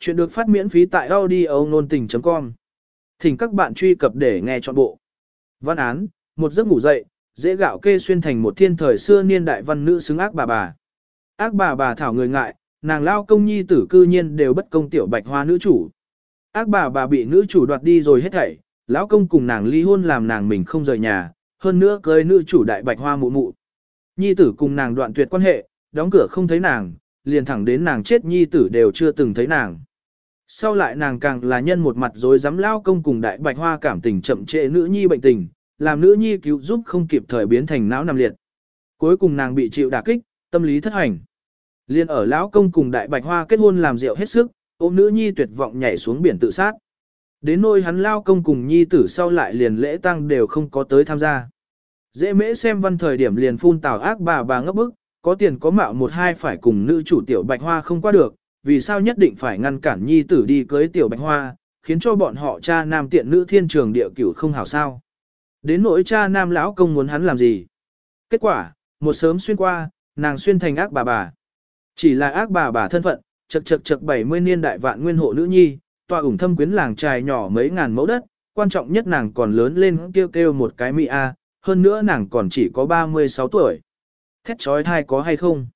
Chuyện được phát miễn phí tại audio nôn tình.com. Thỉnh các bạn truy cập để nghe trọn bộ. Văn án, một giấc ngủ dậy, dễ gạo kê xuyên thành một thiên thời xưa niên đại văn nữ xứng ác bà bà. Ác bà bà thảo người ngại, nàng lao công nhi tử cư nhiên đều bất công tiểu bạch hoa nữ chủ. Ác bà bà bị nữ chủ đoạt đi rồi hết thảy, lão công cùng nàng ly hôn làm nàng mình không rời nhà, hơn nữa cưới nữ chủ đại bạch hoa mụ mụ. Nhi tử cùng nàng đoạn tuyệt quan hệ, đóng cửa không thấy nàng, liền thẳng đến nàng chết nhi tử đều chưa từng thấy nàng. Sau lại nàng càng là nhân một mặt dối dám lao công cùng đại bạch hoa cảm tình chậm trễ nữ nhi bệnh tình, làm nữ nhi cứu giúp không kịp thời biến thành não nằm liệt. Cuối cùng nàng bị chịu đả kích, tâm lý thất hành. Liên ở lão công cùng đại bạch hoa kết hôn làm rượu hết sức, ôm nữ nhi tuyệt vọng nhảy xuống biển tự sát. Đến nôi hắn lao công cùng nhi tử sau lại liền lễ tăng đều không có tới tham gia. Dễ mễ xem văn thời điểm liền phun tào ác bà bà ngấp bức, có tiền có mạo một hai phải cùng nữ chủ tiểu bạch hoa không qua được, vì sao nhất định phải ngăn cản nhi tử đi cưới tiểu bạch hoa, khiến cho bọn họ cha nam tiện nữ thiên trường địa cửu không hảo sao. Đến nỗi cha nam lão công muốn hắn làm gì. Kết quả, một sớm xuyên qua, nàng xuyên thành ác bà bà. Chỉ là ác bà bà thân phận, chật chật chật 70 niên đại vạn nguyên hộ nữ nhi, tòa ủng thâm quyến làng trài nhỏ mấy ngàn mẫu đất, quan trọng nhất nàng còn lớn lên kêu kêu một cái mỹ A, hơn nữa nàng còn chỉ có 36 tuổi. Thét trói thai có hay không?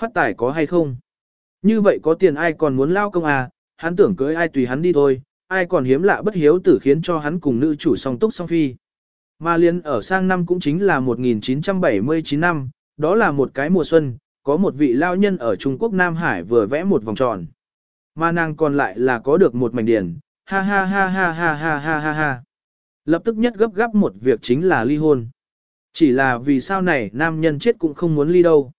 Phát tài có hay không? Như vậy có tiền ai còn muốn lao công à, hắn tưởng cưới ai tùy hắn đi thôi, ai còn hiếm lạ bất hiếu tử khiến cho hắn cùng nữ chủ song túc song phi. Mà liên ở sang năm cũng chính là 1979 năm, đó là một cái mùa xuân, có một vị lao nhân ở Trung Quốc Nam Hải vừa vẽ một vòng tròn. Mà nàng còn lại là có được một mảnh điển, ha ha ha ha ha ha ha ha ha. Lập tức nhất gấp gáp một việc chính là ly hôn. Chỉ là vì sao này nam nhân chết cũng không muốn ly đâu.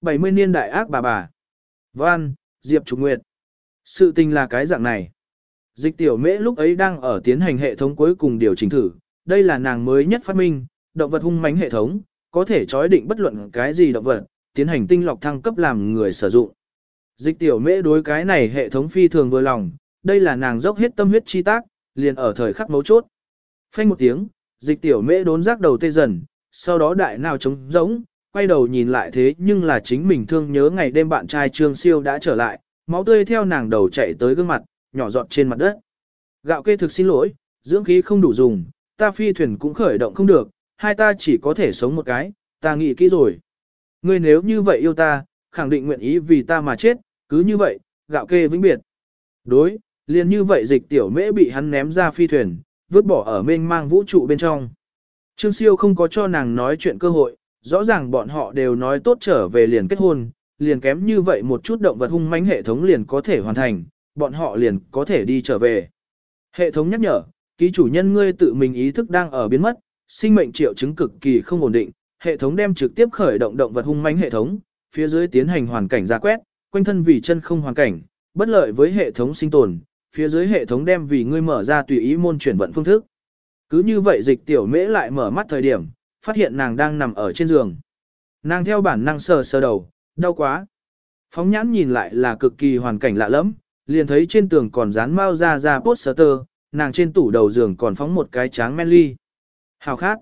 70 niên đại ác bà bà. Văn, Diệp Trục Nguyệt. Sự tình là cái dạng này. Dịch tiểu mễ lúc ấy đang ở tiến hành hệ thống cuối cùng điều chỉnh thử. Đây là nàng mới nhất phát minh, động vật hung mãnh hệ thống, có thể chói định bất luận cái gì động vật, tiến hành tinh lọc thăng cấp làm người sử dụng. Dịch tiểu mễ đối cái này hệ thống phi thường vừa lòng, đây là nàng dốc hết tâm huyết chi tác, liền ở thời khắc mấu chốt. Phanh một tiếng, dịch tiểu mễ đốn rác đầu tê dần, sau đó đại nào trống giống, quay đầu nhìn lại thế nhưng là chính mình thương nhớ ngày đêm bạn trai Trương Siêu đã trở lại, máu tươi theo nàng đầu chạy tới gương mặt, nhỏ giọt trên mặt đất. Gạo kê thực xin lỗi, dưỡng khí không đủ dùng, ta phi thuyền cũng khởi động không được, hai ta chỉ có thể sống một cái, ta nghĩ kỹ rồi. Ngươi nếu như vậy yêu ta, khẳng định nguyện ý vì ta mà chết, cứ như vậy, gạo kê vĩnh biệt. Đối, liền như vậy dịch tiểu mễ bị hắn ném ra phi thuyền, vứt bỏ ở mênh mang vũ trụ bên trong. Trương Siêu không có cho nàng nói chuyện cơ hội, rõ ràng bọn họ đều nói tốt trở về liền kết hôn, liền kém như vậy một chút động vật hung mãnh hệ thống liền có thể hoàn thành, bọn họ liền có thể đi trở về. Hệ thống nhắc nhở, ký chủ nhân ngươi tự mình ý thức đang ở biến mất, sinh mệnh triệu chứng cực kỳ không ổn định, hệ thống đem trực tiếp khởi động động vật hung mãnh hệ thống, phía dưới tiến hành hoàn cảnh ra quét, quanh thân vì chân không hoàn cảnh, bất lợi với hệ thống sinh tồn, phía dưới hệ thống đem vì ngươi mở ra tùy ý môn chuyển vận phương thức. Cứ như vậy dịch tiểu mễ lại mở mắt thời điểm, phát hiện nàng đang nằm ở trên giường. Nàng theo bản năng sờ sờ đầu, đau quá. Phóng nhãn nhìn lại là cực kỳ hoàn cảnh lạ lẫm, liền thấy trên tường còn dán mau ra ra poster, nàng trên tủ đầu giường còn phóng một cái tráng men ly. Hào khát.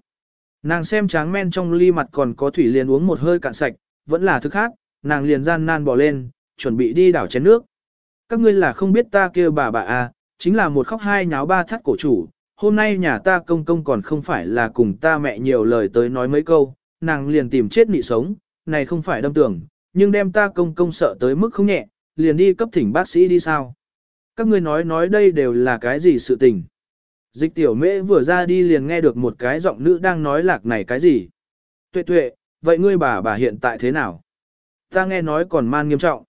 Nàng xem tráng men trong ly mặt còn có thủy liền uống một hơi cạn sạch, vẫn là thức khác, nàng liền gian nan bỏ lên, chuẩn bị đi đảo chén nước. Các ngươi là không biết ta kia bà bà à, chính là một khóc hai nháo ba thắt cổ chủ, hôm nay nhà ta công công còn không phải là cùng ta mẹ nhiều lời tới nói mấy câu, nàng liền tìm chết nị sống, này không phải đâm tưởng, nhưng đem ta công công sợ tới mức không nhẹ, liền đi cấp thỉnh bác sĩ đi sao. Các ngươi nói nói đây đều là cái gì sự tình. Dịch tiểu mễ vừa ra đi liền nghe được một cái giọng nữ đang nói lạc này cái gì. Tuệ tuệ, vậy ngươi bà bà hiện tại thế nào? Ta nghe nói còn man nghiêm trọng.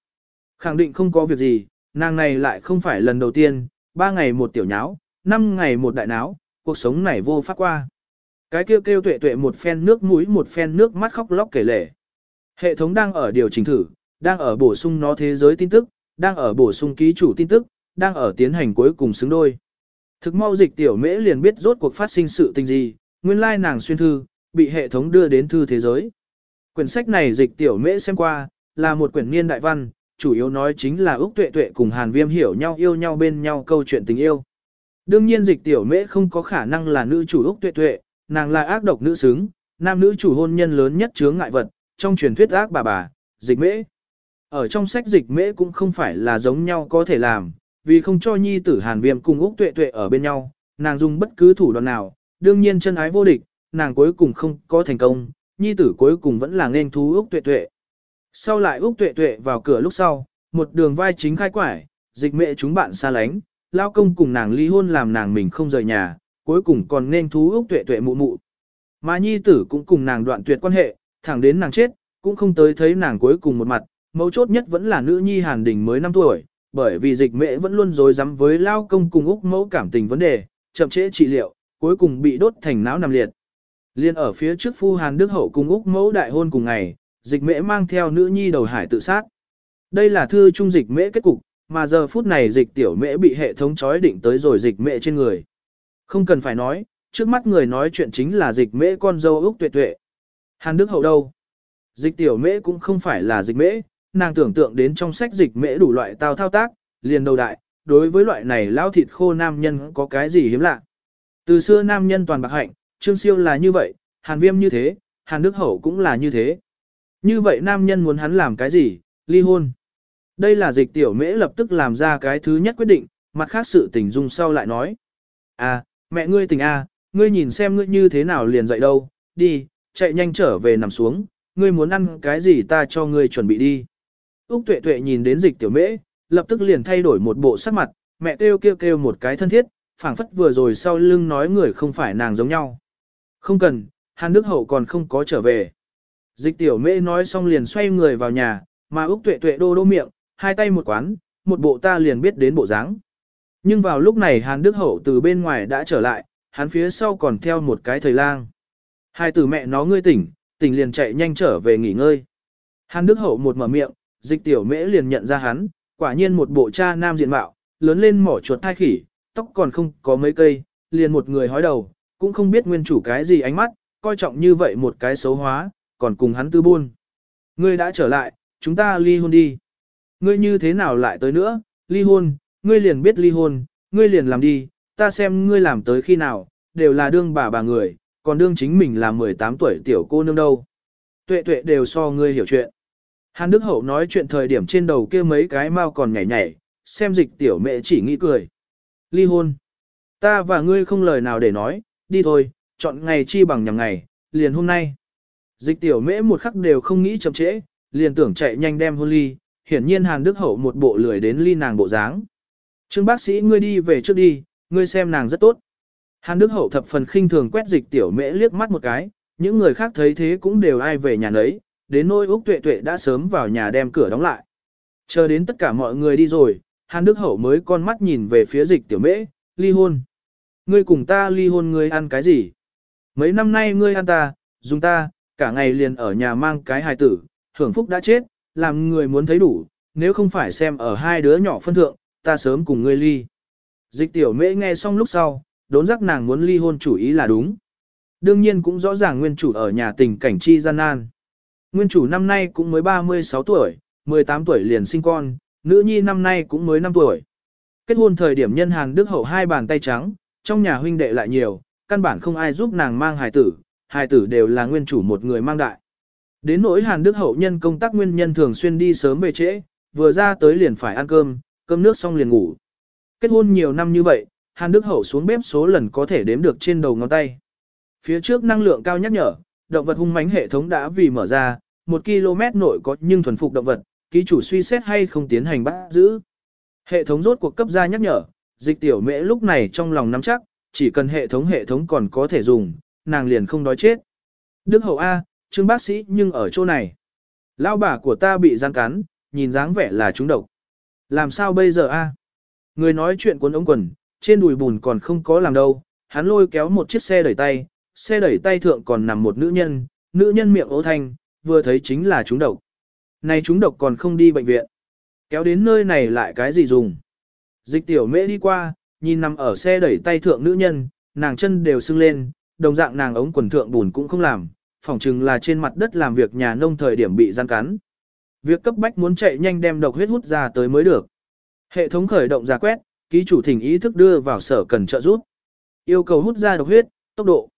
Khẳng định không có việc gì, nàng này lại không phải lần đầu tiên, ba ngày một tiểu nháo, năm ngày một đại náo, cuộc sống này vô pháp qua. Cái kêu kêu tuệ tuệ một phen nước mũi một phen nước mắt khóc lóc kể lể. Hệ thống đang ở điều chỉnh thử, đang ở bổ sung nó thế giới tin tức, đang ở bổ sung ký chủ tin tức, đang ở tiến hành cuối cùng xứng đôi. Thực mau dịch tiểu mễ liền biết rốt cuộc phát sinh sự tình gì, nguyên lai nàng xuyên thư, bị hệ thống đưa đến thư thế giới. Quyển sách này dịch tiểu mễ xem qua, là một quyển niên đại văn, chủ yếu nói chính là Úc Tuệ Tuệ cùng Hàn Viêm hiểu nhau yêu nhau bên nhau câu chuyện tình yêu. Đương nhiên dịch tiểu mễ không có khả năng là nữ chủ Úc Tuệ Tuệ, nàng là ác độc nữ xứng, nam nữ chủ hôn nhân lớn nhất chướng ngại vật, trong truyền thuyết ác bà bà, dịch mễ. Ở trong sách dịch mễ cũng không phải là giống nhau có thể làm, vì không cho nhi tử Hàn Viêm cùng Úc Tuệ Tuệ ở bên nhau, nàng dùng bất cứ thủ đoạn nào, đương nhiên chân ái vô địch, nàng cuối cùng không có thành công, nhi tử cuối cùng vẫn là nên thú Úc Tuệ Tuệ. Sau lại Úc Tuệ Tuệ vào cửa lúc sau, một đường vai chính khai quải, dịch mẹ chúng bạn xa lánh, lao công cùng nàng ly hôn làm nàng mình không rời nhà, cuối cùng còn nên thú Úc Tuệ Tuệ mụ mụ. Mà nhi tử cũng cùng nàng đoạn tuyệt quan hệ, thẳng đến nàng chết, cũng không tới thấy nàng cuối cùng một mặt, mấu chốt nhất vẫn là nữ nhi Hàn Đình mới 5 tuổi, bởi vì dịch mẹ vẫn luôn dối rắm với lao công cùng Úc mẫu cảm tình vấn đề, chậm trễ trị liệu, cuối cùng bị đốt thành não nằm liệt. Liên ở phía trước phu Hàn Đức Hậu cùng Úc mẫu đại hôn cùng ngày, dịch mễ mang theo nữ nhi đầu hải tự sát. Đây là thư trung dịch mễ kết cục, mà giờ phút này dịch tiểu mễ bị hệ thống chói định tới rồi dịch mễ trên người. Không cần phải nói, trước mắt người nói chuyện chính là dịch mễ con dâu Úc tuệ tuệ. Hàn Đức Hậu đâu? Dịch tiểu mễ cũng không phải là dịch mễ, nàng tưởng tượng đến trong sách dịch mễ đủ loại tao thao tác, liền đầu đại, đối với loại này lao thịt khô nam nhân có cái gì hiếm lạ. Từ xưa nam nhân toàn bạc hạnh, Trương Siêu là như vậy, Hàn Viêm như thế, Hàn Đức Hậu cũng là như thế. Như vậy nam nhân muốn hắn làm cái gì? Ly hôn. Đây là dịch tiểu mễ lập tức làm ra cái thứ nhất quyết định, mặt khác sự tình dung sau lại nói. À, mẹ ngươi tình à, ngươi nhìn xem ngươi như thế nào liền dậy đâu, đi, chạy nhanh trở về nằm xuống, ngươi muốn ăn cái gì ta cho ngươi chuẩn bị đi. Úc tuệ tuệ nhìn đến dịch tiểu mễ, lập tức liền thay đổi một bộ sắc mặt, mẹ kêu kêu kêu một cái thân thiết, phảng phất vừa rồi sau lưng nói người không phải nàng giống nhau. Không cần, Hàn Đức Hậu còn không có trở về. Dịch tiểu mễ nói xong liền xoay người vào nhà, mà Úc tuệ tuệ đô đô miệng, hai tay một quán, một bộ ta liền biết đến bộ dáng. Nhưng vào lúc này Hàn Đức Hậu từ bên ngoài đã trở lại, hắn phía sau còn theo một cái thời lang. Hai tử mẹ nó ngươi tỉnh, tỉnh liền chạy nhanh trở về nghỉ ngơi. Hàn Đức Hậu một mở miệng, dịch tiểu mễ liền nhận ra hắn, quả nhiên một bộ cha nam diện mạo, lớn lên mỏ chuột thai khỉ, tóc còn không có mấy cây, liền một người hói đầu, cũng không biết nguyên chủ cái gì ánh mắt, coi trọng như vậy một cái xấu hóa, còn cùng hắn tư buôn. Ngươi đã trở lại, chúng ta ly hôn đi. Ngươi như thế nào lại tới nữa, ly hôn, ngươi liền biết ly hôn, ngươi liền làm đi, ta xem ngươi làm tới khi nào, đều là đương bà bà người, còn đương chính mình là 18 tuổi tiểu cô nương đâu. Tuệ tuệ đều so ngươi hiểu chuyện. Hàn Đức Hậu nói chuyện thời điểm trên đầu kia mấy cái mau còn nhảy nhảy, xem dịch tiểu mẹ chỉ nghĩ cười. Ly hôn. Ta và ngươi không lời nào để nói, đi thôi, chọn ngày chi bằng nhằm ngày, liền hôm nay. Dịch tiểu mễ một khắc đều không nghĩ chậm trễ, liền tưởng chạy nhanh đem hôn ly, hiển nhiên Hàn Đức Hậu một bộ lười đến ly nàng bộ dáng. Trương bác sĩ ngươi đi về trước đi, ngươi xem nàng rất tốt. Hàn Đức Hậu thập phần khinh thường quét dịch tiểu mễ liếc mắt một cái, những người khác thấy thế cũng đều ai về nhà nấy, đến nỗi Úc Tuệ Tuệ đã sớm vào nhà đem cửa đóng lại. Chờ đến tất cả mọi người đi rồi, Hàn Đức Hậu mới con mắt nhìn về phía dịch tiểu mễ, ly hôn. Ngươi cùng ta ly hôn ngươi ăn cái gì? Mấy năm nay ngươi ăn ta, dùng ta, cả ngày liền ở nhà mang cái hài tử, hưởng phúc đã chết, làm người muốn thấy đủ, nếu không phải xem ở hai đứa nhỏ phân thượng, ta sớm cùng ngươi ly. Dịch tiểu mễ nghe xong lúc sau, đốn giác nàng muốn ly hôn chủ ý là đúng. Đương nhiên cũng rõ ràng nguyên chủ ở nhà tình cảnh chi gian nan. Nguyên chủ năm nay cũng mới 36 tuổi, 18 tuổi liền sinh con, nữ nhi năm nay cũng mới 5 tuổi. Kết hôn thời điểm nhân hàng đức hậu hai bàn tay trắng, trong nhà huynh đệ lại nhiều, căn bản không ai giúp nàng mang hài tử, hài tử đều là nguyên chủ một người mang đại. Đến nỗi Hàn Đức hậu nhân công tác nguyên nhân thường xuyên đi sớm về trễ, vừa ra tới liền phải ăn cơm, cơm nước xong liền ngủ. Kết hôn nhiều năm như vậy, Hàn Đức hậu xuống bếp số lần có thể đếm được trên đầu ngón tay. Phía trước năng lượng cao nhắc nhở, động vật hung mãnh hệ thống đã vì mở ra, 1 km nội có nhưng thuần phục động vật, ký chủ suy xét hay không tiến hành bắt giữ. Hệ thống rốt cuộc cấp ra nhắc nhở, dịch tiểu mễ lúc này trong lòng nắm chắc, chỉ cần hệ thống hệ thống còn có thể dùng, nàng liền không đói chết. Đức hậu A, trương bác sĩ nhưng ở chỗ này. Lao bà của ta bị gian cắn, nhìn dáng vẻ là trúng độc. Làm sao bây giờ A? Người nói chuyện cuốn ống quần, trên đùi bùn còn không có làm đâu, hắn lôi kéo một chiếc xe đẩy tay, xe đẩy tay thượng còn nằm một nữ nhân, nữ nhân miệng ố thanh, vừa thấy chính là trúng độc. Này trúng độc còn không đi bệnh viện. Kéo đến nơi này lại cái gì dùng? Dịch tiểu mễ đi qua, nhìn nằm ở xe đẩy tay thượng nữ nhân, nàng chân đều sưng lên, đồng dạng nàng ống quần thượng bùn cũng không làm, phỏng chừng là trên mặt đất làm việc nhà nông thời điểm bị gian cắn. Việc cấp bách muốn chạy nhanh đem độc huyết hút ra tới mới được. Hệ thống khởi động ra quét, ký chủ thỉnh ý thức đưa vào sở cần trợ giúp. Yêu cầu hút ra độc huyết, tốc độ.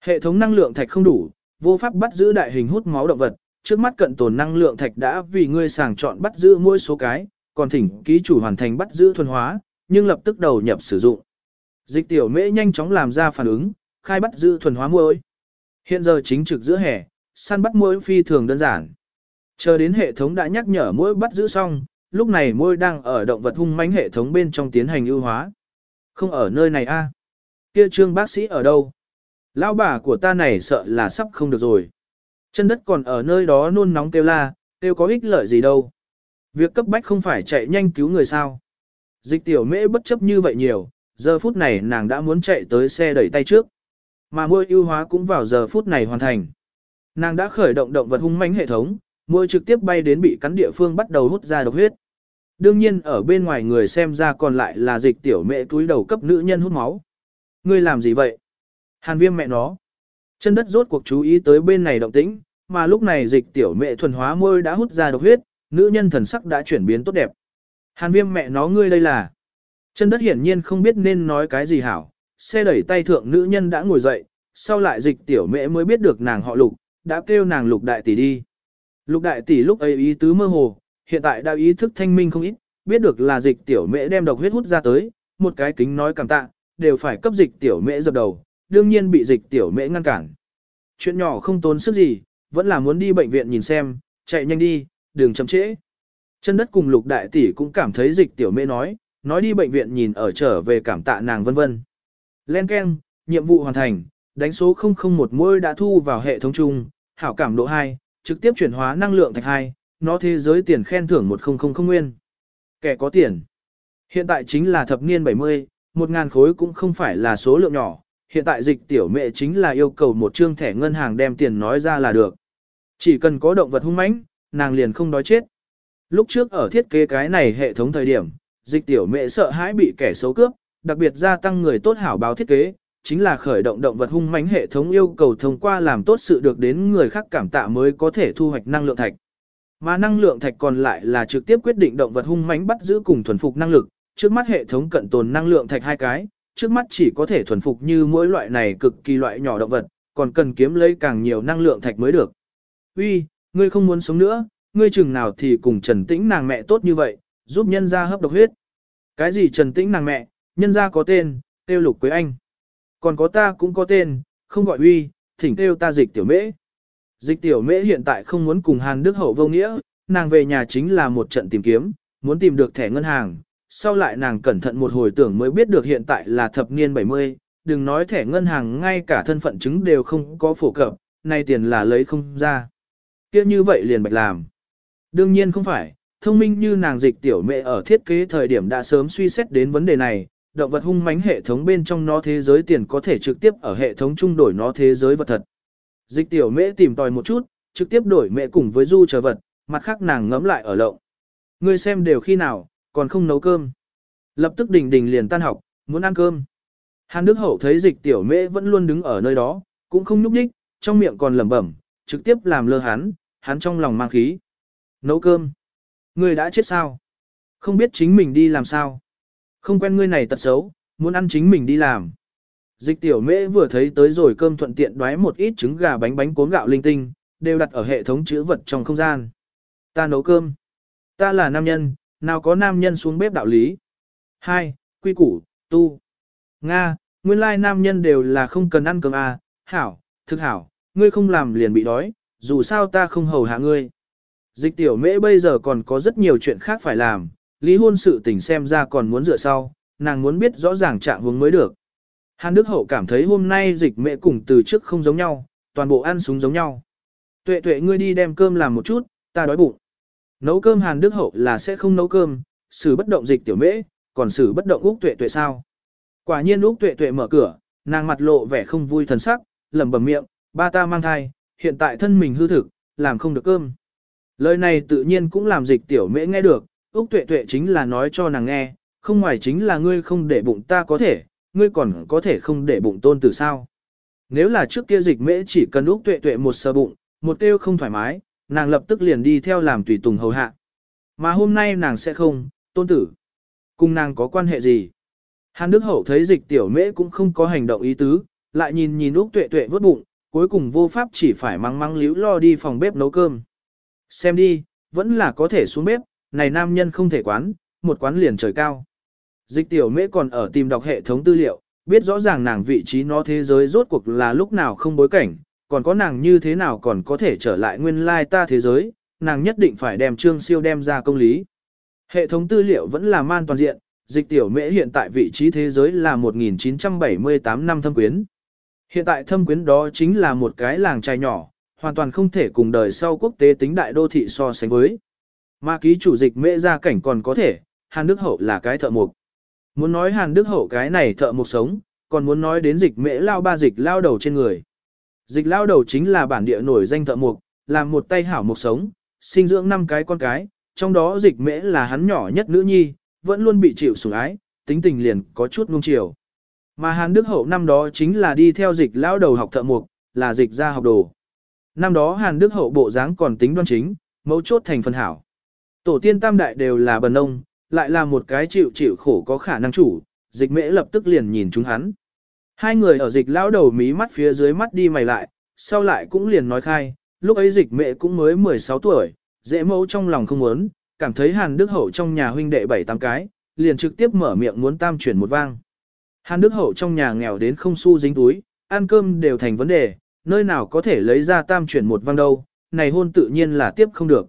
Hệ thống năng lượng thạch không đủ, vô pháp bắt giữ đại hình hút máu động vật, trước mắt cận tồn năng lượng thạch đã vì ngươi sàng chọn bắt giữ mỗi số cái, còn thỉnh ký chủ hoàn thành bắt giữ thuần hóa, nhưng lập tức đầu nhập sử dụng. Dịch tiểu mễ nhanh chóng làm ra phản ứng, khai bắt giữ thuần hóa muối. Hiện giờ chính trực giữa hè, săn bắt muỗi phi thường đơn giản. Chờ đến hệ thống đã nhắc nhở muỗi bắt giữ xong, lúc này muỗi đang ở động vật hung mãnh hệ thống bên trong tiến hành ưu hóa. Không ở nơi này a. Kia trương bác sĩ ở đâu? Lão bà của ta này sợ là sắp không được rồi. Chân đất còn ở nơi đó nôn nóng kêu la, kêu có ích lợi gì đâu. Việc cấp bách không phải chạy nhanh cứu người sao. Dịch tiểu mễ bất chấp như vậy nhiều, giờ phút này nàng đã muốn chạy tới xe đẩy tay trước. Mà môi ưu hóa cũng vào giờ phút này hoàn thành. Nàng đã khởi động động vật hung mãnh hệ thống, môi trực tiếp bay đến bị cắn địa phương bắt đầu hút ra độc huyết. Đương nhiên ở bên ngoài người xem ra còn lại là dịch tiểu mẹ túi đầu cấp nữ nhân hút máu. Ngươi làm gì vậy? Hàn viêm mẹ nó. Chân đất rốt cuộc chú ý tới bên này động tĩnh, mà lúc này dịch tiểu mẹ thuần hóa môi đã hút ra độc huyết, nữ nhân thần sắc đã chuyển biến tốt đẹp. Hàn viêm mẹ nó ngươi đây là. Chân đất hiển nhiên không biết nên nói cái gì hảo, xe đẩy tay thượng nữ nhân đã ngồi dậy, sau lại dịch tiểu mẹ mới biết được nàng họ lục, đã kêu nàng lục đại tỷ đi. Lục đại tỷ lúc ấy ý tứ mơ hồ, hiện tại đã ý thức thanh minh không ít, biết được là dịch tiểu mẹ đem độc huyết hút ra tới, một cái kính nói cảm tạ, đều phải cấp dịch tiểu mẹ dập đầu, đương nhiên bị dịch tiểu mẹ ngăn cản. Chuyện nhỏ không tốn sức gì, vẫn là muốn đi bệnh viện nhìn xem, chạy nhanh đi, đừng chậm trễ. Chân đất cùng lục đại tỷ cũng cảm thấy dịch tiểu mẹ nói, nói đi bệnh viện nhìn ở trở về cảm tạ nàng vân vân. Len Ken, nhiệm vụ hoàn thành, đánh số 001 môi đã thu vào hệ thống chung, hảo cảm độ 2, trực tiếp chuyển hóa năng lượng thành 2, nó thế giới tiền khen thưởng 1000 nguyên. Kẻ có tiền. Hiện tại chính là thập niên 70, 1000 khối cũng không phải là số lượng nhỏ, hiện tại dịch tiểu mẹ chính là yêu cầu một trương thẻ ngân hàng đem tiền nói ra là được. Chỉ cần có động vật hung mãnh, nàng liền không đói chết. Lúc trước ở thiết kế cái này hệ thống thời điểm, dịch tiểu mẹ sợ hãi bị kẻ xấu cướp, đặc biệt gia tăng người tốt hảo báo thiết kế, chính là khởi động động vật hung mãnh hệ thống yêu cầu thông qua làm tốt sự được đến người khác cảm tạ mới có thể thu hoạch năng lượng thạch. Mà năng lượng thạch còn lại là trực tiếp quyết định động vật hung mãnh bắt giữ cùng thuần phục năng lực, trước mắt hệ thống cận tồn năng lượng thạch hai cái, trước mắt chỉ có thể thuần phục như mỗi loại này cực kỳ loại nhỏ động vật, còn cần kiếm lấy càng nhiều năng lượng thạch mới được. Uy, ngươi không muốn sống nữa, ngươi chừng nào thì cùng Trần Tĩnh nàng mẹ tốt như vậy, giúp nhân gia hấp độc huyết. Cái gì Trần Tĩnh nàng mẹ, nhân gia có tên, tiêu lục quế anh. Còn có ta cũng có tên, không gọi uy, thỉnh tiêu ta dịch tiểu mễ. Dịch tiểu mễ hiện tại không muốn cùng Hàn Đức Hậu vô nghĩa, nàng về nhà chính là một trận tìm kiếm, muốn tìm được thẻ ngân hàng. Sau lại nàng cẩn thận một hồi tưởng mới biết được hiện tại là thập niên 70, đừng nói thẻ ngân hàng ngay cả thân phận chứng đều không có phổ cập, nay tiền là lấy không ra. kia như vậy liền bạch làm. Đương nhiên không phải, thông minh như nàng dịch tiểu mẹ ở thiết kế thời điểm đã sớm suy xét đến vấn đề này, động vật hung mãnh hệ thống bên trong nó thế giới tiền có thể trực tiếp ở hệ thống trung đổi nó thế giới vật thật. Dịch tiểu mễ tìm tòi một chút, trực tiếp đổi mẹ cùng với du chờ vật, mặt khác nàng ngấm lại ở lộng. Ngươi xem đều khi nào, còn không nấu cơm. Lập tức đình đình liền tan học, muốn ăn cơm. Hàn Đức Hậu thấy dịch tiểu mễ vẫn luôn đứng ở nơi đó, cũng không nhúc nhích, trong miệng còn lẩm bẩm, trực tiếp làm lơ hắn, hắn trong lòng mang khí. Nấu cơm. Ngươi đã chết sao? Không biết chính mình đi làm sao? Không quen ngươi này tật xấu, muốn ăn chính mình đi làm. Dịch tiểu mễ vừa thấy tới rồi cơm thuận tiện đoái một ít trứng gà bánh bánh cuốn gạo linh tinh, đều đặt ở hệ thống chữ vật trong không gian. Ta nấu cơm. Ta là nam nhân, nào có nam nhân xuống bếp đạo lý. 2. Quy củ, tu. Nga, nguyên lai nam nhân đều là không cần ăn cơm à, hảo, thực hảo, ngươi không làm liền bị đói, dù sao ta không hầu hạ ngươi. Dịch tiểu mễ bây giờ còn có rất nhiều chuyện khác phải làm, lý hôn sự tình xem ra còn muốn dựa sau, nàng muốn biết rõ ràng trạng hướng mới được. Hàn Đức Hậu cảm thấy hôm nay dịch mẹ cùng từ trước không giống nhau, toàn bộ ăn súng giống nhau. Tuệ tuệ ngươi đi đem cơm làm một chút, ta đói bụng. Nấu cơm Hàn Đức Hậu là sẽ không nấu cơm, xử bất động dịch tiểu mễ, còn xử bất động Úc tuệ tuệ sao. Quả nhiên Úc tuệ tuệ mở cửa, nàng mặt lộ vẻ không vui thần sắc, lẩm bẩm miệng, ba ta mang thai, hiện tại thân mình hư thực, làm không được cơm. Lời này tự nhiên cũng làm dịch tiểu mễ nghe được, Úc tuệ tuệ chính là nói cho nàng nghe, không ngoài chính là ngươi không để bụng ta có thể, ngươi còn có thể không để bụng tôn tử sao. Nếu là trước kia dịch mễ chỉ cần Úc tuệ tuệ một sờ bụng, một kêu không thoải mái, nàng lập tức liền đi theo làm tùy tùng hầu hạ. Mà hôm nay nàng sẽ không, tôn tử. Cùng nàng có quan hệ gì? Hàn Đức Hậu thấy dịch tiểu mễ cũng không có hành động ý tứ, lại nhìn nhìn Úc tuệ tuệ vớt bụng, cuối cùng vô pháp chỉ phải mắng mắng liễu lo đi phòng bếp nấu cơm. Xem đi, vẫn là có thể xuống bếp, này nam nhân không thể quán, một quán liền trời cao. Dịch tiểu mễ còn ở tìm đọc hệ thống tư liệu, biết rõ ràng nàng vị trí nó thế giới rốt cuộc là lúc nào không bối cảnh, còn có nàng như thế nào còn có thể trở lại nguyên lai ta thế giới, nàng nhất định phải đem trương siêu đem ra công lý. Hệ thống tư liệu vẫn là man toàn diện, dịch tiểu mễ hiện tại vị trí thế giới là 1978 năm thâm quyến. Hiện tại thâm quyến đó chính là một cái làng trai nhỏ, hoàn toàn không thể cùng đời sau quốc tế tính đại đô thị so sánh với. Mà ký chủ dịch mễ ra cảnh còn có thể, Hàn Đức Hậu là cái thợ mục. Muốn nói Hàn Đức Hậu cái này thợ mục sống, còn muốn nói đến dịch mễ lao ba dịch lao đầu trên người. Dịch lao đầu chính là bản địa nổi danh thợ mục, làm một tay hảo mục sống, sinh dưỡng năm cái con cái, trong đó dịch mễ là hắn nhỏ nhất nữ nhi, vẫn luôn bị chịu sủng ái, tính tình liền có chút nuông chiều. Mà Hàn Đức Hậu năm đó chính là đi theo dịch lao đầu học thợ mục, là dịch ra học đồ. Năm đó Hàn Đức Hậu bộ dáng còn tính đoan chính, mấu chốt thành phần hảo. Tổ tiên tam đại đều là bần nông, lại là một cái chịu chịu khổ có khả năng chủ, dịch mễ lập tức liền nhìn chúng hắn. Hai người ở dịch lão đầu mí mắt phía dưới mắt đi mày lại, sau lại cũng liền nói khai, lúc ấy dịch mẹ cũng mới 16 tuổi, dễ mẫu trong lòng không muốn, cảm thấy Hàn Đức Hậu trong nhà huynh đệ bảy tám cái, liền trực tiếp mở miệng muốn tam chuyển một vang. Hàn Đức Hậu trong nhà nghèo đến không xu dính túi, ăn cơm đều thành vấn đề, nơi nào có thể lấy ra tam chuyển một vang đâu, này hôn tự nhiên là tiếp không được.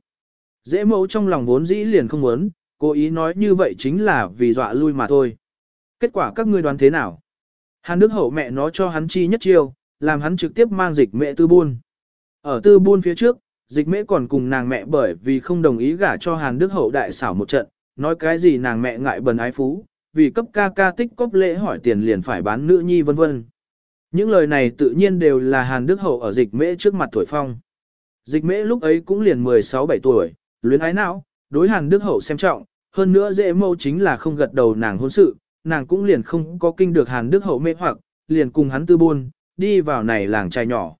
Dễ mẫu trong lòng vốn dĩ liền không muốn, cố ý nói như vậy chính là vì dọa lui mà thôi. Kết quả các ngươi đoán thế nào? Hàn Đức Hậu mẹ nó cho hắn chi nhất chiêu, làm hắn trực tiếp mang dịch mẹ tư buôn. Ở tư buôn phía trước, dịch mẹ còn cùng nàng mẹ bởi vì không đồng ý gả cho Hàn Đức Hậu đại xảo một trận, nói cái gì nàng mẹ ngại bần ái phú, vì cấp ca ca tích cóp lễ hỏi tiền liền phải bán nữ nhi vân vân. Những lời này tự nhiên đều là Hàn Đức Hậu ở dịch mễ trước mặt thổi phong. Dịch mễ lúc ấy cũng liền 16-17 tuổi, luyến ái não, đối Hàn Đức Hậu xem trọng, hơn nữa dễ mâu chính là không gật đầu nàng hôn sự, nàng cũng liền không có kinh được Hàn Đức Hậu mê hoặc, liền cùng hắn tư buôn, đi vào này làng trai nhỏ.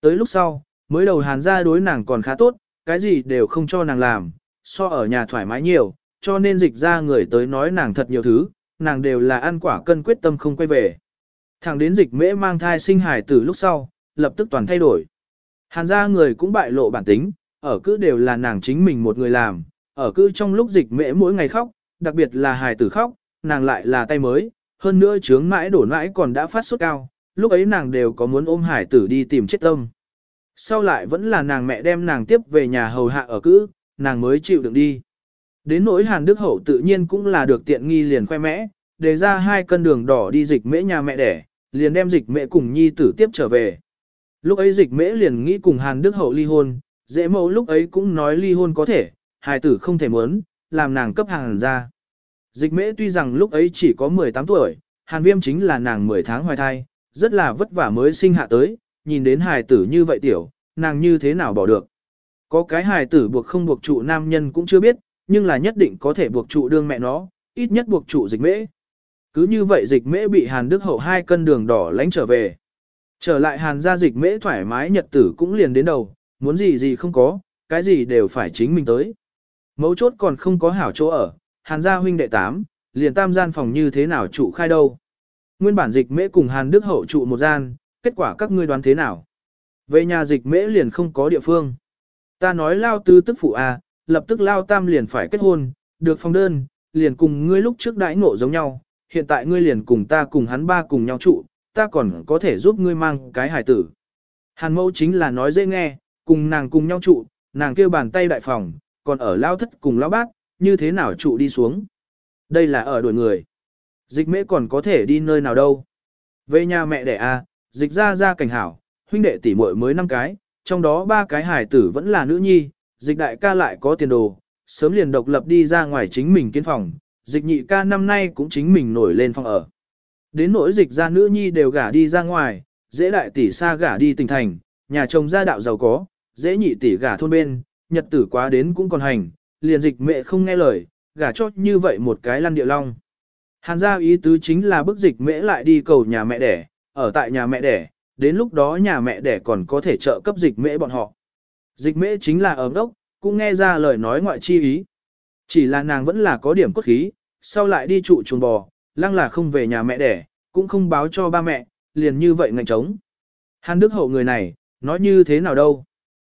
Tới lúc sau, mới đầu Hàn ra đối nàng còn khá tốt, cái gì đều không cho nàng làm, so ở nhà thoải mái nhiều, cho nên dịch ra người tới nói nàng thật nhiều thứ, nàng đều là ăn quả cân quyết tâm không quay về. Thẳng đến dịch mễ mang thai sinh hải từ lúc sau, lập tức toàn thay đổi. Hàn ra người cũng bại lộ bản tính, ở cứ đều là nàng chính mình một người làm, ở cứ trong lúc dịch mễ mỗi ngày khóc, đặc biệt là hài tử khóc, nàng lại là tay mới, hơn nữa chướng mãi đổ mãi còn đã phát sốt cao, lúc ấy nàng đều có muốn ôm hải tử đi tìm chết tâm. Sau lại vẫn là nàng mẹ đem nàng tiếp về nhà hầu hạ ở cữ, nàng mới chịu đựng đi. Đến nỗi Hàn Đức Hậu tự nhiên cũng là được tiện nghi liền khoe mẽ, đề ra hai cân đường đỏ đi dịch mễ nhà mẹ đẻ, liền đem dịch mễ cùng nhi tử tiếp trở về. Lúc ấy dịch mễ liền nghĩ cùng Hàn Đức Hậu ly hôn, dễ mẫu lúc ấy cũng nói ly hôn có thể, hài tử không thể muốn, làm nàng cấp hàng ra. Dịch mễ tuy rằng lúc ấy chỉ có 18 tuổi, hàn viêm chính là nàng 10 tháng hoài thai, rất là vất vả mới sinh hạ tới, nhìn đến hài tử như vậy tiểu, nàng như thế nào bỏ được. Có cái hài tử buộc không buộc trụ nam nhân cũng chưa biết, nhưng là nhất định có thể buộc trụ đương mẹ nó, ít nhất buộc trụ dịch mễ. Cứ như vậy dịch mễ bị hàn đức hậu hai cân đường đỏ lánh trở về. Trở lại hàn gia dịch mễ thoải mái nhật tử cũng liền đến đầu, muốn gì gì không có, cái gì đều phải chính mình tới. Mấu chốt còn không có hảo chỗ ở, hàn gia huynh đệ tám, liền tam gian phòng như thế nào trụ khai đâu. Nguyên bản dịch mễ cùng hàn đức hậu trụ một gian, kết quả các ngươi đoán thế nào. Về nhà dịch mễ liền không có địa phương. Ta nói lao tư tức phụ à, lập tức lao tam liền phải kết hôn, được phong đơn, liền cùng ngươi lúc trước đãi ngộ giống nhau, hiện tại ngươi liền cùng ta cùng hắn ba cùng nhau trụ, ta còn có thể giúp ngươi mang cái hải tử. Hàn mẫu chính là nói dễ nghe, cùng nàng cùng nhau trụ, nàng kêu bàn tay đại phòng, còn ở lao thất cùng lao bác, như thế nào trụ đi xuống. Đây là ở đuổi người. Dịch mễ còn có thể đi nơi nào đâu. Về nhà mẹ đẻ a, à, dịch ra ra cảnh hảo, huynh đệ tỷ muội mới năm cái, trong đó ba cái hải tử vẫn là nữ nhi, dịch đại ca lại có tiền đồ, sớm liền độc lập đi ra ngoài chính mình kiến phòng, dịch nhị ca năm nay cũng chính mình nổi lên phòng ở. Đến nỗi dịch ra nữ nhi đều gả đi ra ngoài, dễ đại tỷ xa gả đi tỉnh thành, nhà chồng gia đạo giàu có, dễ nhị tỷ gả thôn bên, nhật tử quá đến cũng còn hành, liền dịch mẹ không nghe lời, gả cho như vậy một cái lăn địa long. Hàn gia ý tứ chính là bức dịch mễ lại đi cầu nhà mẹ đẻ, ở tại nhà mẹ đẻ, đến lúc đó nhà mẹ đẻ còn có thể trợ cấp dịch mễ bọn họ. Dịch mễ chính là ở đốc cũng nghe ra lời nói ngoại chi ý. Chỉ là nàng vẫn là có điểm cốt khí, sau lại đi trụ chuồng bò, lăng là không về nhà mẹ đẻ, cũng không báo cho ba mẹ, liền như vậy ngạnh trống. Hàn Đức Hậu người này, nói như thế nào đâu.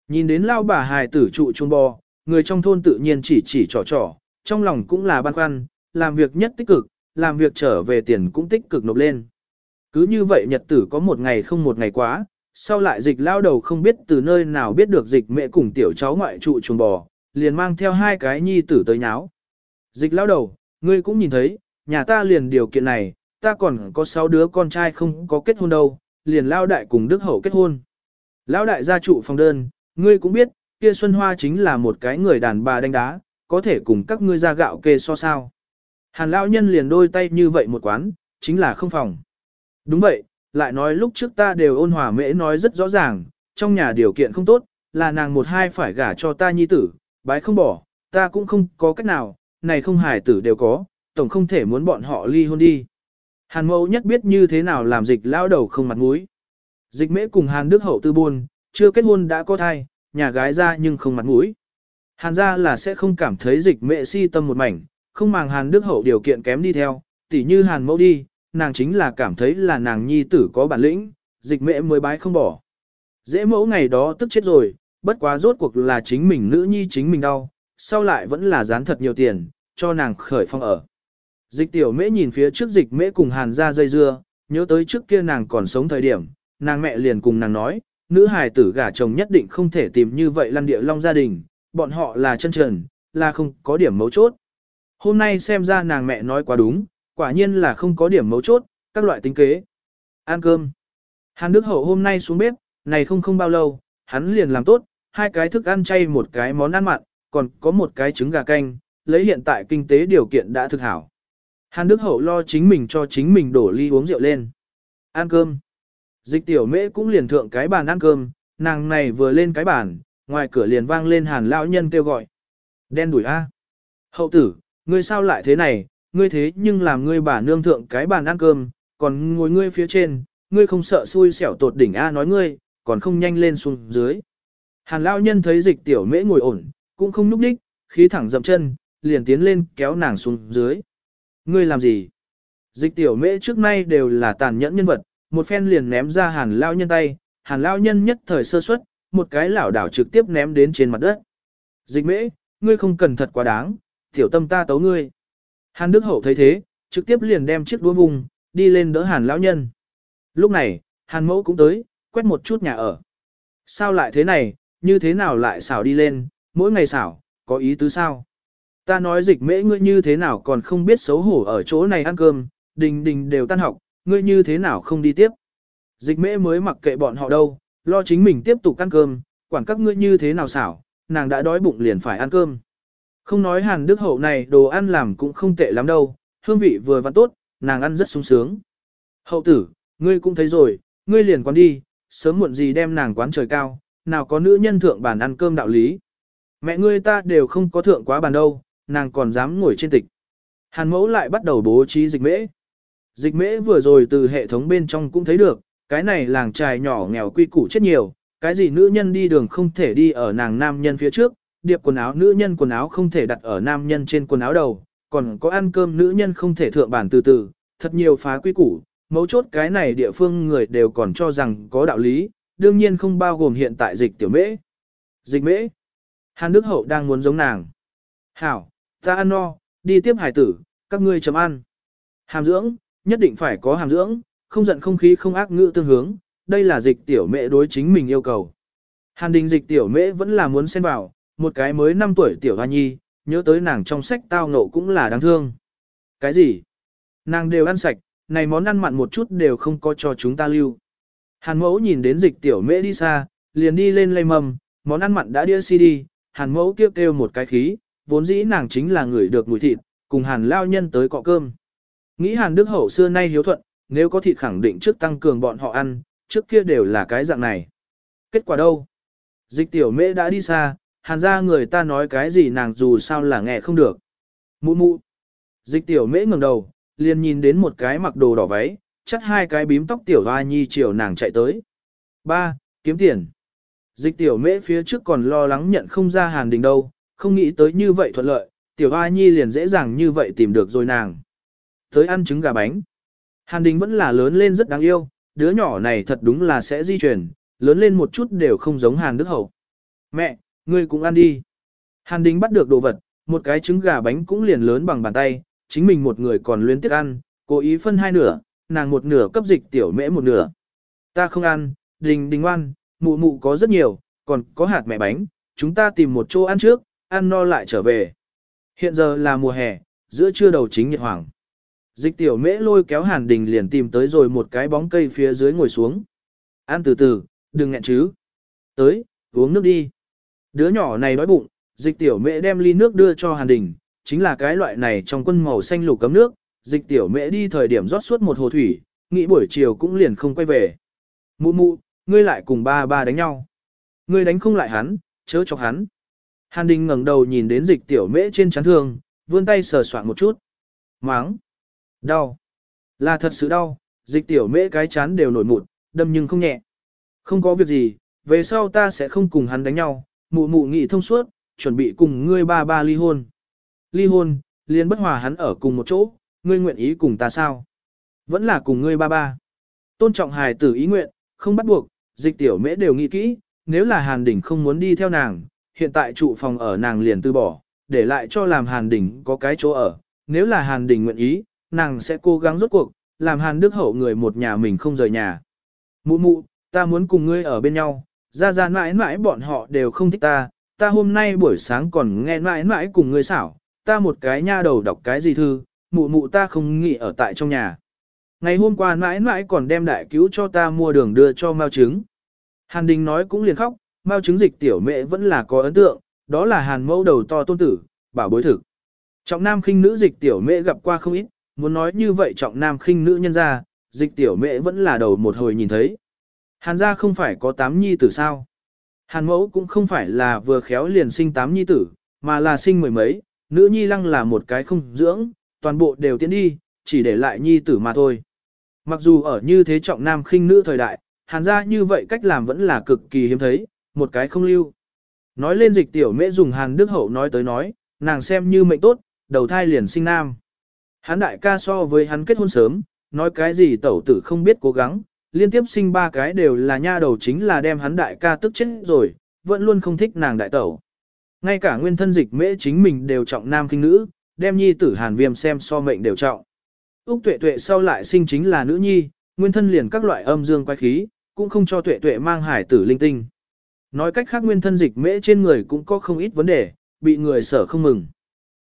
Nhìn đến lao bà hài tử trụ chuồng bò, người trong thôn tự nhiên chỉ chỉ trò trò, trong lòng cũng là băn khoăn, làm việc nhất tích cực, làm việc trở về tiền cũng tích cực nộp lên. Cứ như vậy nhật tử có một ngày không một ngày quá, sau lại dịch lao đầu không biết từ nơi nào biết được dịch mẹ cùng tiểu cháu ngoại trụ chuồng bò, liền mang theo hai cái nhi tử tới nháo. Dịch lao đầu, ngươi cũng nhìn thấy, nhà ta liền điều kiện này, ta còn có sáu đứa con trai không có kết hôn đâu, liền lao đại cùng đức hậu kết hôn. Lão đại gia trụ phòng đơn, ngươi cũng biết, kia Xuân Hoa chính là một cái người đàn bà đánh đá, có thể cùng các ngươi ra gạo kê so sao. Hàn lão nhân liền đôi tay như vậy một quán, chính là không phòng. Đúng vậy, lại nói lúc trước ta đều ôn hòa mễ nói rất rõ ràng, trong nhà điều kiện không tốt, là nàng một hai phải gả cho ta nhi tử, bái không bỏ, ta cũng không có cách nào, này không hài tử đều có, tổng không thể muốn bọn họ ly hôn đi. Hàn mẫu nhất biết như thế nào làm dịch lão đầu không mặt mũi. Dịch mễ cùng Hàn Đức Hậu tư buôn, chưa kết hôn đã có thai, nhà gái ra nhưng không mặt mũi. Hàn ra là sẽ không cảm thấy dịch mễ si tâm một mảnh, không màng Hàn Đức Hậu điều kiện kém đi theo, tỉ như Hàn mẫu đi, nàng chính là cảm thấy là nàng nhi tử có bản lĩnh, dịch mễ mới bái không bỏ. Dễ mẫu ngày đó tức chết rồi, bất quá rốt cuộc là chính mình nữ nhi chính mình đau, sau lại vẫn là dán thật nhiều tiền, cho nàng khởi phong ở. Dịch tiểu mễ nhìn phía trước dịch mễ cùng hàn ra dây dưa, nhớ tới trước kia nàng còn sống thời điểm, nàng mẹ liền cùng nàng nói, nữ hài tử gả chồng nhất định không thể tìm như vậy lăn địa long gia đình, bọn họ là chân trần, là không có điểm mấu chốt. Hôm nay xem ra nàng mẹ nói quá đúng, quả nhiên là không có điểm mấu chốt, các loại tính kế. Ăn cơm. Hàn Đức Hậu hôm nay xuống bếp, này không không bao lâu, hắn liền làm tốt, hai cái thức ăn chay một cái món ăn mặn, còn có một cái trứng gà canh, lấy hiện tại kinh tế điều kiện đã thực hảo. Hàn Đức Hậu lo chính mình cho chính mình đổ ly uống rượu lên. Ăn cơm. Dịch tiểu mễ cũng liền thượng cái bàn ăn cơm, nàng này vừa lên cái bàn, ngoài cửa liền vang lên hàn lão nhân kêu gọi. Đen đuổi A. Hậu tử, ngươi sao lại thế này, ngươi thế nhưng làm ngươi bà nương thượng cái bàn ăn cơm, còn ngồi ngươi phía trên, ngươi không sợ xui xẻo tột đỉnh A nói ngươi, còn không nhanh lên xuống dưới. Hàn lão nhân thấy dịch tiểu mễ ngồi ổn, cũng không núp đích, khí thẳng dậm chân, liền tiến lên kéo nàng xuống dưới. Ngươi làm gì? Dịch tiểu mễ trước nay đều là tàn nhẫn nhân vật, một phen liền ném ra hàn lao nhân tay, hàn lao nhân nhất thời sơ suất, một cái lảo đảo trực tiếp ném đến trên mặt đất. Dịch mễ, ngươi không cần thật quá đáng, tiểu tâm ta tấu ngươi. Hàn Đức Hậu thấy thế, trực tiếp liền đem chiếc đũa vùng, đi lên đỡ hàn lão nhân. Lúc này, hàn mẫu cũng tới, quét một chút nhà ở. Sao lại thế này, như thế nào lại xảo đi lên, mỗi ngày xảo, có ý tứ sao? Ta nói dịch mễ ngươi như thế nào còn không biết xấu hổ ở chỗ này ăn cơm, đình đình đều tan học, ngươi như thế nào không đi tiếp. Dịch mễ mới mặc kệ bọn họ đâu, lo chính mình tiếp tục ăn cơm, quản các ngươi như thế nào xảo, nàng đã đói bụng liền phải ăn cơm. Không nói hàn đức hậu này đồ ăn làm cũng không tệ lắm đâu, hương vị vừa vặn tốt, nàng ăn rất sung sướng. Hậu tử, ngươi cũng thấy rồi, ngươi liền quán đi, sớm muộn gì đem nàng quán trời cao, nào có nữ nhân thượng bàn ăn cơm đạo lý. Mẹ ngươi ta đều không có thượng quá bàn đâu, nàng còn dám ngồi trên tịch. Hàn mẫu lại bắt đầu bố trí dịch mễ. Dịch mễ vừa rồi từ hệ thống bên trong cũng thấy được, cái này làng trài nhỏ nghèo quy củ chết nhiều, cái gì nữ nhân đi đường không thể đi ở nàng nam nhân phía trước, điệp quần áo nữ nhân quần áo không thể đặt ở nam nhân trên quần áo đầu, còn có ăn cơm nữ nhân không thể thượng bản từ từ, thật nhiều phá quy củ, mấu chốt cái này địa phương người đều còn cho rằng có đạo lý, đương nhiên không bao gồm hiện tại dịch tiểu mễ. Dịch mễ. Hàn Đức Hậu đang muốn giống nàng. Hảo, ta ăn no, đi tiếp hải tử, các ngươi chấm ăn. Hàm dưỡng, nhất định phải có hàm dưỡng, không giận không khí không ác ngữ tương hướng, đây là dịch tiểu mẹ đối chính mình yêu cầu. Hàn đình dịch tiểu mẹ vẫn là muốn xen vào, một cái mới 5 tuổi tiểu hoa nhi, nhớ tới nàng trong sách tao ngộ cũng là đáng thương. Cái gì? Nàng đều ăn sạch, này món ăn mặn một chút đều không có cho chúng ta lưu. Hàn mẫu nhìn đến dịch tiểu mễ đi xa, liền đi lên lây mầm, món ăn mặn đã đĩa CD, hàn mẫu kêu kêu một cái khí, vốn dĩ nàng chính là người được mùi thịt, cùng hàn lao nhân tới cọ cơm. Nghĩ hàn đức hậu xưa nay hiếu thuận, nếu có thịt khẳng định trước tăng cường bọn họ ăn, trước kia đều là cái dạng này. Kết quả đâu? Dịch tiểu mễ đã đi xa, hàn ra người ta nói cái gì nàng dù sao là nghe không được. Mụ mụ. Dịch tiểu mễ ngẩng đầu, liền nhìn đến một cái mặc đồ đỏ váy, chắt hai cái bím tóc tiểu hoa nhi chiều nàng chạy tới. Ba, kiếm tiền. Dịch tiểu mễ phía trước còn lo lắng nhận không ra hàn đình đâu, không nghĩ tới như vậy thuận lợi, tiểu hoa nhi liền dễ dàng như vậy tìm được rồi nàng. Tới ăn trứng gà bánh. Hàn đình vẫn là lớn lên rất đáng yêu, đứa nhỏ này thật đúng là sẽ di chuyển, lớn lên một chút đều không giống hàn đức hậu. Mẹ, ngươi cũng ăn đi. Hàn Đình bắt được đồ vật, một cái trứng gà bánh cũng liền lớn bằng bàn tay, chính mình một người còn luyến tiếc ăn, cố ý phân hai nửa, nàng một nửa cấp dịch tiểu mễ một nửa. Ta không ăn, đình đình ngoan, mụ mụ có rất nhiều, còn có hạt mẹ bánh, chúng ta tìm một chỗ ăn trước, ăn no lại trở về. Hiện giờ là mùa hè, giữa trưa đầu chính nhiệt hoàng. Dịch tiểu mễ lôi kéo hàn đình liền tìm tới rồi một cái bóng cây phía dưới ngồi xuống. Ăn từ từ, đừng nghẹn chứ. Tới, uống nước đi. Đứa nhỏ này đói bụng, dịch tiểu mễ đem ly nước đưa cho hàn đình, chính là cái loại này trong quân màu xanh lục cấm nước, dịch tiểu mễ đi thời điểm rót suốt một hồ thủy, nghĩ buổi chiều cũng liền không quay về. Mụ mụ, ngươi lại cùng ba ba đánh nhau. Ngươi đánh không lại hắn, chớ chọc hắn. Hàn Đình ngẩng đầu nhìn đến dịch tiểu mễ trên chán thương, vươn tay sờ soạn một chút. Máng. Đau. Là thật sự đau, dịch tiểu mễ cái chán đều nổi mụn, đâm nhưng không nhẹ. Không có việc gì, về sau ta sẽ không cùng hắn đánh nhau, mụ mụ nghị thông suốt, chuẩn bị cùng ngươi ba ba ly hôn. Ly hôn, liền bất hòa hắn ở cùng một chỗ, ngươi nguyện ý cùng ta sao? Vẫn là cùng ngươi ba ba. Tôn trọng hài tử ý nguyện, không bắt buộc, dịch tiểu mễ đều nghĩ kỹ, nếu là Hàn Đỉnh không muốn đi theo nàng, hiện tại trụ phòng ở nàng liền từ bỏ, để lại cho làm Hàn Đỉnh có cái chỗ ở. Nếu là Hàn Đỉnh nguyện ý, nàng sẽ cố gắng rốt cuộc, làm Hàn Đức Hậu người một nhà mình không rời nhà. Mụ mụ, ta muốn cùng ngươi ở bên nhau, ra ra mãi mãi bọn họ đều không thích ta, ta hôm nay buổi sáng còn nghe mãi mãi cùng ngươi xảo, ta một cái nha đầu đọc cái gì thư, mụ mụ ta không nghĩ ở tại trong nhà. Ngày hôm qua mãi mãi còn đem đại cứu cho ta mua đường đưa cho Mao trứng. Hàn Đình nói cũng liền khóc, Mao trứng dịch tiểu mẹ vẫn là có ấn tượng, đó là Hàn mẫu đầu to tôn tử, bảo bối thực. Trọng nam khinh nữ dịch tiểu mẹ gặp qua không ít, muốn nói như vậy trọng nam khinh nữ nhân ra, dịch tiểu mẹ vẫn là đầu một hồi nhìn thấy. Hàn gia không phải có tám nhi tử sao? Hàn mẫu cũng không phải là vừa khéo liền sinh tám nhi tử, mà là sinh mười mấy, nữ nhi lăng là một cái không dưỡng, toàn bộ đều tiến đi, chỉ để lại nhi tử mà thôi. Mặc dù ở như thế trọng nam khinh nữ thời đại, hàn gia như vậy cách làm vẫn là cực kỳ hiếm thấy, một cái không lưu. Nói lên dịch tiểu mễ dùng hàn đức hậu nói tới nói, nàng xem như mệnh tốt, đầu thai liền sinh nam. Hắn đại ca so với hắn kết hôn sớm, nói cái gì tẩu tử không biết cố gắng, liên tiếp sinh ba cái đều là nha đầu chính là đem hắn đại ca tức chết rồi, vẫn luôn không thích nàng đại tẩu. Ngay cả nguyên thân dịch mễ chính mình đều trọng nam kinh nữ, đem nhi tử hàn viêm xem so mệnh đều trọng. Úc tuệ tuệ sau lại sinh chính là nữ nhi, nguyên thân liền các loại âm dương quái khí, cũng không cho tuệ tuệ mang hải tử linh tinh. Nói cách khác nguyên thân dịch mễ trên người cũng có không ít vấn đề, bị người sở không mừng.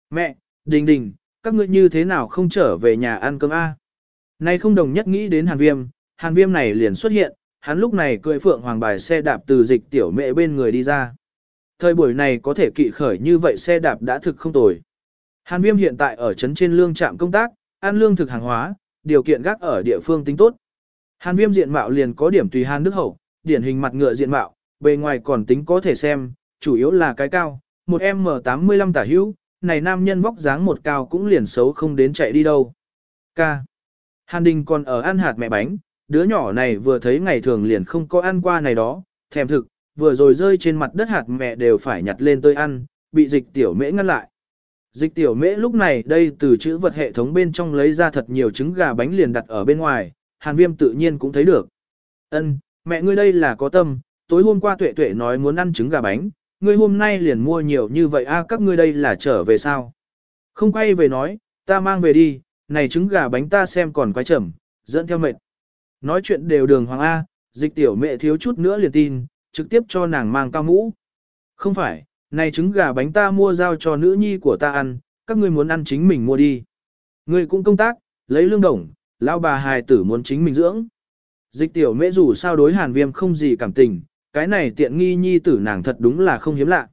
Mẹ, đình đình, các ngươi như thế nào không trở về nhà ăn cơm A? Nay không đồng nhất nghĩ đến hàn viêm, hàn viêm này liền xuất hiện, hắn lúc này cưỡi phượng hoàng bài xe đạp từ dịch tiểu mẹ bên người đi ra. Thời buổi này có thể kỵ khởi như vậy xe đạp đã thực không tồi. Hàn viêm hiện tại ở trấn trên lương trạm công tác, ăn lương thực hàng hóa, điều kiện gác ở địa phương tính tốt. Hàn viêm diện mạo liền có điểm tùy hàn đức hậu, điển hình mặt ngựa diện mạo, bề ngoài còn tính có thể xem, chủ yếu là cái cao, một M85 tả hữu, này nam nhân vóc dáng một cao cũng liền xấu không đến chạy đi đâu. Ca, Hàn Đình còn ở ăn hạt mẹ bánh, đứa nhỏ này vừa thấy ngày thường liền không có ăn qua này đó, thèm thực, vừa rồi rơi trên mặt đất hạt mẹ đều phải nhặt lên tôi ăn, bị dịch tiểu mễ ngăn lại. Dịch tiểu mễ lúc này đây từ chữ vật hệ thống bên trong lấy ra thật nhiều trứng gà bánh liền đặt ở bên ngoài, hàn viêm tự nhiên cũng thấy được. Ân, mẹ ngươi đây là có tâm, tối hôm qua tuệ tuệ nói muốn ăn trứng gà bánh, ngươi hôm nay liền mua nhiều như vậy a các ngươi đây là trở về sao? Không quay về nói, ta mang về đi, này trứng gà bánh ta xem còn quái chậm, dẫn theo mệt. Nói chuyện đều đường hoàng A, dịch tiểu mẹ thiếu chút nữa liền tin, trực tiếp cho nàng mang cao mũ. Không phải, này trứng gà bánh ta mua giao cho nữ nhi của ta ăn, các ngươi muốn ăn chính mình mua đi. Ngươi cũng công tác, lấy lương đồng, lão bà hài tử muốn chính mình dưỡng. Dịch tiểu mẹ dù sao đối hàn viêm không gì cảm tình, cái này tiện nghi nhi tử nàng thật đúng là không hiếm lạ.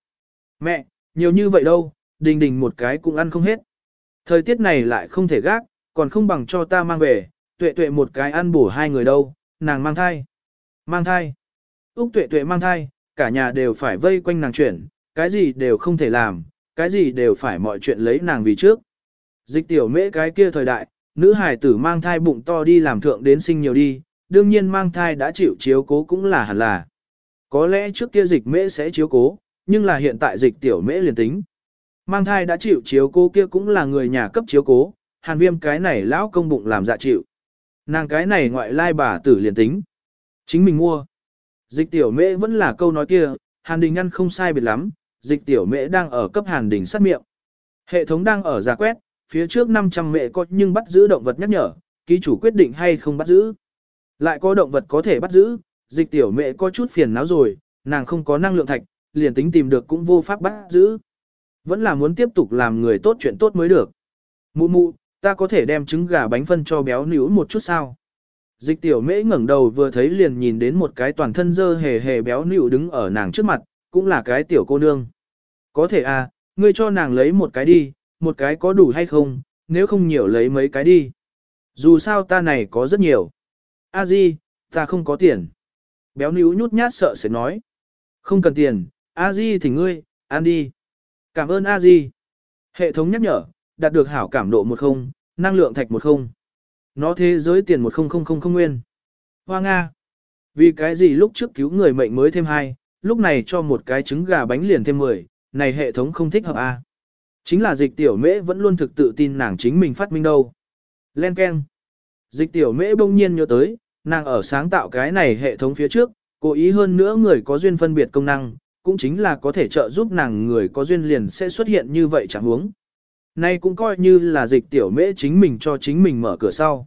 Mẹ, nhiều như vậy đâu, đình đình một cái cũng ăn không hết. Thời tiết này lại không thể gác, còn không bằng cho ta mang về, tuệ tuệ một cái ăn bổ hai người đâu, nàng mang thai. Mang thai. Úc tuệ tuệ mang thai, cả nhà đều phải vây quanh nàng chuyển, cái gì đều không thể làm, cái gì đều phải mọi chuyện lấy nàng vì trước. Dịch tiểu mễ cái kia thời đại, nữ hài tử mang thai bụng to đi làm thượng đến sinh nhiều đi, đương nhiên mang thai đã chịu chiếu cố cũng là hẳn là. Có lẽ trước kia dịch mễ sẽ chiếu cố, nhưng là hiện tại dịch tiểu mễ liền tính. Mang thai đã chịu chiếu cố kia cũng là người nhà cấp chiếu cố, hàn viêm cái này lão công bụng làm dạ chịu. Nàng cái này ngoại lai bà tử liền tính. Chính mình mua. Dịch tiểu mễ vẫn là câu nói kia, hàn đình ăn không sai biệt lắm, dịch tiểu mễ đang ở cấp hàn đình sát miệng. Hệ thống đang ở giả quét, phía trước 500 mẹ có nhưng bắt giữ động vật nhắc nhở, ký chủ quyết định hay không bắt giữ. Lại có động vật có thể bắt giữ, dịch tiểu mẹ có chút phiền não rồi, nàng không có năng lượng thạch, liền tính tìm được cũng vô pháp bắt giữ. Vẫn là muốn tiếp tục làm người tốt chuyện tốt mới được. Mụ mụ, ta có thể đem trứng gà bánh phân cho béo níu một chút sao? Dịch tiểu mễ ngẩng đầu vừa thấy liền nhìn đến một cái toàn thân dơ hề hề béo nịu đứng ở nàng trước mặt, cũng là cái tiểu cô nương. Có thể à, ngươi cho nàng lấy một cái đi, một cái có đủ hay không, nếu không nhiều lấy mấy cái đi. Dù sao ta này có rất nhiều. A Di, ta không có tiền. Béo níu nhút nhát sợ sẽ nói. Không cần tiền, A Di thì ngươi, ăn đi. Cảm ơn A Di. Hệ thống nhắc nhở, đạt được hảo cảm độ 10, năng lượng thạch 10. Nó thế giới tiền 10000 nguyên. Hoa Nga. Vì cái gì lúc trước cứu người mệnh mới thêm 2, lúc này cho một cái trứng gà bánh liền thêm 10, này hệ thống không thích hợp A. Chính là dịch tiểu mễ vẫn luôn thực tự tin nàng chính mình phát minh đâu. Len Ken. Dịch tiểu mễ bỗng nhiên nhớ tới, nàng ở sáng tạo cái này hệ thống phía trước, cố ý hơn nữa người có duyên phân biệt công năng, cũng chính là có thể trợ giúp nàng người có duyên liền sẽ xuất hiện như vậy chẳng huống. Nay cũng coi như là dịch tiểu mễ chính mình cho chính mình mở cửa sau.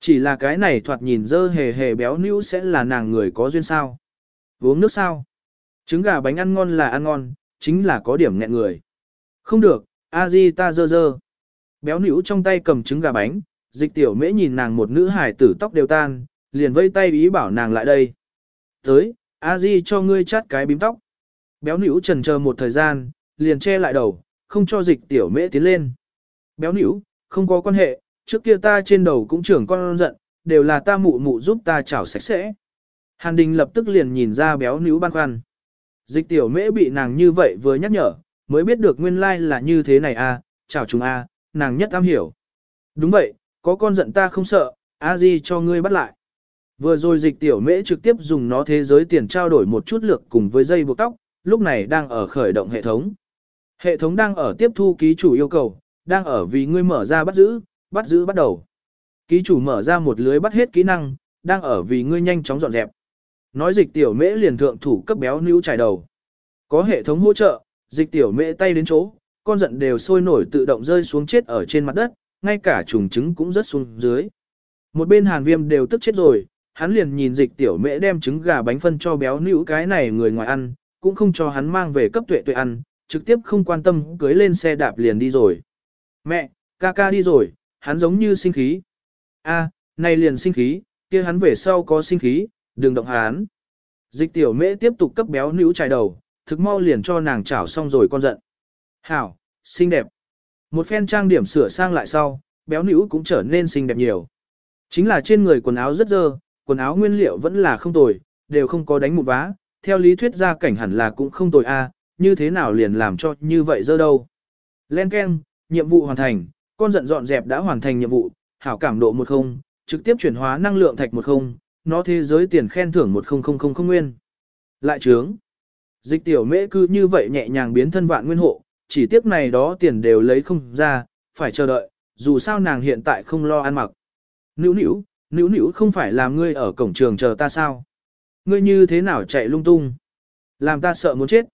Chỉ là cái này thoạt nhìn dơ hề hề béo nữ sẽ là nàng người có duyên sao. Uống nước sao. Trứng gà bánh ăn ngon là ăn ngon, chính là có điểm nghẹn người. Không được, a di ta dơ dơ. Béo nữ trong tay cầm trứng gà bánh, dịch tiểu mễ nhìn nàng một nữ hải tử tóc đều tan, liền vây tay ý bảo nàng lại đây. Tới, a di cho ngươi chát cái bím tóc. Béo nữ trần chờ một thời gian, liền che lại đầu, không cho dịch tiểu mễ tiến lên. Béo nữ, không có quan hệ, trước kia ta trên đầu cũng trưởng con giận, đều là ta mụ mụ giúp ta chảo sạch sẽ. Hàn Đình lập tức liền nhìn ra béo nữ băn khoăn. Dịch tiểu mễ bị nàng như vậy vừa nhắc nhở, mới biết được nguyên lai là như thế này à, chào chúng a, à, nàng nhất am hiểu. Đúng vậy, có con giận ta không sợ, a di cho ngươi bắt lại. Vừa rồi dịch tiểu mễ trực tiếp dùng nó thế giới tiền trao đổi một chút lược cùng với dây buộc tóc, lúc này đang ở khởi động hệ thống. Hệ thống đang ở tiếp thu ký chủ yêu cầu, đang ở vì ngươi mở ra bắt giữ, bắt giữ bắt đầu. Ký chủ mở ra một lưới bắt hết kỹ năng, đang ở vì ngươi nhanh chóng dọn dẹp. Nói dịch tiểu mễ liền thượng thủ cấp béo níu trải đầu. Có hệ thống hỗ trợ, dịch tiểu mễ tay đến chỗ, con giận đều sôi nổi tự động rơi xuống chết ở trên mặt đất, ngay cả trùng trứng cũng rớt xuống dưới. Một bên hàn viêm đều tức chết rồi, hắn liền nhìn dịch tiểu mễ đem trứng gà bánh phân cho béo nữ cái này người ngoài ăn, cũng không cho hắn mang về cấp tuệ tuệ ăn, trực tiếp không quan tâm cưới lên xe đạp liền đi rồi. Mẹ, ca ca đi rồi, hắn giống như sinh khí. A, này liền sinh khí, kia hắn về sau có sinh khí, đừng động hắn. Dịch tiểu mễ tiếp tục cấp béo nữ trải đầu, thực mau liền cho nàng chảo xong rồi con giận. Hảo, xinh đẹp. Một phen trang điểm sửa sang lại sau, béo nữ cũng trở nên xinh đẹp nhiều. Chính là trên người quần áo rất dơ, quần áo nguyên liệu vẫn là không tồi, đều không có đánh một vá, theo lý thuyết ra cảnh hẳn là cũng không tồi a, như thế nào liền làm cho như vậy dơ đâu. Len Ken, nhiệm vụ hoàn thành, con giận dọn dẹp đã hoàn thành nhiệm vụ, hảo cảm độ 10, trực tiếp chuyển hóa năng lượng thạch 10, nó thế giới tiền khen thưởng 10000 nguyên. Lại trướng. Dịch tiểu mễ cư như vậy nhẹ nhàng biến thân vạn nguyên hộ, chỉ tiếc này đó tiền đều lấy không ra, phải chờ đợi, dù sao nàng hiện tại không lo ăn mặc. Nữu nữu, nữu nữu không phải làm ngươi ở cổng trường chờ ta sao? Ngươi như thế nào chạy lung tung? Làm ta sợ muốn chết.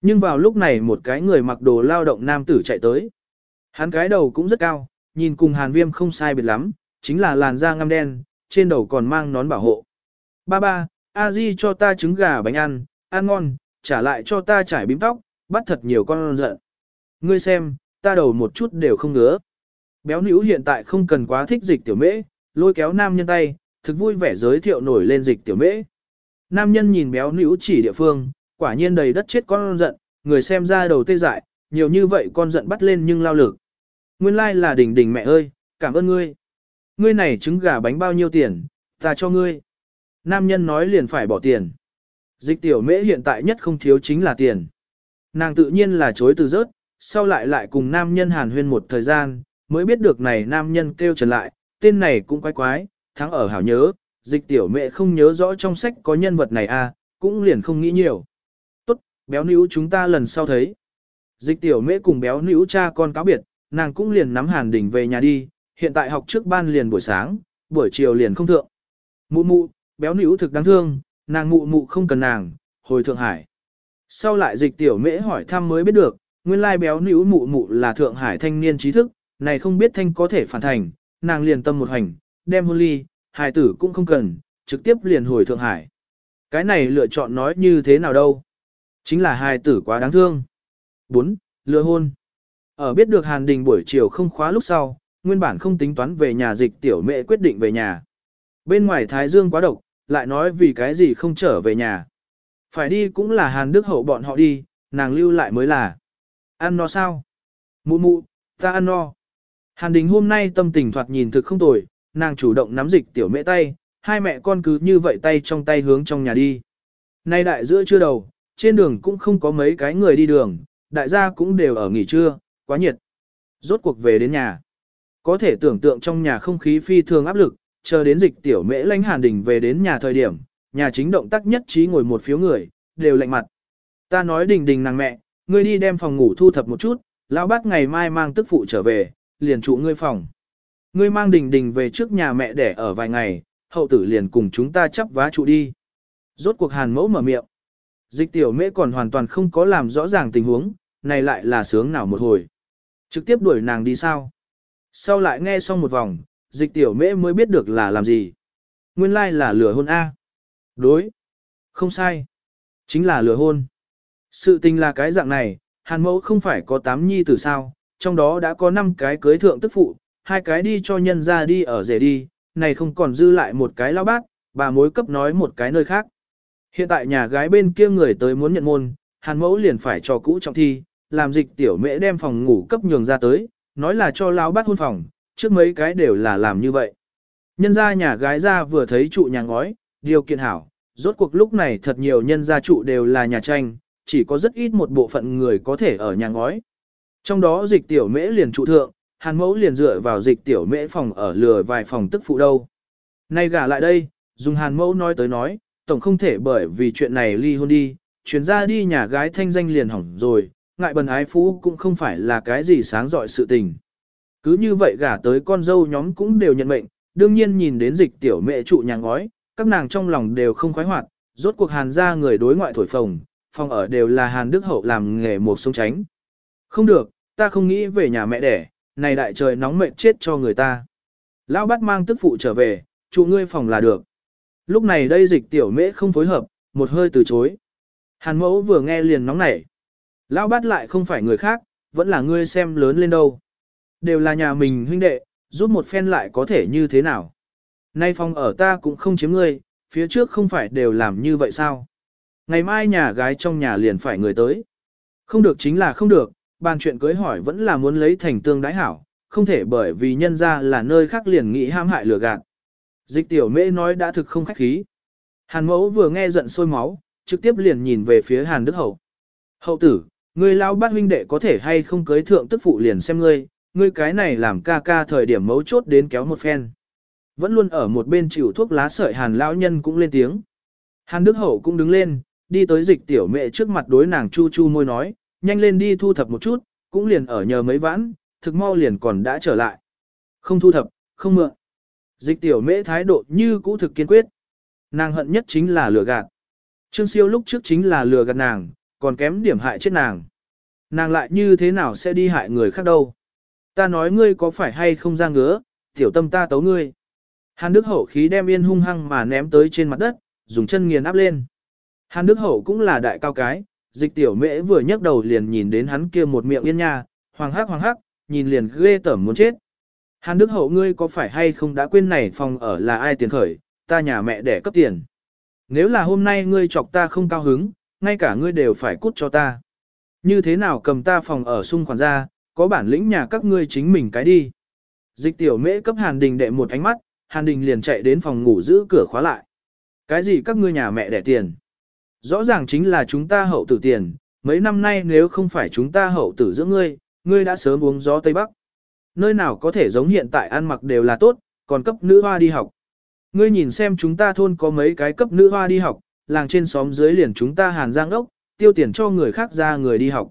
Nhưng vào lúc này một cái người mặc đồ lao động nam tử chạy tới. Hắn cái đầu cũng rất cao, nhìn cùng hàn viêm không sai biệt lắm, chính là làn da ngăm đen, trên đầu còn mang nón bảo hộ. Ba ba, a di cho ta trứng gà bánh ăn, ăn ngon, trả lại cho ta trải bím tóc, bắt thật nhiều con giận. Ngươi xem, ta đầu một chút đều không ngứa. Béo nữ hiện tại không cần quá thích dịch tiểu mễ, lôi kéo nam nhân tay, thực vui vẻ giới thiệu nổi lên dịch tiểu mễ. Nam nhân nhìn béo nữ chỉ địa phương, quả nhiên đầy đất chết con giận, người xem ra đầu tê dại, nhiều như vậy con giận bắt lên nhưng lao lực. Nguyên lai like là đỉnh đỉnh mẹ ơi, cảm ơn ngươi. Ngươi này trứng gà bánh bao nhiêu tiền, ta cho ngươi. Nam nhân nói liền phải bỏ tiền. Dịch tiểu mễ hiện tại nhất không thiếu chính là tiền. Nàng tự nhiên là chối từ rớt, sau lại lại cùng nam nhân hàn huyên một thời gian, mới biết được này nam nhân kêu trần lại, tên này cũng quái quái, thắng ở hảo nhớ, dịch tiểu mẹ không nhớ rõ trong sách có nhân vật này à, cũng liền không nghĩ nhiều. Tốt, béo nữ chúng ta lần sau thấy. Dịch tiểu mẹ cùng béo nữ cha con cáo biệt, nàng cũng liền nắm hàn đỉnh về nhà đi, hiện tại học trước ban liền buổi sáng, buổi chiều liền không thượng. Mụ mụ, béo nữ thực đáng thương, nàng mụ mụ không cần nàng, hồi Thượng Hải. Sau lại dịch tiểu mễ hỏi thăm mới biết được, nguyên lai béo nữ mụ mụ là Thượng Hải thanh niên trí thức, này không biết thanh có thể phản thành, nàng liền tâm một hành, đem hôn ly, hài tử cũng không cần, trực tiếp liền hồi Thượng Hải. Cái này lựa chọn nói như thế nào đâu? Chính là hài tử quá đáng thương. 4. Lừa hôn. Ở biết được Hàn Đình buổi chiều không khóa lúc sau, nguyên bản không tính toán về nhà dịch tiểu mẹ quyết định về nhà. Bên ngoài Thái Dương quá độc, lại nói vì cái gì không trở về nhà. Phải đi cũng là Hàn Đức Hậu bọn họ đi, nàng lưu lại mới là. Ăn no sao? Mụ mụ, ta ăn no. Hàn Đình hôm nay tâm tình thoạt nhìn thực không tồi, nàng chủ động nắm dịch tiểu mẹ tay, hai mẹ con cứ như vậy tay trong tay hướng trong nhà đi. Nay đại giữa chưa đầu, trên đường cũng không có mấy cái người đi đường, đại gia cũng đều ở nghỉ trưa, quá nhiệt. Rốt cuộc về đến nhà. Có thể tưởng tượng trong nhà không khí phi thường áp lực, chờ đến dịch tiểu mễ lãnh hàn đình về đến nhà thời điểm, nhà chính động tác nhất trí ngồi một phiếu người, đều lạnh mặt. Ta nói đình đình nàng mẹ, ngươi đi đem phòng ngủ thu thập một chút, lão bát ngày mai mang tức phụ trở về, liền trụ ngươi phòng. Ngươi mang đình đình về trước nhà mẹ để ở vài ngày, hậu tử liền cùng chúng ta chấp vá trụ đi. Rốt cuộc hàn mẫu mở miệng. Dịch tiểu mễ còn hoàn toàn không có làm rõ ràng tình huống, này lại là sướng nào một hồi. Trực tiếp đuổi nàng đi sao? Sau lại nghe xong một vòng, dịch tiểu mễ mới biết được là làm gì. Nguyên lai like là lừa hôn A. Đối. Không sai. Chính là lừa hôn. Sự tình là cái dạng này, hàn mẫu không phải có tám nhi tử sao, trong đó đã có 5 cái cưới thượng tức phụ, hai cái đi cho nhân ra đi ở rể đi, này không còn dư lại một cái lao bác, bà mối cấp nói một cái nơi khác. Hiện tại nhà gái bên kia người tới muốn nhận môn, hàn mẫu liền phải cho cũ trọng thi, làm dịch tiểu mễ đem phòng ngủ cấp nhường ra tới, nói là cho lao bác hôn phòng, trước mấy cái đều là làm như vậy. Nhân gia nhà gái ra vừa thấy trụ nhà ngói, điều kiện hảo, rốt cuộc lúc này thật nhiều nhân gia trụ đều là nhà tranh, chỉ có rất ít một bộ phận người có thể ở nhà ngói. Trong đó dịch tiểu mễ liền trụ thượng, hàn mẫu liền dựa vào dịch tiểu mễ phòng ở lừa vài phòng tức phụ đâu. Nay gả lại đây, dùng hàn mẫu nói tới nói, tổng không thể bởi vì chuyện này ly hôn đi, chuyển ra đi nhà gái thanh danh liền hỏng rồi, ngại bần ái phú cũng không phải là cái gì sáng dọi sự tình. Cứ như vậy gả tới con dâu nhóm cũng đều nhận mệnh, đương nhiên nhìn đến dịch tiểu mẹ trụ nhà ngói, các nàng trong lòng đều không khoái hoạt, rốt cuộc hàn ra người đối ngoại thổi phồng, phòng ở đều là hàn đức hậu làm nghề một sông tránh. Không được, ta không nghĩ về nhà mẹ đẻ, này đại trời nóng mệt chết cho người ta. Lão bắt mang tức phụ trở về, trụ ngươi phòng là được. Lúc này đây dịch tiểu mễ không phối hợp, một hơi từ chối. Hàn mẫu vừa nghe liền nóng nảy. Lão bát lại không phải người khác, vẫn là ngươi xem lớn lên đâu. Đều là nhà mình huynh đệ, giúp một phen lại có thể như thế nào. Nay phòng ở ta cũng không chiếm ngươi, phía trước không phải đều làm như vậy sao. Ngày mai nhà gái trong nhà liền phải người tới. Không được chính là không được, bàn chuyện cưới hỏi vẫn là muốn lấy thành tương đái hảo, không thể bởi vì nhân ra là nơi khác liền nghĩ ham hại lừa gạt. Dịch tiểu mễ nói đã thực không khách khí. Hàn mẫu vừa nghe giận sôi máu, trực tiếp liền nhìn về phía Hàn Đức Hậu. Hậu tử, ngươi lao bát huynh đệ có thể hay không cưới thượng tức phụ liền xem ngươi, ngươi cái này làm ca ca thời điểm mấu chốt đến kéo một phen. Vẫn luôn ở một bên chịu thuốc lá sợi Hàn lão nhân cũng lên tiếng. Hàn Đức Hậu cũng đứng lên, đi tới dịch tiểu mẹ trước mặt đối nàng chu chu môi nói, nhanh lên đi thu thập một chút, cũng liền ở nhờ mấy vãn, thực mau liền còn đã trở lại. Không thu thập, không mượn. Dịch tiểu mễ thái độ như cũ thực kiên quyết. Nàng hận nhất chính là lừa gạt. Trương siêu lúc trước chính là lừa gạt nàng, còn kém điểm hại chết nàng. Nàng lại như thế nào sẽ đi hại người khác đâu. Ta nói ngươi có phải hay không ra ngứa, tiểu tâm ta tấu ngươi. Hàn Đức Hậu khí đem yên hung hăng mà ném tới trên mặt đất, dùng chân nghiền áp lên. Hàn Đức Hậu cũng là đại cao cái, dịch tiểu mễ vừa nhấc đầu liền nhìn đến hắn kia một miệng yên nha, hoàng hắc hoàng hắc, nhìn liền ghê tởm muốn chết. Hàn Đức Hậu ngươi có phải hay không đã quên này phòng ở là ai tiền khởi, ta nhà mẹ để cấp tiền. Nếu là hôm nay ngươi chọc ta không cao hứng, ngay cả ngươi đều phải cút cho ta. Như thế nào cầm ta phòng ở xung khoản ra, có bản lĩnh nhà các ngươi chính mình cái đi. Dịch tiểu mễ cấp Hàn Đình đệ một ánh mắt, Hàn Đình liền chạy đến phòng ngủ giữ cửa khóa lại. Cái gì các ngươi nhà mẹ đẻ tiền? Rõ ràng chính là chúng ta hậu tử tiền, mấy năm nay nếu không phải chúng ta hậu tử giữa ngươi, ngươi đã sớm uống gió Tây Bắc. Nơi nào có thể giống hiện tại ăn mặc đều là tốt, còn cấp nữ hoa đi học. Ngươi nhìn xem chúng ta thôn có mấy cái cấp nữ hoa đi học, làng trên xóm dưới liền chúng ta hàn giang đốc, tiêu tiền cho người khác ra người đi học.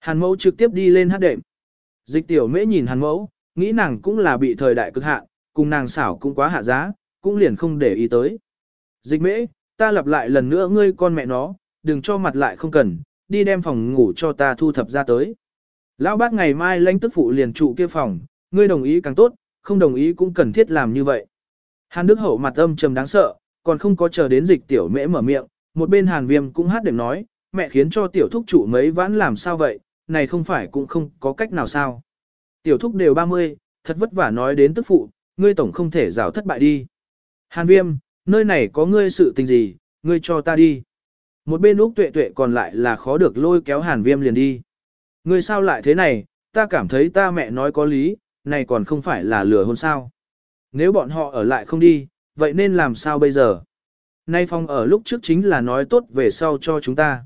Hàn mẫu trực tiếp đi lên hát đệm. Dịch tiểu mễ nhìn hàn mẫu, nghĩ nàng cũng là bị thời đại cực hạn, cùng nàng xảo cũng quá hạ giá, cũng liền không để ý tới. Dịch mễ, ta lặp lại lần nữa ngươi con mẹ nó, đừng cho mặt lại không cần, đi đem phòng ngủ cho ta thu thập ra tới. Lão bác ngày mai lãnh tức phụ liền trụ kia phòng, ngươi đồng ý càng tốt, không đồng ý cũng cần thiết làm như vậy. Hàn Đức Hậu mặt âm trầm đáng sợ, còn không có chờ đến dịch tiểu mễ mở miệng, một bên Hàn Viêm cũng hát điểm nói, mẹ khiến cho tiểu thúc chủ mấy vãn làm sao vậy, này không phải cũng không có cách nào sao. Tiểu thúc đều 30, thật vất vả nói đến tức phụ, ngươi tổng không thể rào thất bại đi. Hàn Viêm, nơi này có ngươi sự tình gì, ngươi cho ta đi. Một bên Úc Tuệ Tuệ còn lại là khó được lôi kéo Hàn Viêm liền đi. Ngươi sao lại thế này, ta cảm thấy ta mẹ nói có lý, này còn không phải là lừa hôn sao. Nếu bọn họ ở lại không đi, vậy nên làm sao bây giờ? Nay phong ở lúc trước chính là nói tốt về sau cho chúng ta.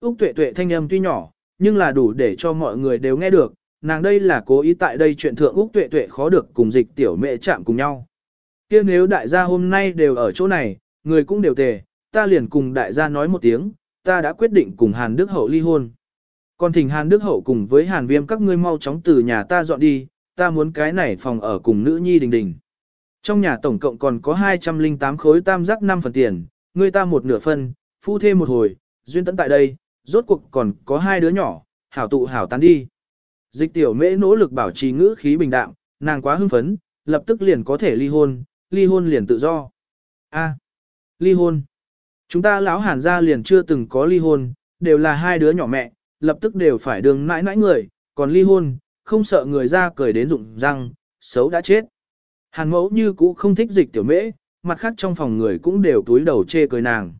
Úc tuệ tuệ thanh âm tuy nhỏ, nhưng là đủ để cho mọi người đều nghe được, nàng đây là cố ý tại đây chuyện thượng Úc tuệ tuệ khó được cùng dịch tiểu mẹ chạm cùng nhau kia nếu đại gia hôm nay đều ở chỗ này, người cũng đều tề, ta liền cùng đại gia nói một tiếng, ta đã quyết định cùng Hàn Đức Hậu ly hôn. Còn thỉnh Hàn Đức Hậu cùng với Hàn Viêm các ngươi mau chóng từ nhà ta dọn đi, ta muốn cái này phòng ở cùng nữ nhi đình đình. Trong nhà tổng cộng còn có 208 khối tam giác 5 phần tiền, người ta một nửa phân, phu thêm một hồi, duyên tấn tại đây, rốt cuộc còn có hai đứa nhỏ, hảo tụ hảo tán đi. Dịch tiểu mễ nỗ lực bảo trì ngữ khí bình đạm, nàng quá hưng phấn, lập tức liền có thể ly hôn, ly hôn liền tự do. A, ly hôn. Chúng ta lão hàn gia liền chưa từng có ly hôn, đều là hai đứa nhỏ mẹ, lập tức đều phải đường mãi mãi người, còn ly hôn, không sợ người ra cười đến rụng răng, xấu đã chết. Hàn mẫu như cũ không thích dịch tiểu mễ, mặt khác trong phòng người cũng đều túi đầu chê cười nàng.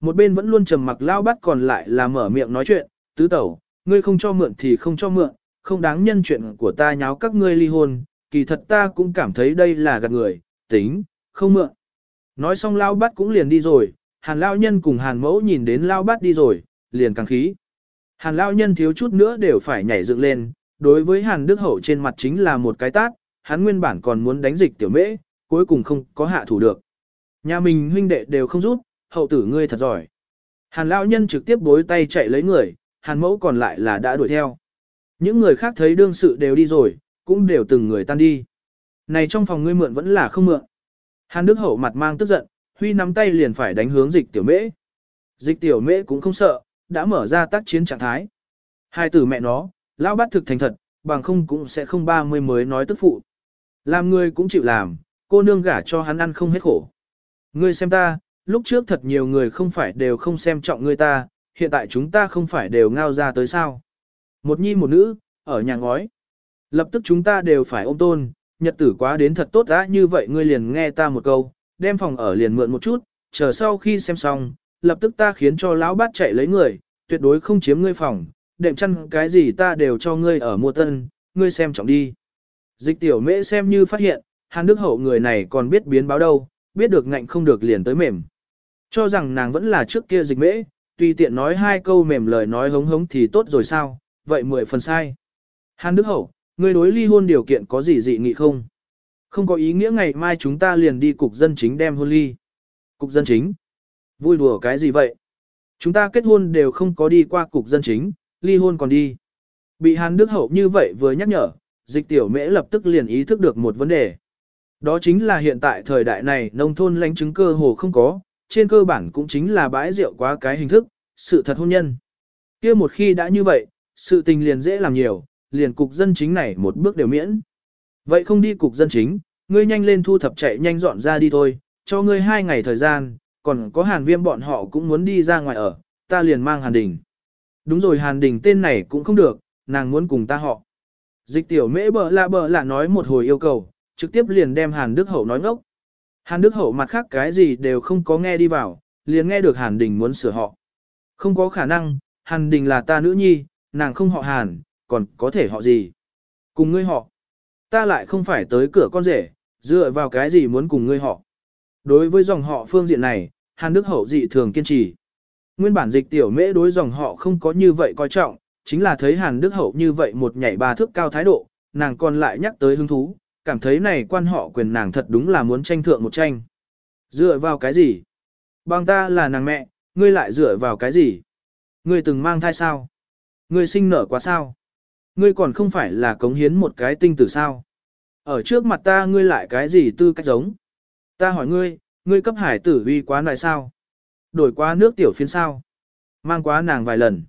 Một bên vẫn luôn trầm mặc lao bắt còn lại là mở miệng nói chuyện, tứ tẩu, ngươi không cho mượn thì không cho mượn, không đáng nhân chuyện của ta nháo các ngươi ly hôn, kỳ thật ta cũng cảm thấy đây là gạt người, tính, không mượn. Nói xong lao bắt cũng liền đi rồi, hàn lao nhân cùng hàn mẫu nhìn đến lao bắt đi rồi, liền càng khí. Hàn lao nhân thiếu chút nữa đều phải nhảy dựng lên, đối với hàn đức hậu trên mặt chính là một cái tát, hắn nguyên bản còn muốn đánh dịch tiểu mễ, cuối cùng không có hạ thủ được. Nhà mình huynh đệ đều không rút, hậu tử ngươi thật giỏi. Hàn lão nhân trực tiếp bối tay chạy lấy người, hàn mẫu còn lại là đã đuổi theo. Những người khác thấy đương sự đều đi rồi, cũng đều từng người tan đi. Này trong phòng ngươi mượn vẫn là không mượn. Hàn Đức Hậu mặt mang tức giận, huy nắm tay liền phải đánh hướng dịch tiểu mễ. Dịch tiểu mễ cũng không sợ, đã mở ra tác chiến trạng thái. Hai tử mẹ nó, lão bắt thực thành thật, bằng không cũng sẽ không ba mươi mới nói tức phụ. Làm người cũng chịu làm, cô nương gả cho hắn ăn không hết khổ. Ngươi xem ta, lúc trước thật nhiều người không phải đều không xem trọng ngươi ta, hiện tại chúng ta không phải đều ngao ra tới sao. Một nhi một nữ, ở nhà ngói. Lập tức chúng ta đều phải ôm tôn, nhật tử quá đến thật tốt đã như vậy ngươi liền nghe ta một câu, đem phòng ở liền mượn một chút, chờ sau khi xem xong, lập tức ta khiến cho lão bát chạy lấy người, tuyệt đối không chiếm ngươi phòng, đệm chăn cái gì ta đều cho ngươi ở mua tân, ngươi xem trọng đi. Dịch tiểu mễ xem như phát hiện, Hàn Đức Hậu người này còn biết biến báo đâu, biết được ngạnh không được liền tới mềm. Cho rằng nàng vẫn là trước kia dịch mễ, tùy tiện nói hai câu mềm lời nói hống hống thì tốt rồi sao, vậy mười phần sai. Hàn Đức Hậu, người đối ly hôn điều kiện có gì dị nghị không? Không có ý nghĩa ngày mai chúng ta liền đi cục dân chính đem hôn ly. Cục dân chính? Vui đùa cái gì vậy? Chúng ta kết hôn đều không có đi qua cục dân chính, ly hôn còn đi. Bị Hàn Đức Hậu như vậy vừa nhắc nhở, dịch tiểu mễ lập tức liền ý thức được một vấn đề. Đó chính là hiện tại thời đại này nông thôn lãnh chứng cơ hồ không có, trên cơ bản cũng chính là bãi rượu quá cái hình thức, sự thật hôn nhân. kia một khi đã như vậy, sự tình liền dễ làm nhiều, liền cục dân chính này một bước đều miễn. Vậy không đi cục dân chính, ngươi nhanh lên thu thập chạy nhanh dọn ra đi thôi, cho ngươi hai ngày thời gian, còn có hàn viêm bọn họ cũng muốn đi ra ngoài ở, ta liền mang hàn đình. Đúng rồi hàn đình tên này cũng không được, nàng muốn cùng ta họ. Dịch tiểu mễ bờ lạ bờ lạ nói một hồi yêu cầu, trực tiếp liền đem Hàn Đức Hậu nói ngốc. Hàn Đức Hậu mặt khác cái gì đều không có nghe đi vào, liền nghe được Hàn Đình muốn sửa họ. Không có khả năng, Hàn Đình là ta nữ nhi, nàng không họ Hàn, còn có thể họ gì. Cùng ngươi họ. Ta lại không phải tới cửa con rể, dựa vào cái gì muốn cùng ngươi họ. Đối với dòng họ phương diện này, Hàn Đức Hậu dị thường kiên trì. Nguyên bản dịch tiểu mễ đối dòng họ không có như vậy coi trọng, chính là thấy Hàn Đức Hậu như vậy một nhảy ba thước cao thái độ, nàng còn lại nhắc tới hứng thú, cảm thấy này quan họ quyền nàng thật đúng là muốn tranh thượng một tranh. Dựa vào cái gì? Bằng ta là nàng mẹ, ngươi lại dựa vào cái gì? Ngươi từng mang thai sao? Ngươi sinh nở quá sao? Ngươi còn không phải là cống hiến một cái tinh tử sao? Ở trước mặt ta ngươi lại cái gì tư cách giống? Ta hỏi ngươi, ngươi cấp hải tử uy quá loại sao? Đổi qua nước tiểu phiến sao? Mang quá nàng vài lần.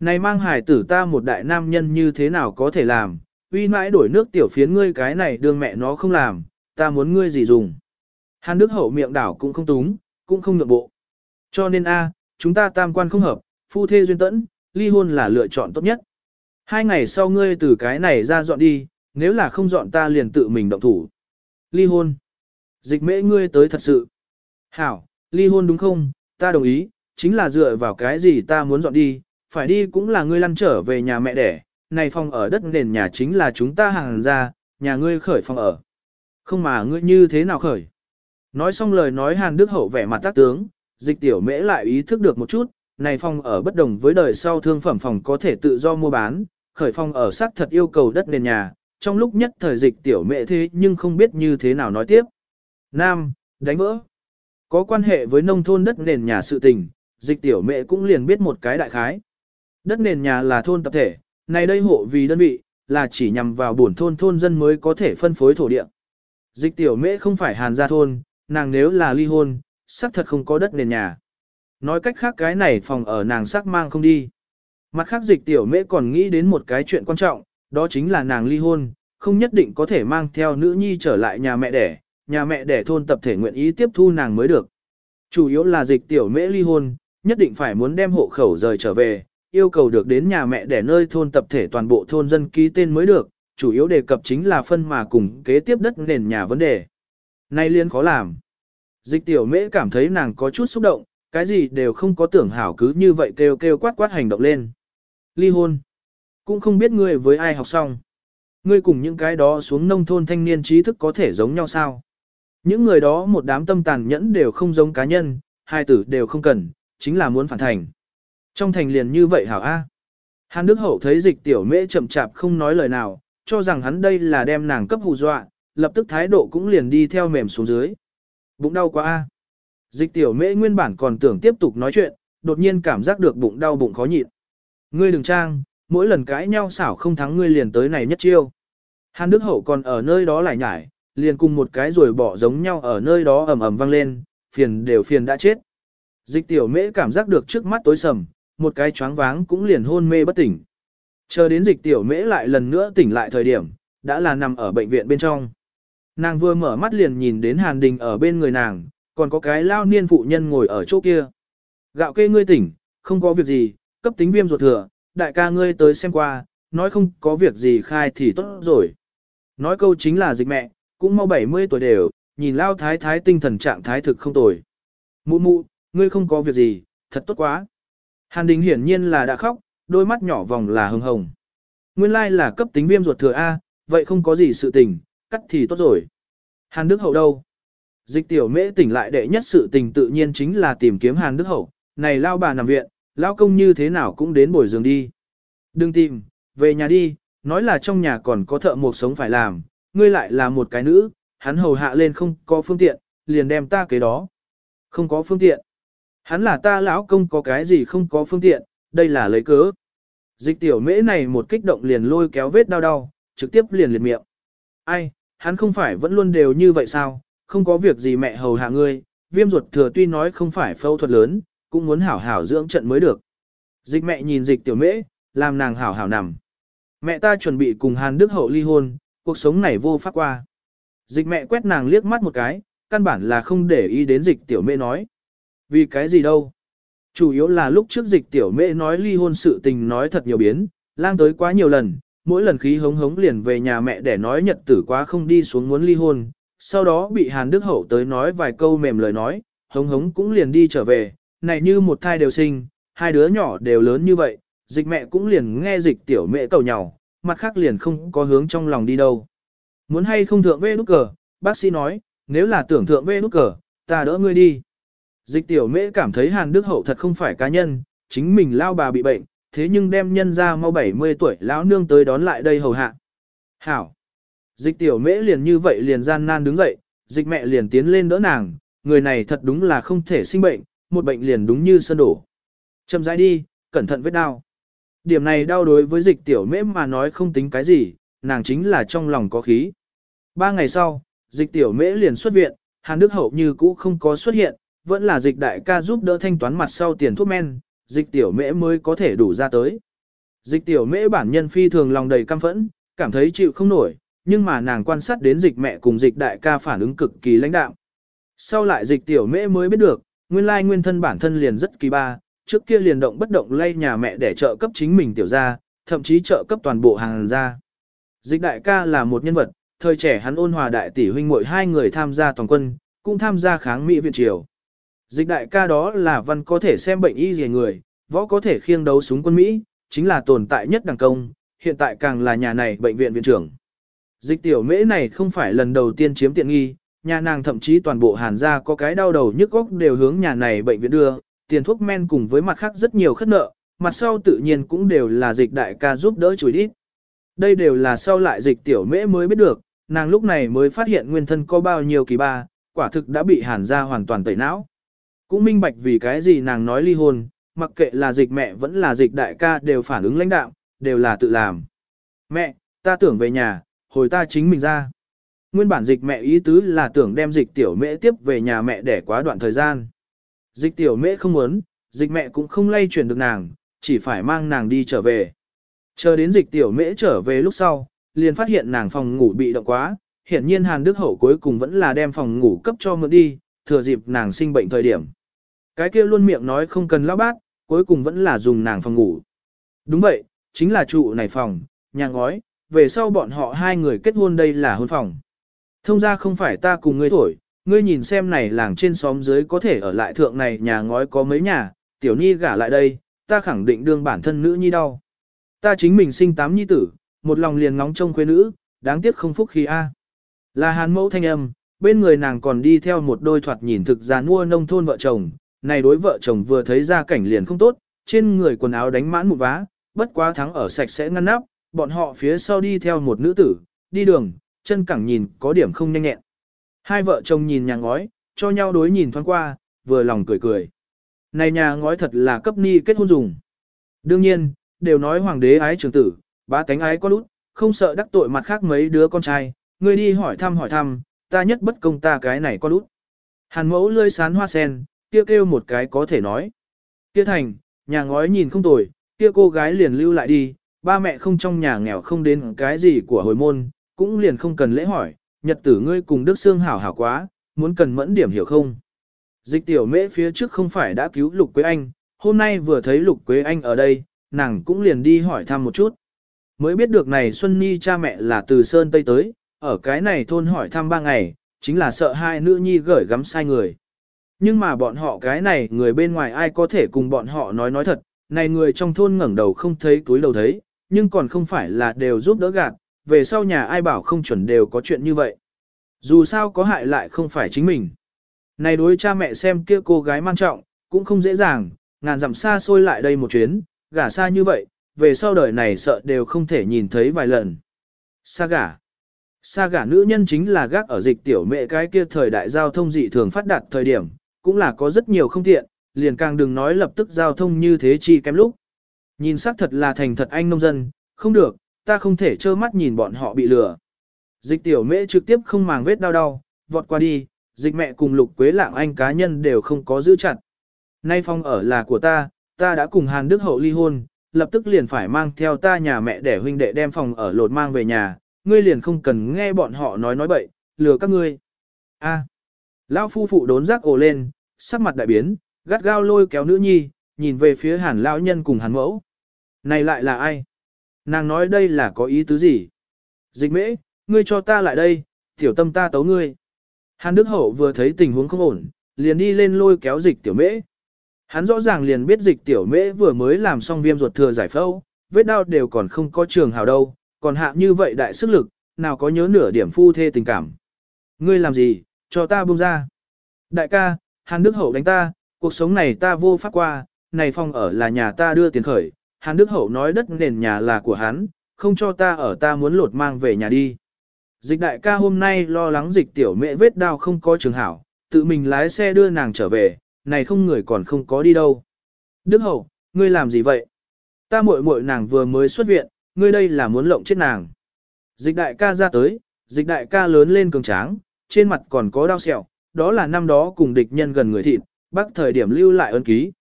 Này mang hải tử ta một đại nam nhân như thế nào có thể làm, uy mãi đổi nước tiểu phiến ngươi cái này đương mẹ nó không làm, ta muốn ngươi gì dùng. Hàn Đức Hậu miệng đảo cũng không túng, cũng không nhượng bộ. Cho nên a, chúng ta tam quan không hợp, phu thê duyên tẫn, ly hôn là lựa chọn tốt nhất. Hai ngày sau ngươi từ cái này ra dọn đi, nếu là không dọn ta liền tự mình động thủ. Ly hôn. Dịch mễ ngươi tới thật sự. Hảo, ly hôn đúng không, ta đồng ý, chính là dựa vào cái gì ta muốn dọn đi, phải đi cũng là ngươi lăn trở về nhà mẹ đẻ, này phòng ở đất nền nhà chính là chúng ta hàng ra, nhà ngươi khởi phòng ở. Không mà ngươi như thế nào khởi? Nói xong lời nói Hàn Đức Hậu vẻ mặt tác tướng, dịch tiểu mễ lại ý thức được một chút, này phòng ở bất đồng với đời sau thương phẩm phòng có thể tự do mua bán, khởi phong ở xác thật yêu cầu đất nền nhà, trong lúc nhất thời dịch tiểu mẹ thế nhưng không biết như thế nào nói tiếp. Nam, đánh vỡ. Có quan hệ với nông thôn đất nền nhà sự tình, dịch tiểu mẹ cũng liền biết một cái đại khái. Đất nền nhà là thôn tập thể, này đây hộ vì đơn vị, là chỉ nhằm vào buồn thôn thôn dân mới có thể phân phối thổ địa. Dịch tiểu mẹ không phải hàn gia thôn, nàng nếu là ly hôn, xác thật không có đất nền nhà. Nói cách khác cái này phòng ở nàng sắc mang không đi. Mặt khác dịch tiểu mễ còn nghĩ đến một cái chuyện quan trọng, đó chính là nàng ly hôn, không nhất định có thể mang theo nữ nhi trở lại nhà mẹ đẻ, nhà mẹ đẻ thôn tập thể nguyện ý tiếp thu nàng mới được. Chủ yếu là dịch tiểu mễ ly hôn, nhất định phải muốn đem hộ khẩu rời trở về, yêu cầu được đến nhà mẹ đẻ nơi thôn tập thể toàn bộ thôn dân ký tên mới được, chủ yếu đề cập chính là phân mà cùng kế tiếp đất nền nhà vấn đề. Nay liên khó làm. Dịch tiểu mễ cảm thấy nàng có chút xúc động, cái gì đều không có tưởng hảo cứ như vậy kêu kêu quát quát hành động lên. Ly hôn. Cũng không biết ngươi với ai học xong. Ngươi cùng những cái đó xuống nông thôn thanh niên trí thức có thể giống nhau sao? Những người đó một đám tâm tàn nhẫn đều không giống cá nhân, hai tử đều không cần, chính là muốn phản thành. Trong thành liền như vậy hảo A. Hàn Đức Hậu thấy dịch tiểu mễ chậm chạp không nói lời nào, cho rằng hắn đây là đem nàng cấp hù dọa, lập tức thái độ cũng liền đi theo mềm xuống dưới. Bụng đau quá A. Dịch tiểu mễ nguyên bản còn tưởng tiếp tục nói chuyện, đột nhiên cảm giác được bụng đau bụng khó nhịn. Ngươi đừng trang, mỗi lần cãi nhau xảo không thắng ngươi liền tới này nhất chiêu. Hàn Đức Hậu còn ở nơi đó lại nhải, liền cùng một cái rồi bỏ giống nhau ở nơi đó ầm ầm vang lên, phiền đều phiền đã chết. Dịch tiểu mễ cảm giác được trước mắt tối sầm, một cái choáng váng cũng liền hôn mê bất tỉnh. Chờ đến dịch tiểu mễ lại lần nữa tỉnh lại thời điểm, đã là nằm ở bệnh viện bên trong. Nàng vừa mở mắt liền nhìn đến Hàn Đình ở bên người nàng, còn có cái lao niên phụ nhân ngồi ở chỗ kia. Gạo kê ngươi tỉnh, không có việc gì, cấp tính viêm ruột thừa, đại ca ngươi tới xem qua, nói không có việc gì khai thì tốt rồi. Nói câu chính là dịch mẹ, cũng mau 70 tuổi đều, nhìn lao thái thái tinh thần trạng thái thực không tồi. Mụ mụ, ngươi không có việc gì, thật tốt quá. Hàn Đình hiển nhiên là đã khóc, đôi mắt nhỏ vòng là hồng hồng. Nguyên lai là cấp tính viêm ruột thừa A, vậy không có gì sự tình, cắt thì tốt rồi. Hàn Đức Hậu đâu? Dịch tiểu mễ tỉnh lại đệ nhất sự tình tự nhiên chính là tìm kiếm Hàn Đức Hậu, này lao bà nằm viện, Lão công như thế nào cũng đến bồi giường đi. Đừng tìm, về nhà đi, nói là trong nhà còn có thợ một sống phải làm, ngươi lại là một cái nữ, hắn hầu hạ lên không có phương tiện, liền đem ta kế đó. Không có phương tiện. Hắn là ta lão công có cái gì không có phương tiện, đây là lấy cớ. Dịch tiểu mễ này một kích động liền lôi kéo vết đau đau, trực tiếp liền liệt miệng. Ai, hắn không phải vẫn luôn đều như vậy sao, không có việc gì mẹ hầu hạ ngươi, viêm ruột thừa tuy nói không phải phẫu thuật lớn, cũng muốn hảo hảo dưỡng trận mới được. Dịch mẹ nhìn dịch tiểu mễ, làm nàng hảo hảo nằm. Mẹ ta chuẩn bị cùng Hàn Đức Hậu ly hôn, cuộc sống này vô pháp qua. Dịch mẹ quét nàng liếc mắt một cái, căn bản là không để ý đến dịch tiểu mễ nói. Vì cái gì đâu? Chủ yếu là lúc trước dịch tiểu mễ nói ly hôn sự tình nói thật nhiều biến, lang tới quá nhiều lần, mỗi lần khí hống hống liền về nhà mẹ để nói nhật tử quá không đi xuống muốn ly hôn, sau đó bị Hàn Đức Hậu tới nói vài câu mềm lời nói, hống hống cũng liền đi trở về, này như một thai đều sinh, hai đứa nhỏ đều lớn như vậy, dịch mẹ cũng liền nghe dịch tiểu mẹ cầu nhau, mặt khác liền không có hướng trong lòng đi đâu. Muốn hay không thượng vê nút cờ, bác sĩ nói, nếu là tưởng thượng vê nút cờ, ta đỡ ngươi đi. Dịch tiểu mễ cảm thấy Hàn Đức Hậu thật không phải cá nhân, chính mình lao bà bị bệnh, thế nhưng đem nhân ra mau 70 tuổi lão nương tới đón lại đây hầu hạ. Hảo! Dịch tiểu mễ liền như vậy liền gian nan đứng dậy, dịch mẹ liền tiến lên đỡ nàng, người này thật đúng là không thể sinh bệnh, một bệnh liền đúng như sơn đổ. Chậm rãi đi, cẩn thận vết đau. Điểm này đau đối với dịch tiểu mễ mà nói không tính cái gì, nàng chính là trong lòng có khí. Ba ngày sau, dịch tiểu mễ liền xuất viện, Hàn Đức Hậu như cũ không có xuất hiện, vẫn là dịch đại ca giúp đỡ thanh toán mặt sau tiền thuốc men, dịch tiểu mễ mới có thể đủ ra tới. Dịch tiểu mễ bản nhân phi thường lòng đầy căm phẫn, cảm thấy chịu không nổi, nhưng mà nàng quan sát đến dịch mẹ cùng dịch đại ca phản ứng cực kỳ lãnh đạo. Sau lại dịch tiểu mễ mới biết được, nguyên lai nguyên thân bản thân liền rất kỳ ba, trước kia liền động bất động lay nhà mẹ để trợ cấp chính mình tiểu gia, thậm chí trợ cấp toàn bộ hàng gia. Dịch đại ca là một nhân vật, thời trẻ hắn ôn hòa đại tỷ huynh muội hai người tham gia toàn quân, cũng tham gia kháng Mỹ viện triều. Dịch đại ca đó là văn có thể xem bệnh y gì người, võ có thể khiêng đấu súng quân Mỹ, chính là tồn tại nhất đẳng công, hiện tại càng là nhà này bệnh viện viện trưởng. Dịch tiểu mễ này không phải lần đầu tiên chiếm tiện nghi, nhà nàng thậm chí toàn bộ hàn gia có cái đau đầu nhức óc đều hướng nhà này bệnh viện đưa, tiền thuốc men cùng với mặt khác rất nhiều khất nợ, mặt sau tự nhiên cũng đều là dịch đại ca giúp đỡ chùi đít. Đây đều là sau lại dịch tiểu mễ mới biết được, nàng lúc này mới phát hiện nguyên thân có bao nhiêu kỳ ba, quả thực đã bị hàn gia hoàn toàn tẩy não. Cũng minh bạch vì cái gì nàng nói ly hôn, mặc kệ là dịch mẹ vẫn là dịch đại ca đều phản ứng lãnh đạo, đều là tự làm. Mẹ, ta tưởng về nhà, hồi ta chính mình ra. Nguyên bản dịch mẹ ý tứ là tưởng đem dịch tiểu mễ tiếp về nhà mẹ để quá đoạn thời gian. Dịch tiểu mễ không muốn, dịch mẹ cũng không lay chuyển được nàng, chỉ phải mang nàng đi trở về. Chờ đến dịch tiểu mễ trở về lúc sau, liền phát hiện nàng phòng ngủ bị động quá, hiển nhiên Hàn Đức Hậu cuối cùng vẫn là đem phòng ngủ cấp cho mượn đi, thừa dịp nàng sinh bệnh thời điểm. Cái kia luôn miệng nói không cần lão bác, cuối cùng vẫn là dùng nàng phòng ngủ. Đúng vậy, chính là trụ này phòng, nhà ngói, về sau bọn họ hai người kết hôn đây là hôn phòng. Thông ra không phải ta cùng ngươi thổi, ngươi nhìn xem này làng trên xóm dưới có thể ở lại thượng này nhà ngói có mấy nhà, tiểu nhi gả lại đây, ta khẳng định đương bản thân nữ nhi đau. Ta chính mình sinh tám nhi tử, một lòng liền ngóng trông khuê nữ, đáng tiếc không phúc khí a. Là hàn mẫu thanh âm, bên người nàng còn đi theo một đôi thoạt nhìn thực ra mua nông thôn vợ chồng, này đối vợ chồng vừa thấy ra cảnh liền không tốt, trên người quần áo đánh mãn một vá, bất quá thắng ở sạch sẽ ngăn nắp, bọn họ phía sau đi theo một nữ tử, đi đường, chân cẳng nhìn có điểm không nhanh nhẹn. Hai vợ chồng nhìn nhà ngói, cho nhau đối nhìn thoáng qua, vừa lòng cười cười. Này nhà ngói thật là cấp ni kết hôn dùng. Đương nhiên, đều nói hoàng đế ái trường tử, bá tánh ái có lút, không sợ đắc tội mặt khác mấy đứa con trai, người đi hỏi thăm hỏi thăm, ta nhất bất công ta cái này có lút. Hàn mẫu lươi sán hoa sen, kia kêu, kêu một cái có thể nói. Kia thành, nhà ngói nhìn không tồi, kia cô gái liền lưu lại đi, ba mẹ không trong nhà nghèo không đến cái gì của hồi môn, cũng liền không cần lễ hỏi, nhật tử ngươi cùng Đức Sương hảo hảo quá, muốn cần mẫn điểm hiểu không. Dịch tiểu mễ phía trước không phải đã cứu Lục Quế Anh, hôm nay vừa thấy Lục Quế Anh ở đây, nàng cũng liền đi hỏi thăm một chút. Mới biết được này Xuân Nhi cha mẹ là từ Sơn Tây tới, ở cái này thôn hỏi thăm ba ngày, chính là sợ hai nữ nhi gửi gắm sai người. Nhưng mà bọn họ cái này người bên ngoài ai có thể cùng bọn họ nói nói thật, này người trong thôn ngẩng đầu không thấy túi đầu thấy, nhưng còn không phải là đều giúp đỡ gạt, về sau nhà ai bảo không chuẩn đều có chuyện như vậy. Dù sao có hại lại không phải chính mình. Này đối cha mẹ xem kia cô gái mang trọng, cũng không dễ dàng, ngàn dặm xa xôi lại đây một chuyến, gả xa như vậy, về sau đời này sợ đều không thể nhìn thấy vài lần. Xa gả. Xa gả nữ nhân chính là gác ở dịch tiểu mẹ cái kia thời đại giao thông dị thường phát đạt thời điểm, cũng là có rất nhiều không tiện, liền càng đừng nói lập tức giao thông như thế chi kém lúc. Nhìn sắc thật là thành thật anh nông dân, không được, ta không thể trơ mắt nhìn bọn họ bị lừa. Dịch tiểu mễ trực tiếp không màng vết đau đau, vọt qua đi, dịch mẹ cùng lục quế lạng anh cá nhân đều không có giữ chặt. Nay phong ở là của ta, ta đã cùng Hàn Đức Hậu ly hôn, lập tức liền phải mang theo ta nhà mẹ để huynh đệ đem phòng ở lột mang về nhà, ngươi liền không cần nghe bọn họ nói nói bậy, lừa các ngươi. A. Lão phu phụ đốn giác ồ lên, sắc mặt đại biến, gắt gao lôi kéo nữ nhi, nhìn về phía hàn lão nhân cùng hàn mẫu. Này lại là ai? Nàng nói đây là có ý tứ gì? Dịch mễ, ngươi cho ta lại đây, tiểu tâm ta tấu ngươi. Hàn Đức Hậu vừa thấy tình huống không ổn, liền đi lên lôi kéo dịch tiểu mễ. Hắn rõ ràng liền biết dịch tiểu mễ vừa mới làm xong viêm ruột thừa giải phẫu, vết đau đều còn không có trường hào đâu, còn hạ như vậy đại sức lực, nào có nhớ nửa điểm phu thê tình cảm. Ngươi làm gì, cho ta buông ra. Đại ca, Hàn Đức Hậu đánh ta, cuộc sống này ta vô pháp qua, này phòng ở là nhà ta đưa tiền khởi, Hàn Đức Hậu nói đất nền nhà là của hắn, không cho ta ở ta muốn lột mang về nhà đi. Dịch đại ca hôm nay lo lắng dịch tiểu mẹ vết đau không có trường hảo, tự mình lái xe đưa nàng trở về, này không người còn không có đi đâu. Đức Hậu, ngươi làm gì vậy? Ta muội muội nàng vừa mới xuất viện, ngươi đây là muốn lộng chết nàng. Dịch đại ca ra tới, dịch đại ca lớn lên cường tráng, trên mặt còn có đau sẹo, đó là năm đó cùng địch nhân gần người thịt, bác thời điểm lưu lại ân ký.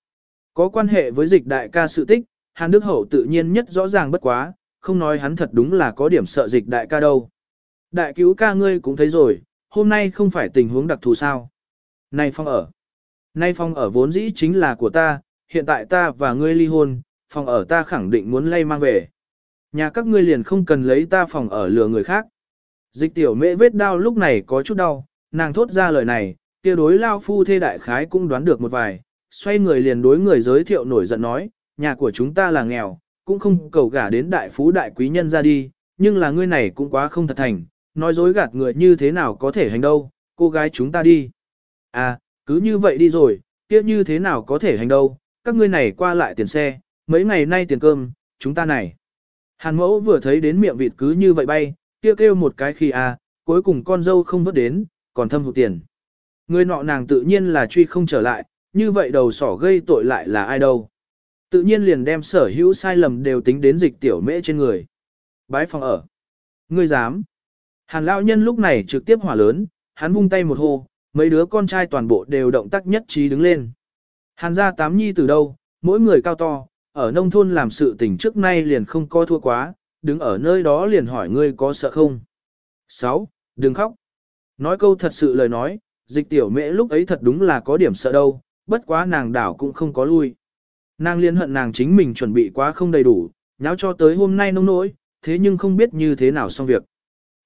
Có quan hệ với dịch đại ca sự tích, Hàn Đức Hậu tự nhiên nhất rõ ràng bất quá, không nói hắn thật đúng là có điểm sợ dịch đại ca đâu. Đại cứu ca ngươi cũng thấy rồi, hôm nay không phải tình huống đặc thù sao. Nay phong ở. Nay phong ở vốn dĩ chính là của ta, hiện tại ta và ngươi ly hôn, phòng ở ta khẳng định muốn lay mang về. Nhà các ngươi liền không cần lấy ta phòng ở lừa người khác. Dịch tiểu mễ vết đau lúc này có chút đau, nàng thốt ra lời này, kia đối lao phu thê đại khái cũng đoán được một vài, xoay người liền đối người giới thiệu nổi giận nói, nhà của chúng ta là nghèo, cũng không cầu gả đến đại phú đại quý nhân ra đi, nhưng là ngươi này cũng quá không thật thành, nói dối gạt người như thế nào có thể hành đâu, cô gái chúng ta đi. À, cứ như vậy đi rồi, kia như thế nào có thể hành đâu, các ngươi này qua lại tiền xe, mấy ngày nay tiền cơm, chúng ta này. Hàn mẫu vừa thấy đến miệng vịt cứ như vậy bay, kia kêu, kêu một cái khi à, cuối cùng con dâu không vớt đến, còn thâm hụt tiền. Người nọ nàng tự nhiên là truy không trở lại, như vậy đầu sỏ gây tội lại là ai đâu. Tự nhiên liền đem sở hữu sai lầm đều tính đến dịch tiểu mễ trên người. Bái phòng ở. Ngươi dám. Hàn lão nhân lúc này trực tiếp hỏa lớn, hắn vung tay một hô, mấy đứa con trai toàn bộ đều động tác nhất trí đứng lên. Hàn gia tám nhi từ đâu, mỗi người cao to, ở nông thôn làm sự tình trước nay liền không coi thua quá, đứng ở nơi đó liền hỏi ngươi có sợ không. 6. Đừng khóc. Nói câu thật sự lời nói, dịch tiểu mễ lúc ấy thật đúng là có điểm sợ đâu, bất quá nàng đảo cũng không có lui. Nàng liên hận nàng chính mình chuẩn bị quá không đầy đủ, nháo cho tới hôm nay nông nỗi, thế nhưng không biết như thế nào xong việc.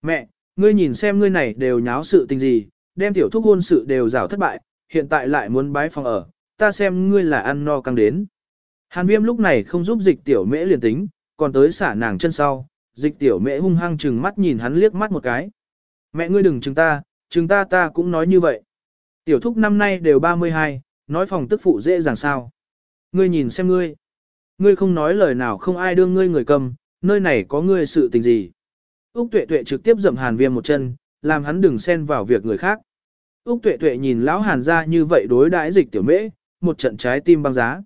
Mẹ, ngươi nhìn xem ngươi này đều nháo sự tình gì, đem tiểu thúc hôn sự đều rào thất bại, hiện tại lại muốn bái phòng ở, ta xem ngươi là ăn no căng đến. Hàn viêm lúc này không giúp dịch tiểu mễ liền tính, còn tới xả nàng chân sau, dịch tiểu mễ hung hăng chừng mắt nhìn hắn liếc mắt một cái. Mẹ ngươi đừng chừng ta, chừng ta ta cũng nói như vậy. Tiểu thúc năm nay đều 32, nói phòng tức phụ dễ dàng sao. Ngươi nhìn xem ngươi. Ngươi không nói lời nào không ai đương ngươi người cầm, nơi này có ngươi sự tình gì. Úc tuệ tuệ trực tiếp dậm hàn viêm một chân, làm hắn đừng xen vào việc người khác. Úc tuệ tuệ nhìn lão hàn ra như vậy đối đãi dịch tiểu mễ, một trận trái tim băng giá.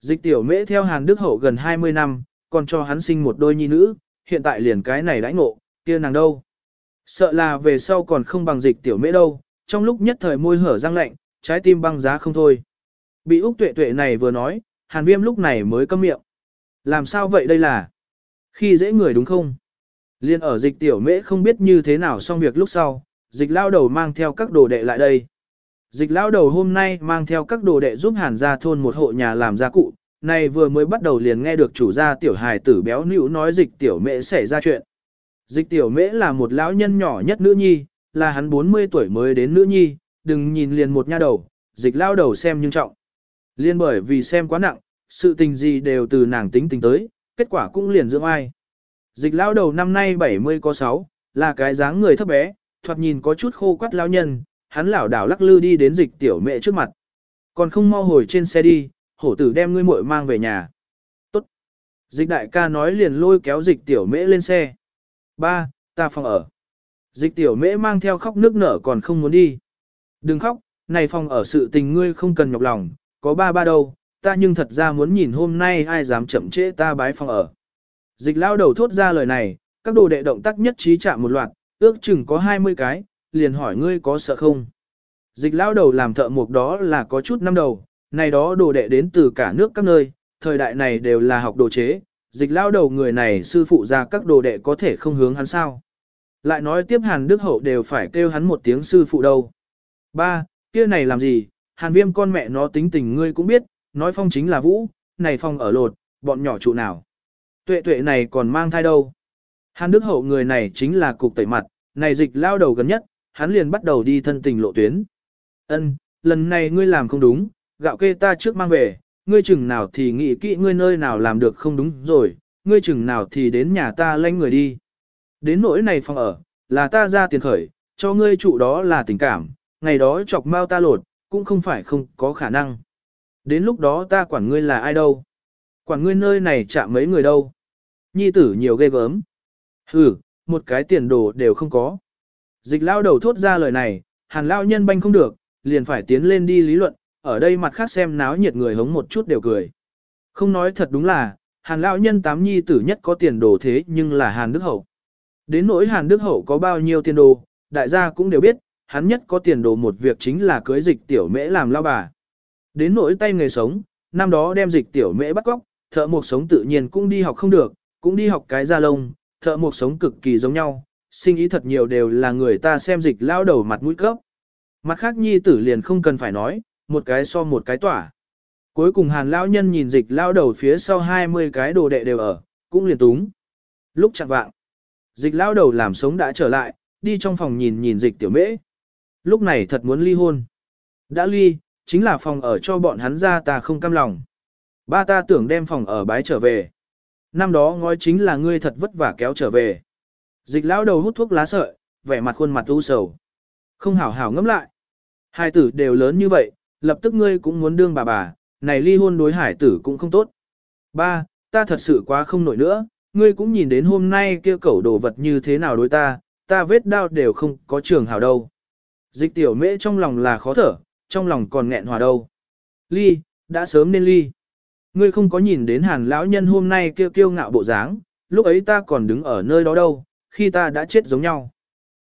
Dịch tiểu mễ theo hàn đức hậu gần 20 năm, còn cho hắn sinh một đôi nhi nữ, hiện tại liền cái này đãi ngộ, kia nàng đâu. Sợ là về sau còn không bằng dịch tiểu mễ đâu, trong lúc nhất thời môi hở răng lạnh, trái tim băng giá không thôi. Bị Úc tuệ tuệ này vừa nói, hàn viêm lúc này mới câm miệng. Làm sao vậy đây là? Khi dễ người đúng không? Liên ở dịch tiểu mễ không biết như thế nào xong việc lúc sau, dịch lao đầu mang theo các đồ đệ lại đây. Dịch lao đầu hôm nay mang theo các đồ đệ giúp hàn gia thôn một hộ nhà làm gia cụ, này vừa mới bắt đầu liền nghe được chủ gia tiểu hài tử béo nữ nói dịch tiểu mễ xảy ra chuyện. Dịch tiểu mễ là một lão nhân nhỏ nhất nữ nhi, là hắn 40 tuổi mới đến nữ nhi, đừng nhìn liền một nha đầu, dịch lao đầu xem nhưng trọng. Liên bởi vì xem quá nặng, sự tình gì đều từ nàng tính tình tới, kết quả cũng liền dưỡng ai. Dịch lao đầu năm nay 70 có 6, là cái dáng người thấp bé, thoạt nhìn có chút khô quắt lao nhân, hắn lảo đảo lắc lư đi đến dịch tiểu mẹ trước mặt. Còn không mau hồi trên xe đi, hổ tử đem ngươi muội mang về nhà. Tốt. Dịch đại ca nói liền lôi kéo dịch tiểu mễ lên xe. Ba, ta phòng ở. Dịch tiểu mễ mang theo khóc nước nở còn không muốn đi. Đừng khóc, này phòng ở sự tình ngươi không cần nhọc lòng, có ba ba đâu, ta nhưng thật ra muốn nhìn hôm nay ai dám chậm trễ ta bái phòng ở. Dịch lao đầu thốt ra lời này, các đồ đệ động tác nhất trí chạm một loạt, ước chừng có 20 cái, liền hỏi ngươi có sợ không. Dịch lao đầu làm thợ mộc đó là có chút năm đầu, này đó đồ đệ đến từ cả nước các nơi, thời đại này đều là học đồ chế, dịch lao đầu người này sư phụ ra các đồ đệ có thể không hướng hắn sao. Lại nói tiếp Hàn Đức Hậu đều phải kêu hắn một tiếng sư phụ đâu. Ba, kia này làm gì, Hàn Viêm con mẹ nó tính tình ngươi cũng biết, nói phong chính là vũ, này phong ở lột, bọn nhỏ trụ nào. Tuệ tuệ này còn mang thai đâu. Hàn Đức Hậu người này chính là cục tẩy mặt, này dịch lao đầu gần nhất, hắn liền bắt đầu đi thân tình lộ tuyến. Ân, lần này ngươi làm không đúng, gạo kê ta trước mang về, ngươi chừng nào thì nghĩ kỹ ngươi nơi nào làm được không đúng rồi, ngươi chừng nào thì đến nhà ta lanh người đi. Đến nỗi này phòng ở, là ta ra tiền khởi, cho ngươi trụ đó là tình cảm, ngày đó chọc mau ta lột, cũng không phải không có khả năng. Đến lúc đó ta quản ngươi là ai đâu. Quản ngươi nơi này chạm mấy người đâu. Nhi tử nhiều ghê gớm. Hừ, một cái tiền đồ đều không có. Dịch lao đầu thốt ra lời này, hàn lao nhân banh không được, liền phải tiến lên đi lý luận, ở đây mặt khác xem náo nhiệt người hống một chút đều cười. Không nói thật đúng là, hàn lao nhân tám nhi tử nhất có tiền đồ thế nhưng là hàn đức hậu. Đến nỗi hàn đức hậu có bao nhiêu tiền đồ, đại gia cũng đều biết, hắn nhất có tiền đồ một việc chính là cưới dịch tiểu mễ làm lao bà. Đến nỗi tay nghề sống, năm đó đem dịch tiểu mễ bắt cóc, thợ mộc sống tự nhiên cũng đi học không được, cũng đi học cái da lông, thợ mộc sống cực kỳ giống nhau, sinh ý thật nhiều đều là người ta xem dịch lao đầu mặt mũi cấp. Mặt khác nhi tử liền không cần phải nói, một cái so một cái tỏa. Cuối cùng hàn lão nhân nhìn dịch lao đầu phía sau 20 cái đồ đệ đều ở, cũng liền túng. Lúc chặt vạng, dịch lao đầu làm sống đã trở lại, đi trong phòng nhìn nhìn dịch tiểu mễ. Lúc này thật muốn ly hôn. Đã ly, chính là phòng ở cho bọn hắn ra ta không cam lòng. Ba ta tưởng đem phòng ở bái trở về. Năm đó ngói chính là ngươi thật vất vả kéo trở về. Dịch lão đầu hút thuốc lá sợi, vẻ mặt khuôn mặt u sầu. Không hảo hảo ngẫm lại. Hai tử đều lớn như vậy, lập tức ngươi cũng muốn đương bà bà, này ly hôn đối hải tử cũng không tốt. Ba, ta thật sự quá không nổi nữa, ngươi cũng nhìn đến hôm nay kia cẩu đồ vật như thế nào đối ta, ta vết đau đều không có trường hảo đâu. Dịch tiểu mễ trong lòng là khó thở, trong lòng còn nghẹn hòa đâu. Ly, đã sớm nên ly. Ngươi không có nhìn đến hàn lão nhân hôm nay kêu kiêu ngạo bộ dáng, lúc ấy ta còn đứng ở nơi đó đâu, khi ta đã chết giống nhau.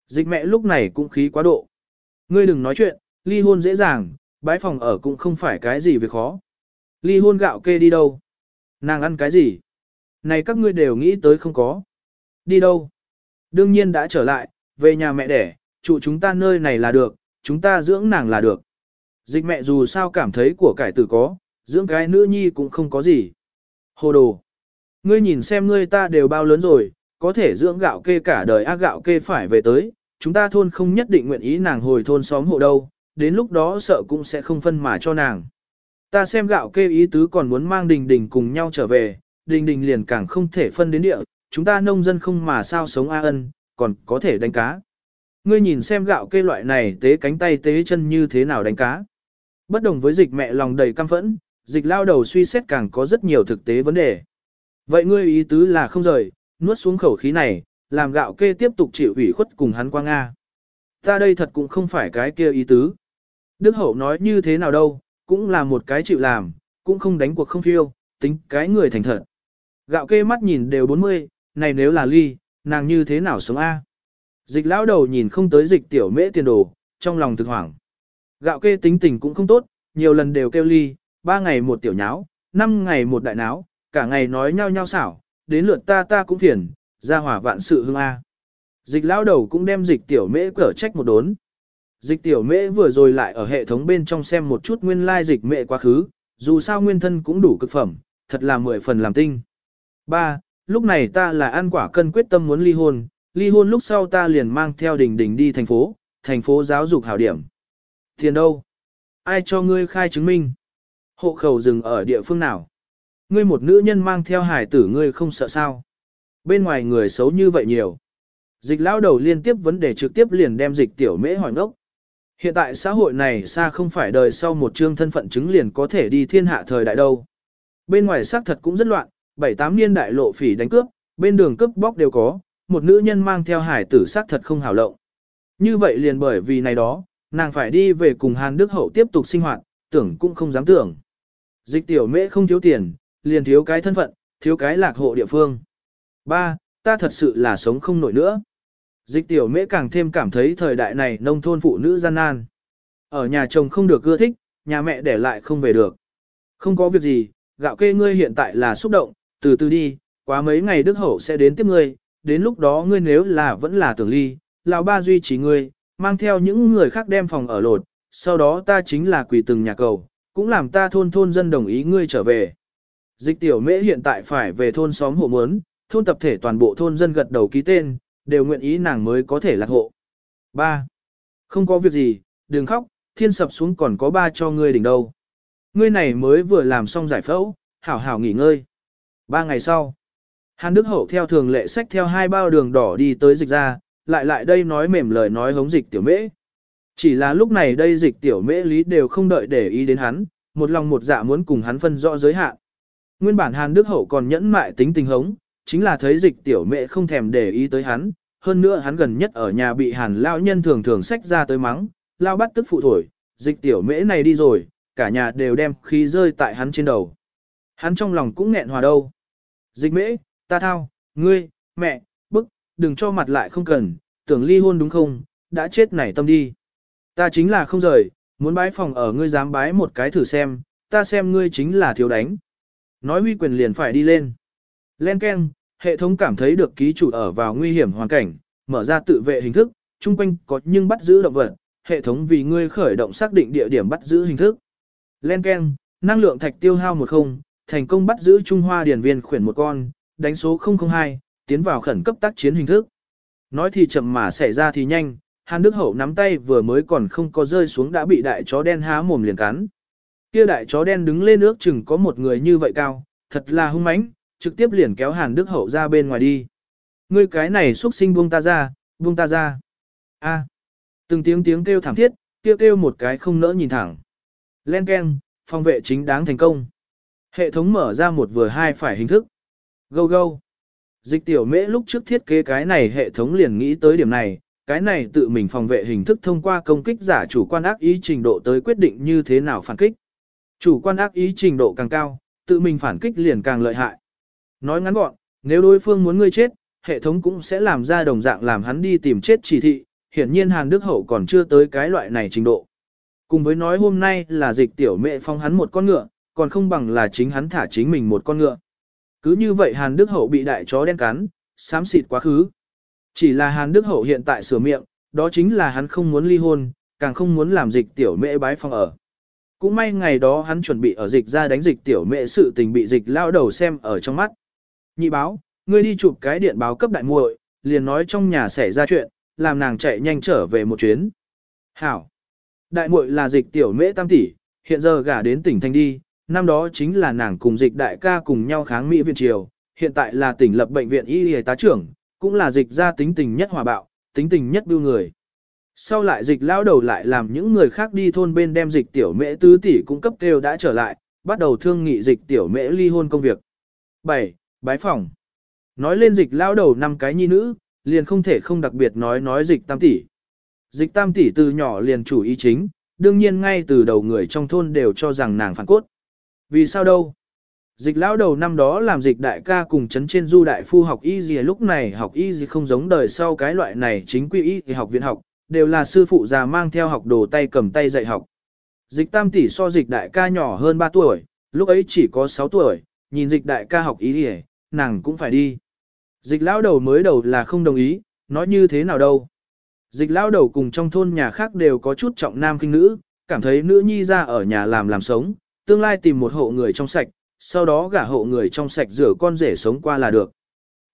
Dịch mẹ lúc này cũng khí quá độ. Ngươi đừng nói chuyện, ly hôn dễ dàng, bái phòng ở cũng không phải cái gì việc khó. Ly hôn gạo kê đi đâu? Nàng ăn cái gì? Này các ngươi đều nghĩ tới không có. Đi đâu? Đương nhiên đã trở lại, về nhà mẹ đẻ, trụ chúng ta nơi này là được, chúng ta dưỡng nàng là được. Dịch mẹ dù sao cảm thấy của cải tử có, dưỡng cái nữ nhi cũng không có gì. Hồ đồ. Ngươi nhìn xem ngươi ta đều bao lớn rồi, có thể dưỡng gạo kê cả đời ác gạo kê phải về tới, chúng ta thôn không nhất định nguyện ý nàng hồi thôn xóm hộ đâu, đến lúc đó sợ cũng sẽ không phân mà cho nàng. Ta xem gạo kê ý tứ còn muốn mang đình đình cùng nhau trở về, đình đình liền càng không thể phân đến địa, chúng ta nông dân không mà sao sống a ân, còn có thể đánh cá. Ngươi nhìn xem gạo kê loại này tế cánh tay tế chân như thế nào đánh cá. Bất đồng với dịch mẹ lòng đầy căm phẫn, dịch lao đầu suy xét càng có rất nhiều thực tế vấn đề. Vậy ngươi ý tứ là không rời, nuốt xuống khẩu khí này, làm gạo kê tiếp tục chịu ủy khuất cùng hắn qua Nga. Ta đây thật cũng không phải cái kia ý tứ. Đức hậu nói như thế nào đâu, cũng là một cái chịu làm, cũng không đánh cuộc không phiêu, tính cái người thành thật. Gạo kê mắt nhìn đều 40, này nếu là ly, nàng như thế nào sống A. Dịch lão đầu nhìn không tới dịch tiểu mễ tiền đồ, trong lòng thực hoảng. Gạo kê tính tình cũng không tốt, nhiều lần đều kêu ly, ba ngày một tiểu nháo, năm ngày một đại náo, cả ngày nói nhau nhau xảo, đến lượt ta ta cũng phiền, ra hỏa vạn sự hương A. Dịch lão đầu cũng đem dịch tiểu mễ cở trách một đốn. Dịch tiểu mễ vừa rồi lại ở hệ thống bên trong xem một chút nguyên lai dịch mẹ quá khứ, dù sao nguyên thân cũng đủ cực phẩm, thật là mười phần làm tinh. Ba, Lúc này ta là ăn quả cân quyết tâm muốn ly hôn, ly hôn lúc sau ta liền mang theo đình đình đi thành phố, thành phố giáo dục hảo điểm. Tiền đâu? Ai cho ngươi khai chứng minh? Hộ khẩu dừng ở địa phương nào? Ngươi một nữ nhân mang theo hải tử ngươi không sợ sao? Bên ngoài người xấu như vậy nhiều. Dịch lão đầu liên tiếp vấn đề trực tiếp liền đem dịch tiểu mễ hỏi ngốc. Hiện tại xã hội này xa không phải đời sau một chương thân phận chứng liền có thể đi thiên hạ thời đại đâu. Bên ngoài xác thật cũng rất loạn, bảy tám niên đại lộ phỉ đánh cướp, bên đường cướp bóc đều có, một nữ nhân mang theo hải tử xác thật không hảo lộng. Như vậy liền bởi vì này đó, nàng phải đi về cùng Hàn Đức Hậu tiếp tục sinh hoạt, tưởng cũng không dám tưởng. Dịch tiểu mễ không thiếu tiền, liền thiếu cái thân phận, thiếu cái lạc hộ địa phương. Ba, ta thật sự là sống không nổi nữa. Dịch tiểu mễ càng thêm cảm thấy thời đại này nông thôn phụ nữ gian nan. Ở nhà chồng không được ưa thích, nhà mẹ để lại không về được. Không có việc gì, gạo kê ngươi hiện tại là xúc động, từ từ đi, quá mấy ngày Đức Hậu sẽ đến tiếp ngươi, đến lúc đó ngươi nếu là vẫn là tưởng ly, lão ba duy trì ngươi, mang theo những người khác đem phòng ở lột, sau đó ta chính là quỳ từng nhà cầu, cũng làm ta thôn thôn dân đồng ý ngươi trở về. Dịch tiểu mễ hiện tại phải về thôn xóm hộ mướn, thôn tập thể toàn bộ thôn dân gật đầu ký tên, đều nguyện ý nàng mới có thể lạc hộ. 3. Không có việc gì, đừng khóc, thiên sập xuống còn có ba cho ngươi đỉnh đâu. Ngươi này mới vừa làm xong giải phẫu, hảo hảo nghỉ ngơi. Ba ngày sau, Hàn Đức Hậu theo thường lệ sách theo hai bao đường đỏ đi tới dịch ra, lại lại đây nói mềm lời nói hống dịch tiểu mễ. Chỉ là lúc này đây dịch tiểu mễ lý đều không đợi để ý đến hắn, một lòng một dạ muốn cùng hắn phân rõ giới hạn. Nguyên bản Hàn Đức Hậu còn nhẫn mại tính tình hống, chính là thấy dịch tiểu mễ không thèm để ý tới hắn, hơn nữa hắn gần nhất ở nhà bị Hàn lao nhân thường thường sách ra tới mắng, lao bắt tức phụ thổi, dịch tiểu mễ này đi rồi, cả nhà đều đem khí rơi tại hắn trên đầu. Hắn trong lòng cũng nghẹn hòa đâu. Dịch mễ, ta thao, ngươi, mẹ, bức, đừng cho mặt lại không cần, tưởng ly hôn đúng không, đã chết nảy tâm đi. Ta chính là không rời, muốn bái phòng ở ngươi dám bái một cái thử xem, ta xem ngươi chính là thiếu đánh. Nói huy quyền liền phải đi lên. Len Ken, hệ thống cảm thấy được ký chủ ở vào nguy hiểm hoàn cảnh, mở ra tự vệ hình thức, chung quanh có nhưng bắt giữ động vật, hệ thống vì ngươi khởi động xác định địa điểm bắt giữ hình thức. Len Ken, năng lượng thạch tiêu hao một không, thành công bắt giữ Trung Hoa điển viên khuyển một con, đánh số 002, tiến vào khẩn cấp tác chiến hình thức. Nói thì chậm mà xảy ra thì nhanh, Hàn Đức Hậu nắm tay vừa mới còn không có rơi xuống đã bị đại chó đen há mồm liền cắn. Kia đại chó đen đứng lên ước chừng có một người như vậy cao, thật là hung mãnh, trực tiếp liền kéo Hàn Đức Hậu ra bên ngoài đi. Ngươi cái này xuất sinh buông ta ra, buông ta ra. A. Từng tiếng tiếng kêu thảm thiết, kêu kêu một cái không nỡ nhìn thẳng. Len keng, phòng vệ chính đáng thành công. Hệ thống mở ra một vừa hai phải hình thức. Gâu gâu, Dịch tiểu mễ lúc trước thiết kế cái này hệ thống liền nghĩ tới điểm này, cái này tự mình phòng vệ hình thức thông qua công kích giả chủ quan ác ý trình độ tới quyết định như thế nào phản kích. Chủ quan ác ý trình độ càng cao, tự mình phản kích liền càng lợi hại. Nói ngắn gọn, nếu đối phương muốn ngươi chết, hệ thống cũng sẽ làm ra đồng dạng làm hắn đi tìm chết chỉ thị, hiển nhiên Hàn Đức Hậu còn chưa tới cái loại này trình độ. Cùng với nói hôm nay là dịch tiểu mẹ phong hắn một con ngựa, còn không bằng là chính hắn thả chính mình một con ngựa. Cứ như vậy Hàn Đức Hậu bị đại chó đen cắn, xám xịt quá khứ. Chỉ là Hàn Đức Hậu hiện tại sửa miệng, đó chính là hắn không muốn ly hôn, càng không muốn làm dịch tiểu mẹ bái phong ở. Cũng may ngày đó hắn chuẩn bị ở dịch ra đánh dịch tiểu mẹ sự tình bị dịch lao đầu xem ở trong mắt. Nhị báo, ngươi đi chụp cái điện báo cấp đại muội, liền nói trong nhà xảy ra chuyện, làm nàng chạy nhanh trở về một chuyến. Hảo. Đại muội là dịch tiểu mễ tam tỷ, hiện giờ gả đến tỉnh thành đi, năm đó chính là nàng cùng dịch đại ca cùng nhau kháng Mỹ viện triều, hiện tại là tỉnh lập bệnh viện y y tá trưởng, cũng là dịch gia tính tình nhất hòa bạo, tính tình nhất bưu người. Sau lại dịch lao đầu lại làm những người khác đi thôn bên đem dịch tiểu mễ tứ tỷ cung cấp kêu đã trở lại, bắt đầu thương nghị dịch tiểu mễ ly hôn công việc. 7. Bái phòng Nói lên dịch lao đầu năm cái nhi nữ, liền không thể không đặc biệt nói nói dịch tam tỷ. Dịch tam tỷ từ nhỏ liền chủ ý chính, đương nhiên ngay từ đầu người trong thôn đều cho rằng nàng phản cốt. Vì sao đâu? Dịch lão đầu năm đó làm dịch đại ca cùng chấn trên du đại phu học y gì lúc này học y gì không giống đời sau cái loại này chính quy y thì học viện học, đều là sư phụ già mang theo học đồ tay cầm tay dạy học. Dịch tam tỷ so dịch đại ca nhỏ hơn 3 tuổi, lúc ấy chỉ có 6 tuổi, nhìn dịch đại ca học y gì, nàng cũng phải đi. Dịch lão đầu mới đầu là không đồng ý, nói như thế nào đâu. Dịch lão đầu cùng trong thôn nhà khác đều có chút trọng nam kinh nữ, cảm thấy nữ nhi ra ở nhà làm làm sống, tương lai tìm một hộ người trong sạch, sau đó gả hộ người trong sạch rửa con rể sống qua là được.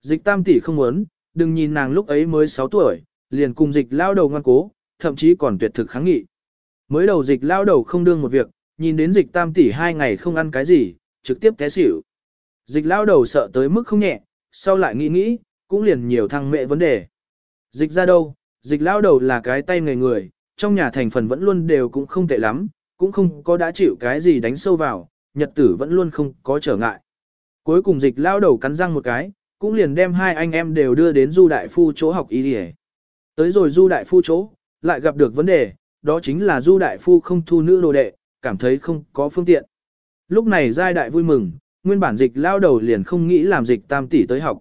Dịch tam tỷ không muốn, đừng nhìn nàng lúc ấy mới 6 tuổi, liền cùng dịch lao đầu ngoan cố, thậm chí còn tuyệt thực kháng nghị. Mới đầu dịch lao đầu không đương một việc, nhìn đến dịch tam tỷ hai ngày không ăn cái gì, trực tiếp té xỉu. Dịch lao đầu sợ tới mức không nhẹ, sau lại nghĩ nghĩ, cũng liền nhiều thăng mẹ vấn đề. Dịch ra đâu, dịch lao đầu là cái tay người người, trong nhà thành phần vẫn luôn đều cũng không tệ lắm, cũng không có đã chịu cái gì đánh sâu vào, nhật tử vẫn luôn không có trở ngại. Cuối cùng dịch lao đầu cắn răng một cái, cũng liền đem hai anh em đều đưa đến du đại phu chỗ học y đi Tới rồi du đại phu chỗ, lại gặp được vấn đề, đó chính là du đại phu không thu nữ đồ đệ, cảm thấy không có phương tiện. Lúc này giai đại vui mừng, nguyên bản dịch lao đầu liền không nghĩ làm dịch tam tỷ tới học.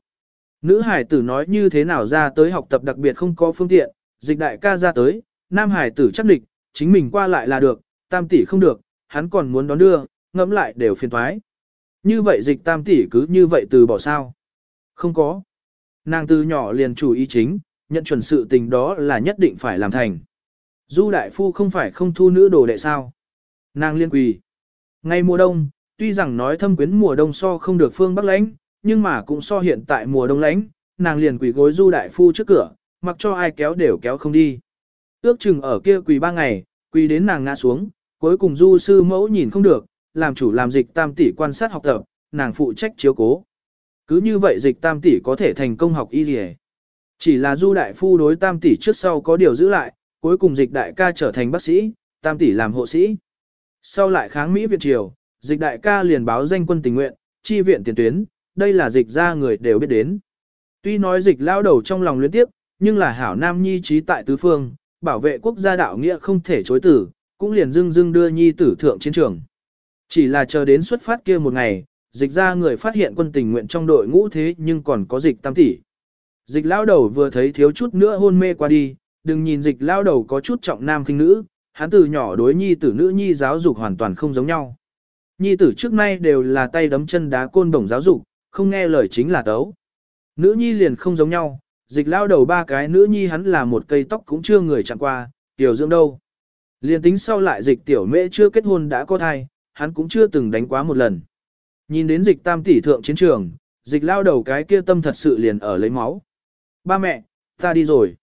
Nữ hải tử nói như thế nào ra tới học tập đặc biệt không có phương tiện, dịch đại ca ra tới, nam hải tử chắc địch, chính mình qua lại là được, tam tỷ không được, hắn còn muốn đón đưa, ngẫm lại đều phiền thoái. Như vậy dịch tam tỷ cứ như vậy từ bỏ sao? Không có. Nàng từ nhỏ liền chủ ý chính, nhận chuẩn sự tình đó là nhất định phải làm thành. Du đại phu không phải không thu nữ đồ đệ sao? Nàng liên quỳ. Ngay mùa đông, tuy rằng nói thâm quyến mùa đông so không được phương Bắc lãnh, nhưng mà cũng so hiện tại mùa đông lãnh, nàng liền quỳ gối du đại phu trước cửa, mặc cho ai kéo đều kéo không đi. Ước chừng ở kia quỳ ba ngày, quỳ đến nàng ngã xuống, cuối cùng du sư mẫu nhìn không được, làm chủ làm dịch tam tỷ quan sát học tập, nàng phụ trách chiếu cố. Cứ như vậy dịch tam tỷ có thể thành công học y gì Chỉ là du đại phu đối tam tỷ trước sau có điều giữ lại, cuối cùng dịch đại ca trở thành bác sĩ, tam tỷ làm hộ sĩ. Sau lại kháng Mỹ Việt Triều, dịch đại ca liền báo danh quân tình nguyện, chi viện tiền tuyến, đây là dịch ra người đều biết đến. Tuy nói dịch lao đầu trong lòng luyến tiếp, nhưng là hảo nam nhi trí tại tứ phương, bảo vệ quốc gia đạo nghĩa không thể chối tử, cũng liền dưng dưng đưa nhi tử thượng chiến trường. Chỉ là chờ đến xuất phát kia một ngày, dịch ra người phát hiện quân tình nguyện trong đội ngũ thế nhưng còn có dịch tam tỷ. Dịch lao đầu vừa thấy thiếu chút nữa hôn mê qua đi, đừng nhìn dịch lao đầu có chút trọng nam khinh nữ, hắn từ nhỏ đối nhi tử nữ nhi giáo dục hoàn toàn không giống nhau. Nhi tử trước nay đều là tay đấm chân đá côn đồng giáo dục, không nghe lời chính là tấu. Nữ nhi liền không giống nhau, dịch lao đầu ba cái nữ nhi hắn là một cây tóc cũng chưa người chạm qua, tiểu dưỡng đâu. Liền tính sau lại dịch tiểu mễ chưa kết hôn đã có thai, hắn cũng chưa từng đánh quá một lần. Nhìn đến dịch tam tỷ thượng chiến trường, dịch lao đầu cái kia tâm thật sự liền ở lấy máu. Ba mẹ, ta đi rồi.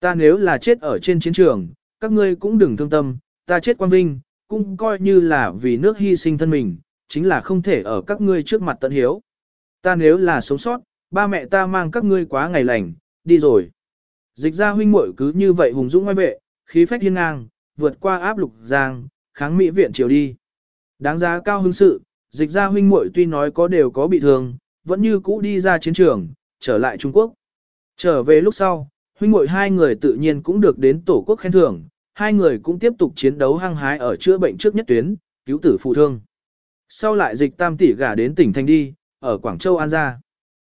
Ta nếu là chết ở trên chiến trường, các ngươi cũng đừng thương tâm, ta chết quan vinh, cũng coi như là vì nước hy sinh thân mình, chính là không thể ở các ngươi trước mặt tận hiếu. Ta nếu là sống sót, ba mẹ ta mang các ngươi quá ngày lành, đi rồi. Dịch ra huynh muội cứ như vậy hùng dũng ngoài vệ, khí phách hiên ngang, vượt qua áp lục giang, kháng mỹ viện chiều đi. Đáng giá cao hứng sự, dịch ra huynh muội tuy nói có đều có bị thương, vẫn như cũ đi ra chiến trường, trở lại Trung Quốc. Trở về lúc sau, huynh muội hai người tự nhiên cũng được đến tổ quốc khen thưởng, hai người cũng tiếp tục chiến đấu hăng hái ở chữa bệnh trước nhất tuyến, cứu tử phụ thương. Sau lại dịch tam tỷ gả đến tỉnh Thành đi, ở Quảng Châu An Gia.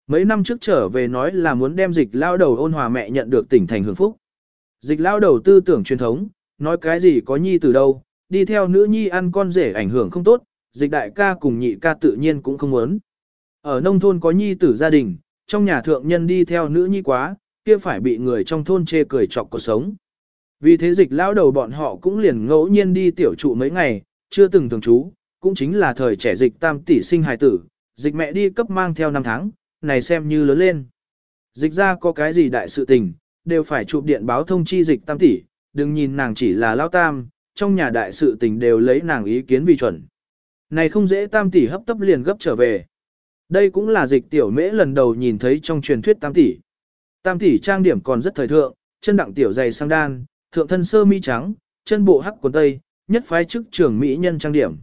Mấy năm trước trở về nói là muốn đem dịch lao đầu ôn hòa mẹ nhận được tỉnh Thành hưởng phúc. Dịch lao đầu tư tưởng truyền thống, nói cái gì có nhi từ đâu, đi theo nữ nhi ăn con rể ảnh hưởng không tốt, dịch đại ca cùng nhị ca tự nhiên cũng không muốn. Ở nông thôn có nhi tử gia đình, trong nhà thượng nhân đi theo nữ nhi quá, kia phải bị người trong thôn chê cười chọc cuộc sống. Vì thế dịch lão đầu bọn họ cũng liền ngẫu nhiên đi tiểu trụ mấy ngày, chưa từng thường trú, cũng chính là thời trẻ dịch tam tỷ sinh hài tử, dịch mẹ đi cấp mang theo năm tháng, này xem như lớn lên. Dịch ra có cái gì đại sự tình, đều phải chụp điện báo thông chi dịch tam tỷ, đừng nhìn nàng chỉ là lao tam, trong nhà đại sự tình đều lấy nàng ý kiến vì chuẩn. Này không dễ tam tỷ hấp tấp liền gấp trở về. Đây cũng là dịch tiểu mễ lần đầu nhìn thấy trong truyền thuyết tam tỷ. Tam tỷ trang điểm còn rất thời thượng, chân đặng tiểu dày sang đan, thượng thân sơ mi trắng, chân bộ hắc quần tây, nhất phái chức trưởng mỹ nhân trang điểm.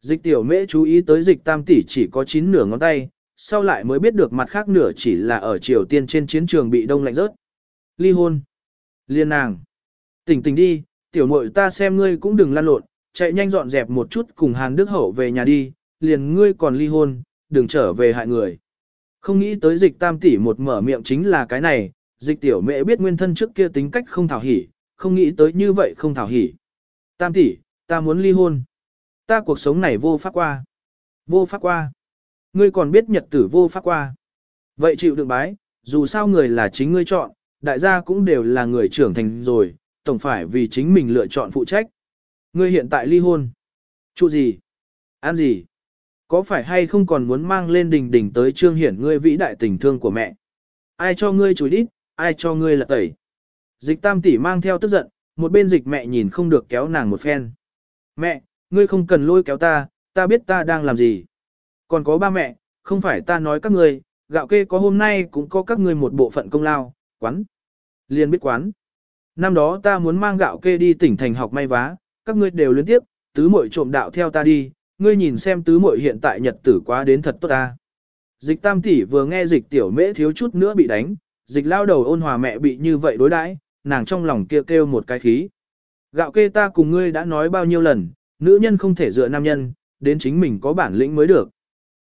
Dịch tiểu mễ chú ý tới dịch tam tỷ chỉ có chín nửa ngón tay, sau lại mới biết được mặt khác nửa chỉ là ở Triều Tiên trên chiến trường bị đông lạnh rớt. Ly hôn. Liên nàng. Tỉnh tỉnh đi, tiểu muội ta xem ngươi cũng đừng lăn lộn, chạy nhanh dọn dẹp một chút cùng Hàn Đức Hậu về nhà đi, liền ngươi còn ly hôn, đừng trở về hại người. Không nghĩ tới dịch tam tỷ một mở miệng chính là cái này, dịch tiểu mẹ biết nguyên thân trước kia tính cách không thảo hỉ, không nghĩ tới như vậy không thảo hỉ. Tam tỷ, ta muốn ly hôn. Ta cuộc sống này vô pháp qua. Vô pháp qua. Ngươi còn biết nhật tử vô pháp qua. Vậy chịu đựng bái, dù sao người là chính ngươi chọn, đại gia cũng đều là người trưởng thành rồi, tổng phải vì chính mình lựa chọn phụ trách. Ngươi hiện tại ly hôn. trụ gì? Ăn gì? Có phải hay không còn muốn mang lên đỉnh đỉnh tới trương hiển ngươi vĩ đại tình thương của mẹ? Ai cho ngươi chùi đít, ai cho ngươi là tẩy? Dịch tam tỷ mang theo tức giận, một bên dịch mẹ nhìn không được kéo nàng một phen. Mẹ, ngươi không cần lôi kéo ta, ta biết ta đang làm gì. Còn có ba mẹ, không phải ta nói các ngươi, gạo kê có hôm nay cũng có các ngươi một bộ phận công lao, quán. Liên biết quán. Năm đó ta muốn mang gạo kê đi tỉnh thành học may vá, các ngươi đều liên tiếp, tứ muội trộm đạo theo ta đi, ngươi nhìn xem tứ muội hiện tại nhật tử quá đến thật tốt ta. Dịch tam tỷ vừa nghe dịch tiểu mễ thiếu chút nữa bị đánh, dịch lao đầu ôn hòa mẹ bị như vậy đối đãi, nàng trong lòng kia kêu, kêu một cái khí. Gạo kê ta cùng ngươi đã nói bao nhiêu lần, nữ nhân không thể dựa nam nhân, đến chính mình có bản lĩnh mới được.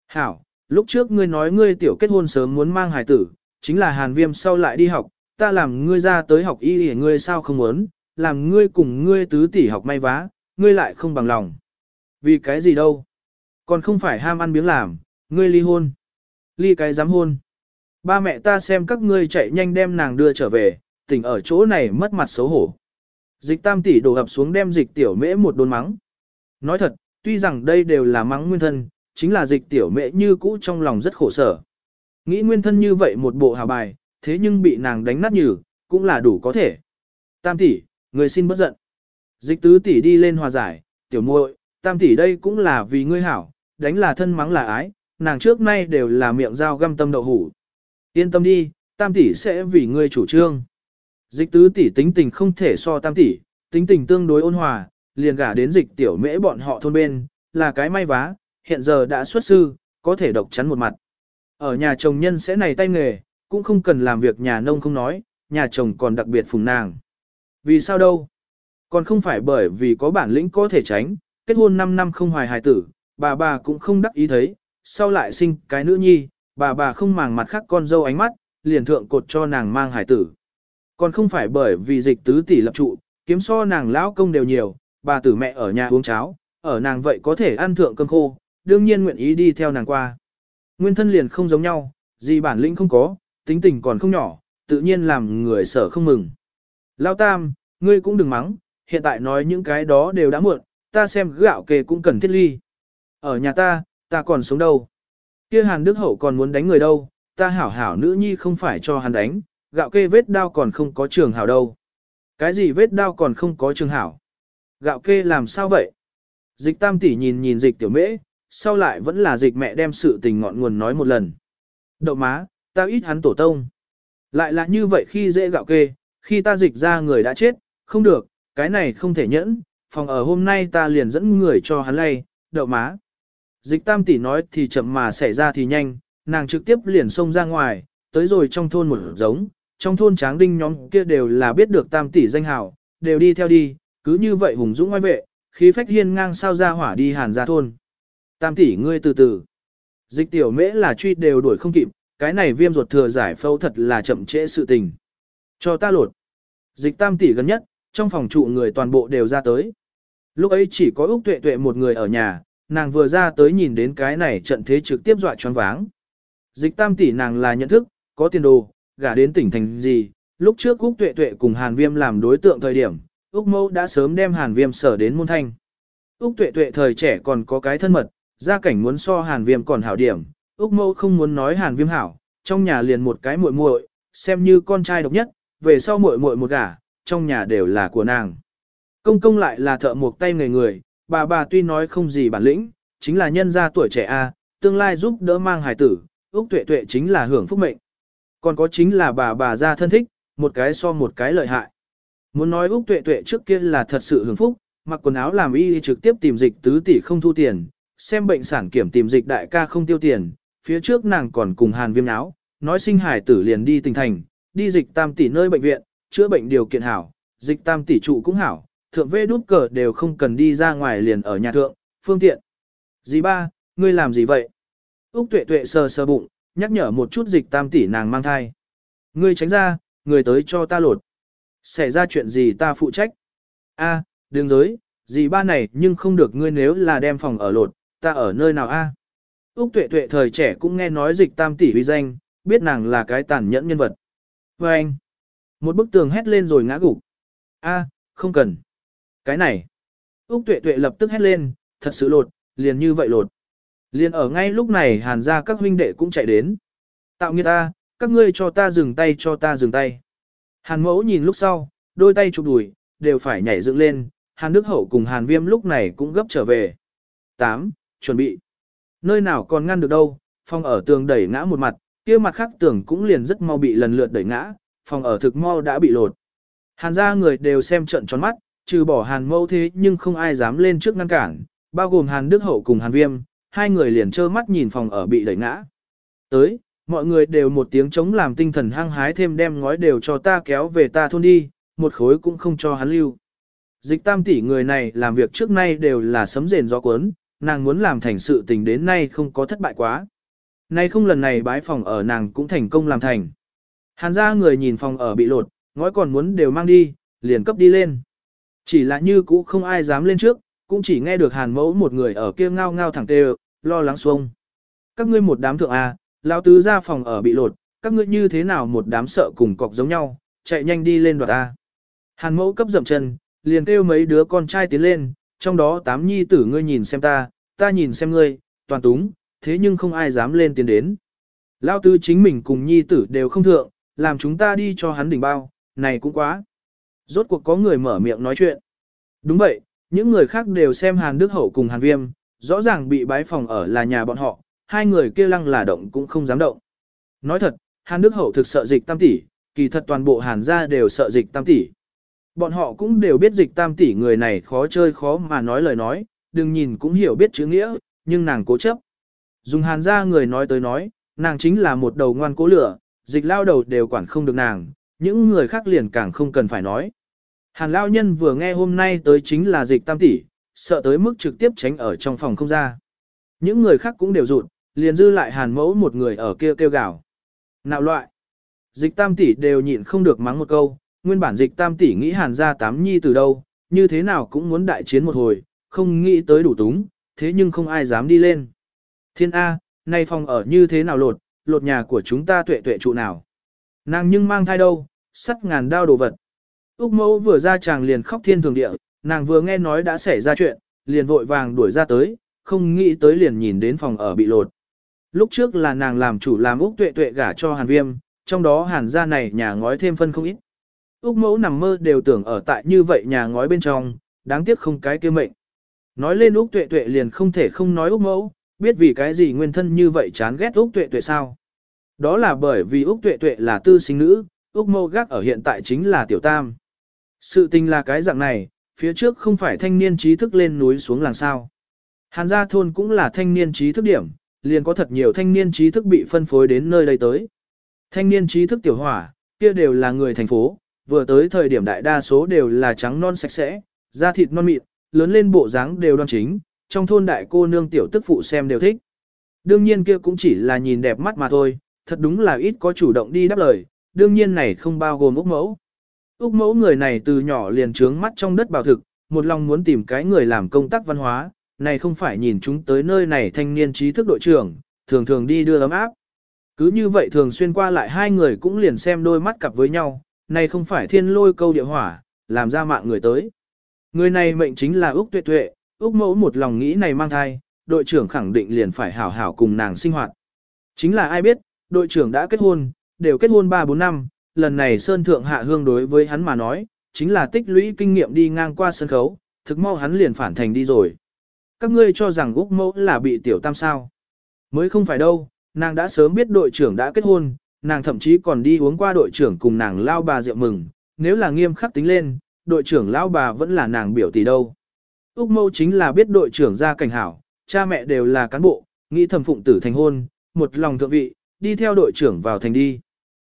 Hảo, lúc trước ngươi nói ngươi tiểu kết hôn sớm muốn mang hài tử, chính là hàn viêm sau lại đi học, ta làm ngươi ra tới học y để ngươi sao không muốn, làm ngươi cùng ngươi tứ tỷ học may vá, ngươi lại không bằng lòng. Vì cái gì đâu? Còn không phải ham ăn biếng làm, ngươi ly hôn. Ly cái dám hôn. Ba mẹ ta xem các ngươi chạy nhanh đem nàng đưa trở về, tỉnh ở chỗ này mất mặt xấu hổ. Dịch tam tỷ đổ ập xuống đem dịch tiểu mễ một đồn mắng. Nói thật, tuy rằng đây đều là mắng nguyên thân, chính là dịch tiểu mễ như cũ trong lòng rất khổ sở. Nghĩ nguyên thân như vậy một bộ hào bài, thế nhưng bị nàng đánh nát nhừ, cũng là đủ có thể. Tam tỷ, người xin bất giận. Dịch tứ tỷ đi lên hòa giải, tiểu muội, tam tỷ đây cũng là vì ngươi hảo, đánh là thân mắng là ái, nàng trước nay đều là miệng dao găm tâm đậu hủ. Yên tâm đi, tam tỷ sẽ vì ngươi chủ trương. Dịch tứ tỷ tính tình không thể so tam tỷ, tính tình tương đối ôn hòa, liền gả đến dịch tiểu mễ bọn họ thôn bên, là cái may vá, hiện giờ đã xuất sư, có thể độc chắn một mặt. Ở nhà chồng nhân sẽ này tay nghề, cũng không cần làm việc nhà nông không nói, nhà chồng còn đặc biệt phùng nàng. Vì sao đâu? Còn không phải bởi vì có bản lĩnh có thể tránh, kết hôn 5 năm không hoài hài tử, bà bà cũng không đắc ý thấy, sau lại sinh cái nữ nhi, bà bà không màng mặt khác con dâu ánh mắt, liền thượng cột cho nàng mang hài tử. Còn không phải bởi vì dịch tứ tỷ lập trụ, kiếm so nàng lão công đều nhiều, bà tử mẹ ở nhà uống cháo, ở nàng vậy có thể ăn thượng cơm khô, đương nhiên nguyện ý đi theo nàng qua. Nguyên thân liền không giống nhau, gì bản lĩnh không có, tính tình còn không nhỏ, tự nhiên làm người sợ không mừng. Lao tam, ngươi cũng đừng mắng, hiện tại nói những cái đó đều đã muộn, ta xem gạo kê cũng cần thiết ly. Ở nhà ta, ta còn sống đâu. Kia Hàn Đức Hậu còn muốn đánh người đâu, ta hảo hảo nữ nhi không phải cho hắn đánh, gạo kê vết đao còn không có trường hảo đâu. Cái gì vết đao còn không có trường hảo? Gạo kê làm sao vậy? Dịch tam tỷ nhìn nhìn dịch tiểu mễ, sau lại vẫn là dịch mẹ đem sự tình ngọn nguồn nói một lần. Đậu má, ta ít hắn tổ tông. Lại là như vậy khi dễ gạo kê, khi ta dịch ra người đã chết, không được, cái này không thể nhẫn, phòng ở hôm nay ta liền dẫn người cho hắn lay, đậu má. Dịch tam tỷ nói thì chậm mà xảy ra thì nhanh, nàng trực tiếp liền xông ra ngoài, tới rồi trong thôn một giống, trong thôn tráng đinh nhóm kia đều là biết được tam tỷ danh hào, đều đi theo đi, cứ như vậy hùng dũng ngoài vệ, khí phách hiên ngang sao ra hỏa đi hàn ra thôn. Tam tỷ ngươi từ từ. Dịch tiểu mễ là truy đều đuổi không kịp, cái này viêm ruột thừa giải phẫu thật là chậm trễ sự tình. Cho ta lột. Dịch tam tỷ gần nhất, trong phòng trụ người toàn bộ đều ra tới. Lúc ấy chỉ có Úc Tuệ Tuệ một người ở nhà, nàng vừa ra tới nhìn đến cái này trận thế trực tiếp dọa choáng váng. Dịch tam tỷ nàng là nhận thức, có tiền đồ, gả đến tỉnh thành gì, lúc trước Úc Tuệ Tuệ cùng Hàn Viêm làm đối tượng thời điểm, Úc Mâu đã sớm đem Hàn Viêm sở đến môn thanh. Úc Tuệ Tuệ thời trẻ còn có cái thân mật, gia cảnh muốn so Hàn Viêm còn hảo điểm, Úc Mâu không muốn nói Hàn Viêm hảo, trong nhà liền một cái muội muội, xem như con trai độc nhất, về sau muội muội một gả, trong nhà đều là của nàng. Công công lại là thợ một tay người người, bà bà tuy nói không gì bản lĩnh, chính là nhân gia tuổi trẻ a, tương lai giúp đỡ mang hài tử, Úc Tuệ Tuệ chính là hưởng phúc mệnh. Còn có chính là bà bà gia thân thích, một cái so một cái lợi hại. Muốn nói Úc Tuệ Tuệ trước kia là thật sự hưởng phúc, mặc quần áo làm y trực tiếp tìm dịch tứ tỷ không thu tiền, xem bệnh sản kiểm tìm dịch đại ca không tiêu tiền, phía trước nàng còn cùng Hàn Viêm áo, nói sinh hải tử liền đi tỉnh thành, đi dịch tam tỷ nơi bệnh viện, chữa bệnh điều kiện hảo, dịch tam tỷ trụ cũng hảo, thượng vê đút cờ đều không cần đi ra ngoài liền ở nhà thượng, phương tiện. Dì ba, ngươi làm gì vậy? Úc tuệ tuệ sờ sờ bụng, nhắc nhở một chút dịch tam tỷ nàng mang thai. Ngươi tránh ra, người tới cho ta lột. Xảy ra chuyện gì ta phụ trách? A, à, đừng giới, dì ba này nhưng không được ngươi nếu là đem phòng ở lột, ta ở nơi nào a? Úc tuệ tuệ thời trẻ cũng nghe nói dịch tam tỷ uy danh, biết nàng là cái tàn nhẫn nhân vật. Và anh, một bức tường hét lên rồi ngã gục. A, không cần. Cái này. Úc tuệ tuệ lập tức hét lên, thật sự lột, liền như vậy lột. Liền ở ngay lúc này hàn ra các huynh đệ cũng chạy đến. Tạo nghiệt ta, các ngươi cho ta dừng tay cho ta dừng tay. Hàn mẫu nhìn lúc sau, đôi tay chụp đùi, đều phải nhảy dựng lên, hàn đức hậu cùng hàn viêm lúc này cũng gấp trở về. 8. Chuẩn bị. Nơi nào còn ngăn được đâu, phòng ở tường đẩy ngã một mặt, kia mặt khác tường cũng liền rất mau bị lần lượt đẩy ngã, phòng ở thực mau đã bị lột. Hàn ra người đều xem trận tròn mắt, trừ bỏ hàn mâu thế nhưng không ai dám lên trước ngăn cản, bao gồm hàn đức hậu cùng hàn viêm, hai người liền trơ mắt nhìn phòng ở bị đẩy ngã. Tới, mọi người đều một tiếng chống làm tinh thần hăng hái thêm đem ngói đều cho ta kéo về ta thôn đi, một khối cũng không cho hắn lưu. Dịch tam tỷ người này làm việc trước nay đều là sấm rền gió cuốn, nàng muốn làm thành sự tình đến nay không có thất bại quá. Nay không lần này bái phòng ở nàng cũng thành công làm thành. Hàn ra người nhìn phòng ở bị lột, ngói còn muốn đều mang đi, liền cấp đi lên. Chỉ là như cũ không ai dám lên trước, cũng chỉ nghe được hàn mẫu một người ở kia ngao ngao thẳng tê lo lắng xuông. Các ngươi một đám thượng A, lão tứ ra phòng ở bị lột, các ngươi như thế nào một đám sợ cùng cọc giống nhau, chạy nhanh đi lên đoạt A. Hàn mẫu cấp dậm chân, liền kêu mấy đứa con trai tiến lên, trong đó tám nhi tử ngươi nhìn xem ta, ta nhìn xem ngươi, toàn túng, thế nhưng không ai dám lên tiến đến. Lao tư chính mình cùng nhi tử đều không thượng, làm chúng ta đi cho hắn đỉnh bao, này cũng quá. Rốt cuộc có người mở miệng nói chuyện. Đúng vậy, những người khác đều xem Hàn Đức Hậu cùng Hàn Viêm, rõ ràng bị bái phòng ở là nhà bọn họ, hai người kia lăng là động cũng không dám động. Nói thật, Hàn Đức Hậu thực sợ dịch tam tỷ, kỳ thật toàn bộ Hàn gia đều sợ dịch tam tỷ. Bọn họ cũng đều biết dịch tam tỷ người này khó chơi khó mà nói lời nói, đừng nhìn cũng hiểu biết chữ nghĩa, nhưng nàng cố chấp. Dùng Hàn gia người nói tới nói, nàng chính là một đầu ngoan cố lửa, dịch lao đầu đều quản không được nàng, những người khác liền càng không cần phải nói. Hàn lao nhân vừa nghe hôm nay tới chính là dịch tam tỷ, sợ tới mức trực tiếp tránh ở trong phòng không ra. Những người khác cũng đều rụt, liền dư lại hàn mẫu một người ở kia kêu gào. Nạo loại. Dịch tam tỷ đều nhịn không được mắng một câu, nguyên bản dịch tam tỷ nghĩ hàn ra tám nhi từ đâu, như thế nào cũng muốn đại chiến một hồi, không nghĩ tới đủ túng, thế nhưng không ai dám đi lên. Thiên A, nay phòng ở như thế nào lột, lột nhà của chúng ta tuệ tuệ trụ nào. Nàng nhưng mang thai đâu, sắt ngàn đao đồ vật. Úc mẫu vừa ra chàng liền khóc thiên thường địa, nàng vừa nghe nói đã xảy ra chuyện, liền vội vàng đuổi ra tới, không nghĩ tới liền nhìn đến phòng ở bị lột. Lúc trước là nàng làm chủ làm Úc tuệ tuệ gả cho hàn viêm, trong đó hàn gia này nhà ngói thêm phân không ít. Úc mẫu nằm mơ đều tưởng ở tại như vậy nhà ngói bên trong, đáng tiếc không cái kia mệnh. Nói lên Úc tuệ tuệ liền không thể không nói Úc mẫu, biết vì cái gì nguyên thân như vậy chán ghét Úc tuệ tuệ sao. Đó là bởi vì Úc tuệ tuệ là tư sinh nữ, Úc mẫu gác ở hiện tại chính là tiểu tam. Sự tình là cái dạng này, phía trước không phải thanh niên trí thức lên núi xuống làng sao. Hàn gia thôn cũng là thanh niên trí thức điểm, liền có thật nhiều thanh niên trí thức bị phân phối đến nơi đây tới. Thanh niên trí thức tiểu hỏa, kia đều là người thành phố, vừa tới thời điểm đại đa số đều là trắng non sạch sẽ, da thịt non mịn, lớn lên bộ dáng đều đoan chính, trong thôn đại cô nương tiểu tức phụ xem đều thích. Đương nhiên kia cũng chỉ là nhìn đẹp mắt mà thôi, thật đúng là ít có chủ động đi đáp lời, đương nhiên này không bao gồm Úc Mẫu. Úc Mẫu người này từ nhỏ liền trướng mắt trong đất bảo thực, một lòng muốn tìm cái người làm công tác văn hóa, này không phải nhìn chúng tới nơi này thanh niên trí thức đội trưởng, thường thường đi đưa ấm áp. Cứ như vậy thường xuyên qua lại hai người cũng liền xem đôi mắt cặp với nhau, này không phải thiên lôi câu địa hỏa, làm ra mạng người tới. Người này mệnh chính là Úc Tuệ Tuệ, Úc Mẫu một lòng nghĩ này mang thai, đội trưởng khẳng định liền phải hảo hảo cùng nàng sinh hoạt. Chính là ai biết, đội trưởng đã kết hôn, đều kết hôn 3-4 năm, lần này Sơn Thượng Hạ Hương đối với hắn mà nói, chính là tích lũy kinh nghiệm đi ngang qua sân khấu, thực mau hắn liền phản thành đi rồi. Các ngươi cho rằng Úc Mẫu là bị tiểu tam sao. Mới không phải đâu, nàng đã sớm biết đội trưởng đã kết hôn, nàng thậm chí còn đi uống qua đội trưởng cùng nàng lao bà rượu mừng, nếu là nghiêm khắc tính lên, đội trưởng lao bà vẫn là nàng biểu tỷ đâu. Úc Mâu chính là biết đội trưởng ra cảnh hảo, cha mẹ đều là cán bộ, nghĩ thầm phụng tử thành hôn, một lòng thượng vị, đi theo đội trưởng vào thành đi.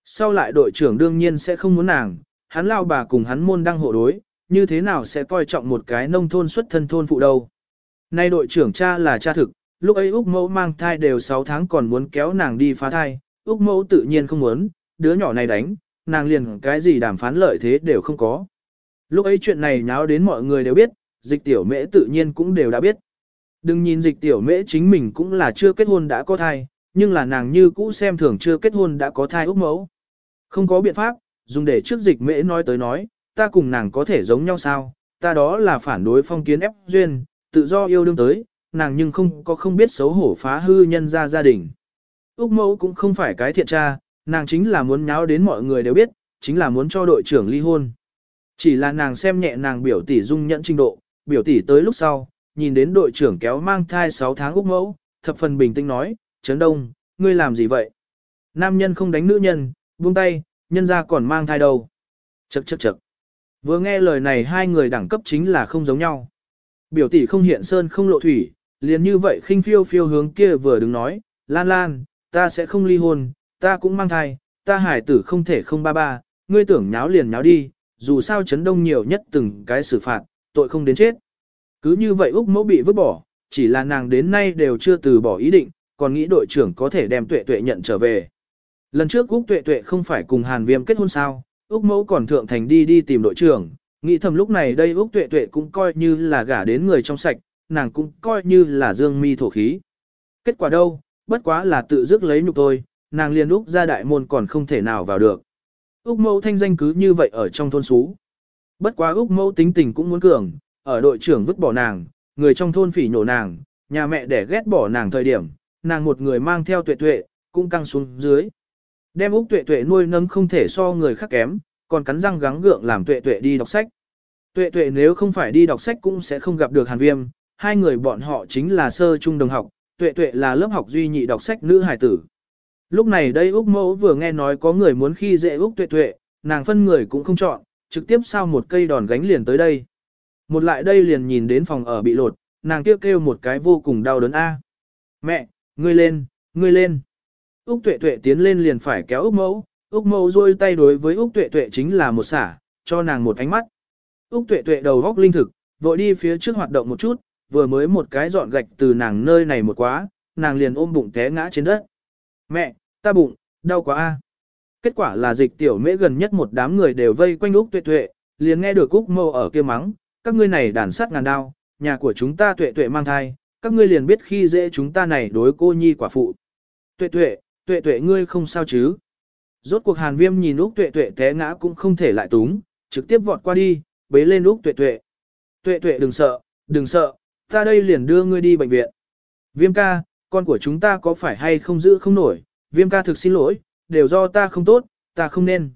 Sau lại đội trưởng đương nhiên sẽ không muốn nàng, hắn lao bà cùng hắn môn đăng hộ đối, như thế nào sẽ coi trọng một cái nông thôn xuất thân thôn phụ đâu. Nay đội trưởng cha là cha thực, lúc ấy Úc Mẫu mang thai đều 6 tháng còn muốn kéo nàng đi phá thai, Úc Mẫu tự nhiên không muốn, đứa nhỏ này đánh, nàng liền cái gì đàm phán lợi thế đều không có. Lúc ấy chuyện này nháo đến mọi người đều biết, dịch tiểu mễ tự nhiên cũng đều đã biết. Đừng nhìn dịch tiểu mễ chính mình cũng là chưa kết hôn đã có thai, nhưng là nàng như cũ xem thường chưa kết hôn đã có thai Úc Mẫu. Không có biện pháp, dùng để trước dịch mễ nói tới nói, ta cùng nàng có thể giống nhau sao, ta đó là phản đối phong kiến ép duyên, tự do yêu đương tới, nàng nhưng không có không biết xấu hổ phá hư nhân ra gia đình. Úc mẫu cũng không phải cái thiện tra, nàng chính là muốn nháo đến mọi người đều biết, chính là muốn cho đội trưởng ly hôn. Chỉ là nàng xem nhẹ nàng biểu tỷ dung nhẫn trình độ, biểu tỷ tới lúc sau, nhìn đến đội trưởng kéo mang thai 6 tháng Úc mẫu, thập phần bình tĩnh nói, Trấn Đông, ngươi làm gì vậy? Nam nhân không đánh nữ nhân, buông tay, nhân ra còn mang thai đâu. Chậc chậc chậc. Vừa nghe lời này hai người đẳng cấp chính là không giống nhau. Biểu tỷ không hiện sơn không lộ thủy, liền như vậy khinh phiêu phiêu hướng kia vừa đứng nói, Lan Lan, ta sẽ không ly hôn, ta cũng mang thai, ta hải tử không thể không ba ba, ngươi tưởng nháo liền nháo đi, dù sao chấn đông nhiều nhất từng cái xử phạt, tội không đến chết. Cứ như vậy Úc mẫu bị vứt bỏ, chỉ là nàng đến nay đều chưa từ bỏ ý định, còn nghĩ đội trưởng có thể đem tuệ tuệ nhận trở về. Lần trước Úc tuệ tuệ không phải cùng Hàn Viêm kết hôn sao, Úc mẫu còn thượng thành đi đi tìm đội trưởng, nghĩ thầm lúc này đây Úc tuệ tuệ cũng coi như là gả đến người trong sạch, nàng cũng coi như là dương mi thổ khí. Kết quả đâu, bất quá là tự dứt lấy nhục thôi, nàng liền Úc ra đại môn còn không thể nào vào được. Úc mẫu thanh danh cứ như vậy ở trong thôn xú. Bất quá Úc mẫu tính tình cũng muốn cường, ở đội trưởng vứt bỏ nàng, người trong thôn phỉ nhổ nàng, nhà mẹ để ghét bỏ nàng thời điểm, nàng một người mang theo tuệ tuệ, cũng căng xuống dưới. Đem Úc tuệ tuệ nuôi nấng không thể so người khác kém, còn cắn răng gắng gượng làm tuệ tuệ đi đọc sách. Tuệ tuệ nếu không phải đi đọc sách cũng sẽ không gặp được hàn viêm, hai người bọn họ chính là sơ trung đồng học, tuệ tuệ là lớp học duy nhị đọc sách nữ hải tử. Lúc này đây Úc mẫu vừa nghe nói có người muốn khi dễ Úc tuệ tuệ, nàng phân người cũng không chọn, trực tiếp sao một cây đòn gánh liền tới đây. Một lại đây liền nhìn đến phòng ở bị lột, nàng kêu kêu một cái vô cùng đau đớn a. Mẹ, ngươi lên, ngươi lên. Úc tuệ tuệ tiến lên liền phải kéo Úc mẫu, Úc mẫu rôi tay đối với Úc tuệ tuệ chính là một xả, cho nàng một ánh mắt. Úc tuệ tuệ đầu góc linh thực, vội đi phía trước hoạt động một chút, vừa mới một cái dọn gạch từ nàng nơi này một quá, nàng liền ôm bụng té ngã trên đất. Mẹ, ta bụng, đau quá a. Kết quả là dịch tiểu mễ gần nhất một đám người đều vây quanh Úc tuệ tuệ, liền nghe được Úc mâu ở kia mắng, các ngươi này đàn sát ngàn đao, nhà của chúng ta tuệ tuệ mang thai, các ngươi liền biết khi dễ chúng ta này đối cô nhi quả phụ. Tuệ tuệ, tuệ tuệ ngươi không sao chứ. Rốt cuộc hàn viêm nhìn Úc tuệ tuệ té ngã cũng không thể lại túng, trực tiếp vọt qua đi, bế lên Úc tuệ tuệ. Tuệ tuệ đừng sợ, đừng sợ, ta đây liền đưa ngươi đi bệnh viện. Viêm ca, con của chúng ta có phải hay không giữ không nổi, viêm ca thực xin lỗi, đều do ta không tốt, ta không nên.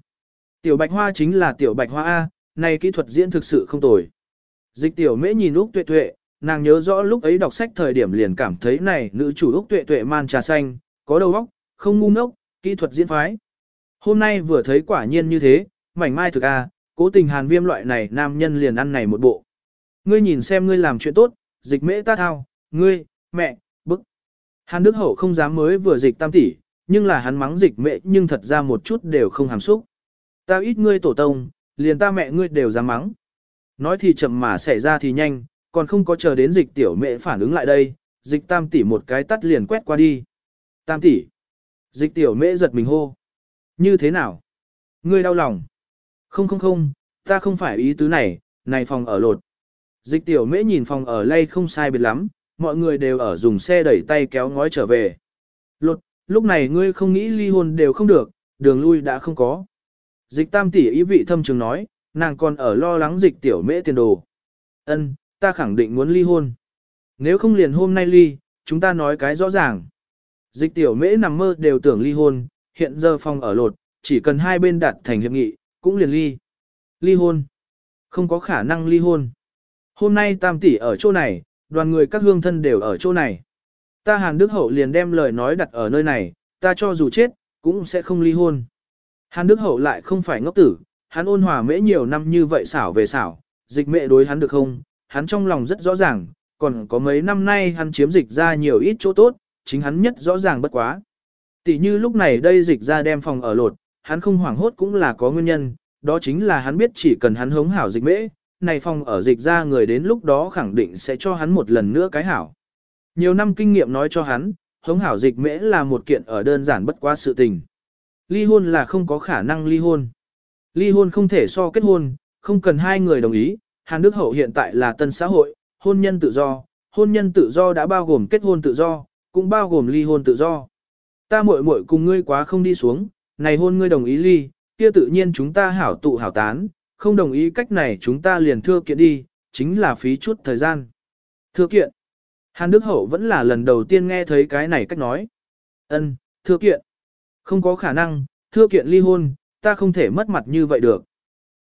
Tiểu bạch hoa chính là tiểu bạch hoa A, này kỹ thuật diễn thực sự không tồi. Dịch tiểu mễ nhìn Úc tuệ tuệ, nàng nhớ rõ lúc ấy đọc sách thời điểm liền cảm thấy này nữ chủ Úc tuệ tuệ man trà xanh, có đầu óc, không ngu ngốc, kỹ thuật diễn phái. Hôm nay vừa thấy quả nhiên như thế, mảnh mai thực A, cố tình hàn viêm loại này nam nhân liền ăn này một bộ. Ngươi nhìn xem ngươi làm chuyện tốt, dịch mễ ta thao, ngươi, mẹ, bức. Hàn Đức Hậu không dám mới vừa dịch tam tỷ, nhưng là hắn mắng dịch mẹ nhưng thật ra một chút đều không hàm xúc. Ta ít ngươi tổ tông, liền ta mẹ ngươi đều dám mắng. Nói thì chậm mà xảy ra thì nhanh, còn không có chờ đến dịch tiểu mẹ phản ứng lại đây, dịch tam tỷ một cái tắt liền quét qua đi. Tam tỷ. Dịch tiểu mẹ giật mình hô. Như thế nào? Ngươi đau lòng. Không không không, ta không phải ý tứ này, này phòng ở lột. Dịch tiểu mễ nhìn phòng ở lay không sai biệt lắm, mọi người đều ở dùng xe đẩy tay kéo ngói trở về. Lột, lúc này ngươi không nghĩ ly hôn đều không được, đường lui đã không có. Dịch tam tỷ ý vị thâm trường nói, nàng còn ở lo lắng dịch tiểu mễ tiền đồ. Ân, ta khẳng định muốn ly hôn. Nếu không liền hôm nay ly, chúng ta nói cái rõ ràng. Dịch tiểu mễ nằm mơ đều tưởng ly hôn, hiện giờ phòng ở lột, chỉ cần hai bên đạt thành hiệp nghị, cũng liền ly. Ly hôn. Không có khả năng ly hôn. Hôm nay tam tỷ ở chỗ này, đoàn người các hương thân đều ở chỗ này. Ta Hàn Đức Hậu liền đem lời nói đặt ở nơi này, ta cho dù chết, cũng sẽ không ly hôn. Hàn Đức Hậu lại không phải ngốc tử, hắn ôn hòa mễ nhiều năm như vậy xảo về xảo, dịch mẹ đối hắn được không, hắn trong lòng rất rõ ràng, còn có mấy năm nay hắn chiếm dịch ra nhiều ít chỗ tốt, chính hắn nhất rõ ràng bất quá. Tỷ như lúc này đây dịch ra đem phòng ở lột, hắn không hoảng hốt cũng là có nguyên nhân, đó chính là hắn biết chỉ cần hắn hống hảo dịch mễ, này phòng ở dịch ra người đến lúc đó khẳng định sẽ cho hắn một lần nữa cái hảo. Nhiều năm kinh nghiệm nói cho hắn, hống hảo dịch mễ là một kiện ở đơn giản bất quá sự tình. Ly hôn là không có khả năng ly hôn. Ly hôn không thể so kết hôn, không cần hai người đồng ý. Hàn Đức Hậu hiện tại là tân xã hội, hôn nhân tự do, hôn nhân tự do đã bao gồm kết hôn tự do, cũng bao gồm ly hôn tự do. Ta muội muội cùng ngươi quá không đi xuống, này hôn ngươi đồng ý ly, kia tự nhiên chúng ta hảo tụ hảo tán, không đồng ý cách này chúng ta liền thưa kiện đi, chính là phí chút thời gian. Thưa kiện. Hàn Đức Hậu vẫn là lần đầu tiên nghe thấy cái này cách nói. Ân, thưa kiện. Không có khả năng, thưa kiện ly hôn, ta không thể mất mặt như vậy được.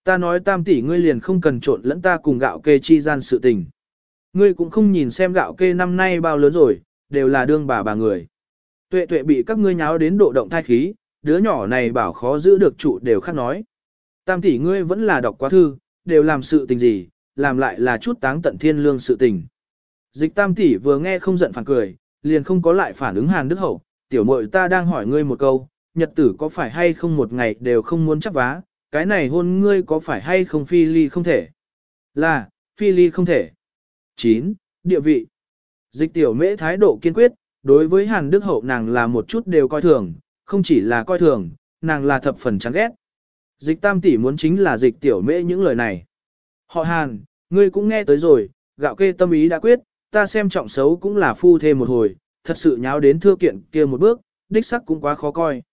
Ta nói tam tỷ ngươi liền không cần trộn lẫn ta cùng gạo kê chi gian sự tình. Ngươi cũng không nhìn xem gạo kê năm nay bao lớn rồi, đều là đương bà bà người. Tuệ tuệ bị các ngươi nháo đến độ động thai khí, đứa nhỏ này bảo khó giữ được trụ đều khác nói. Tam tỷ ngươi vẫn là đọc quá thư, đều làm sự tình gì, làm lại là chút táng tận thiên lương sự tình. Dịch tam tỷ vừa nghe không giận phản cười, liền không có lại phản ứng Hàn Đức Hậu, tiểu muội ta đang hỏi ngươi một câu, nhật tử có phải hay không một ngày đều không muốn chấp vá, cái này hôn ngươi có phải hay không phi ly không thể? Là, phi ly không thể. 9. Địa vị. Dịch tiểu mễ thái độ kiên quyết, đối với Hàn Đức Hậu nàng là một chút đều coi thường, không chỉ là coi thường, nàng là thập phần chán ghét. Dịch tam tỷ muốn chính là dịch tiểu mễ những lời này. Họ Hàn, ngươi cũng nghe tới rồi, gạo kê tâm ý đã quyết, ta xem trọng xấu cũng là phu thêm một hồi, thật sự nháo đến thưa kiện kia một bước, đích sắc cũng quá khó coi.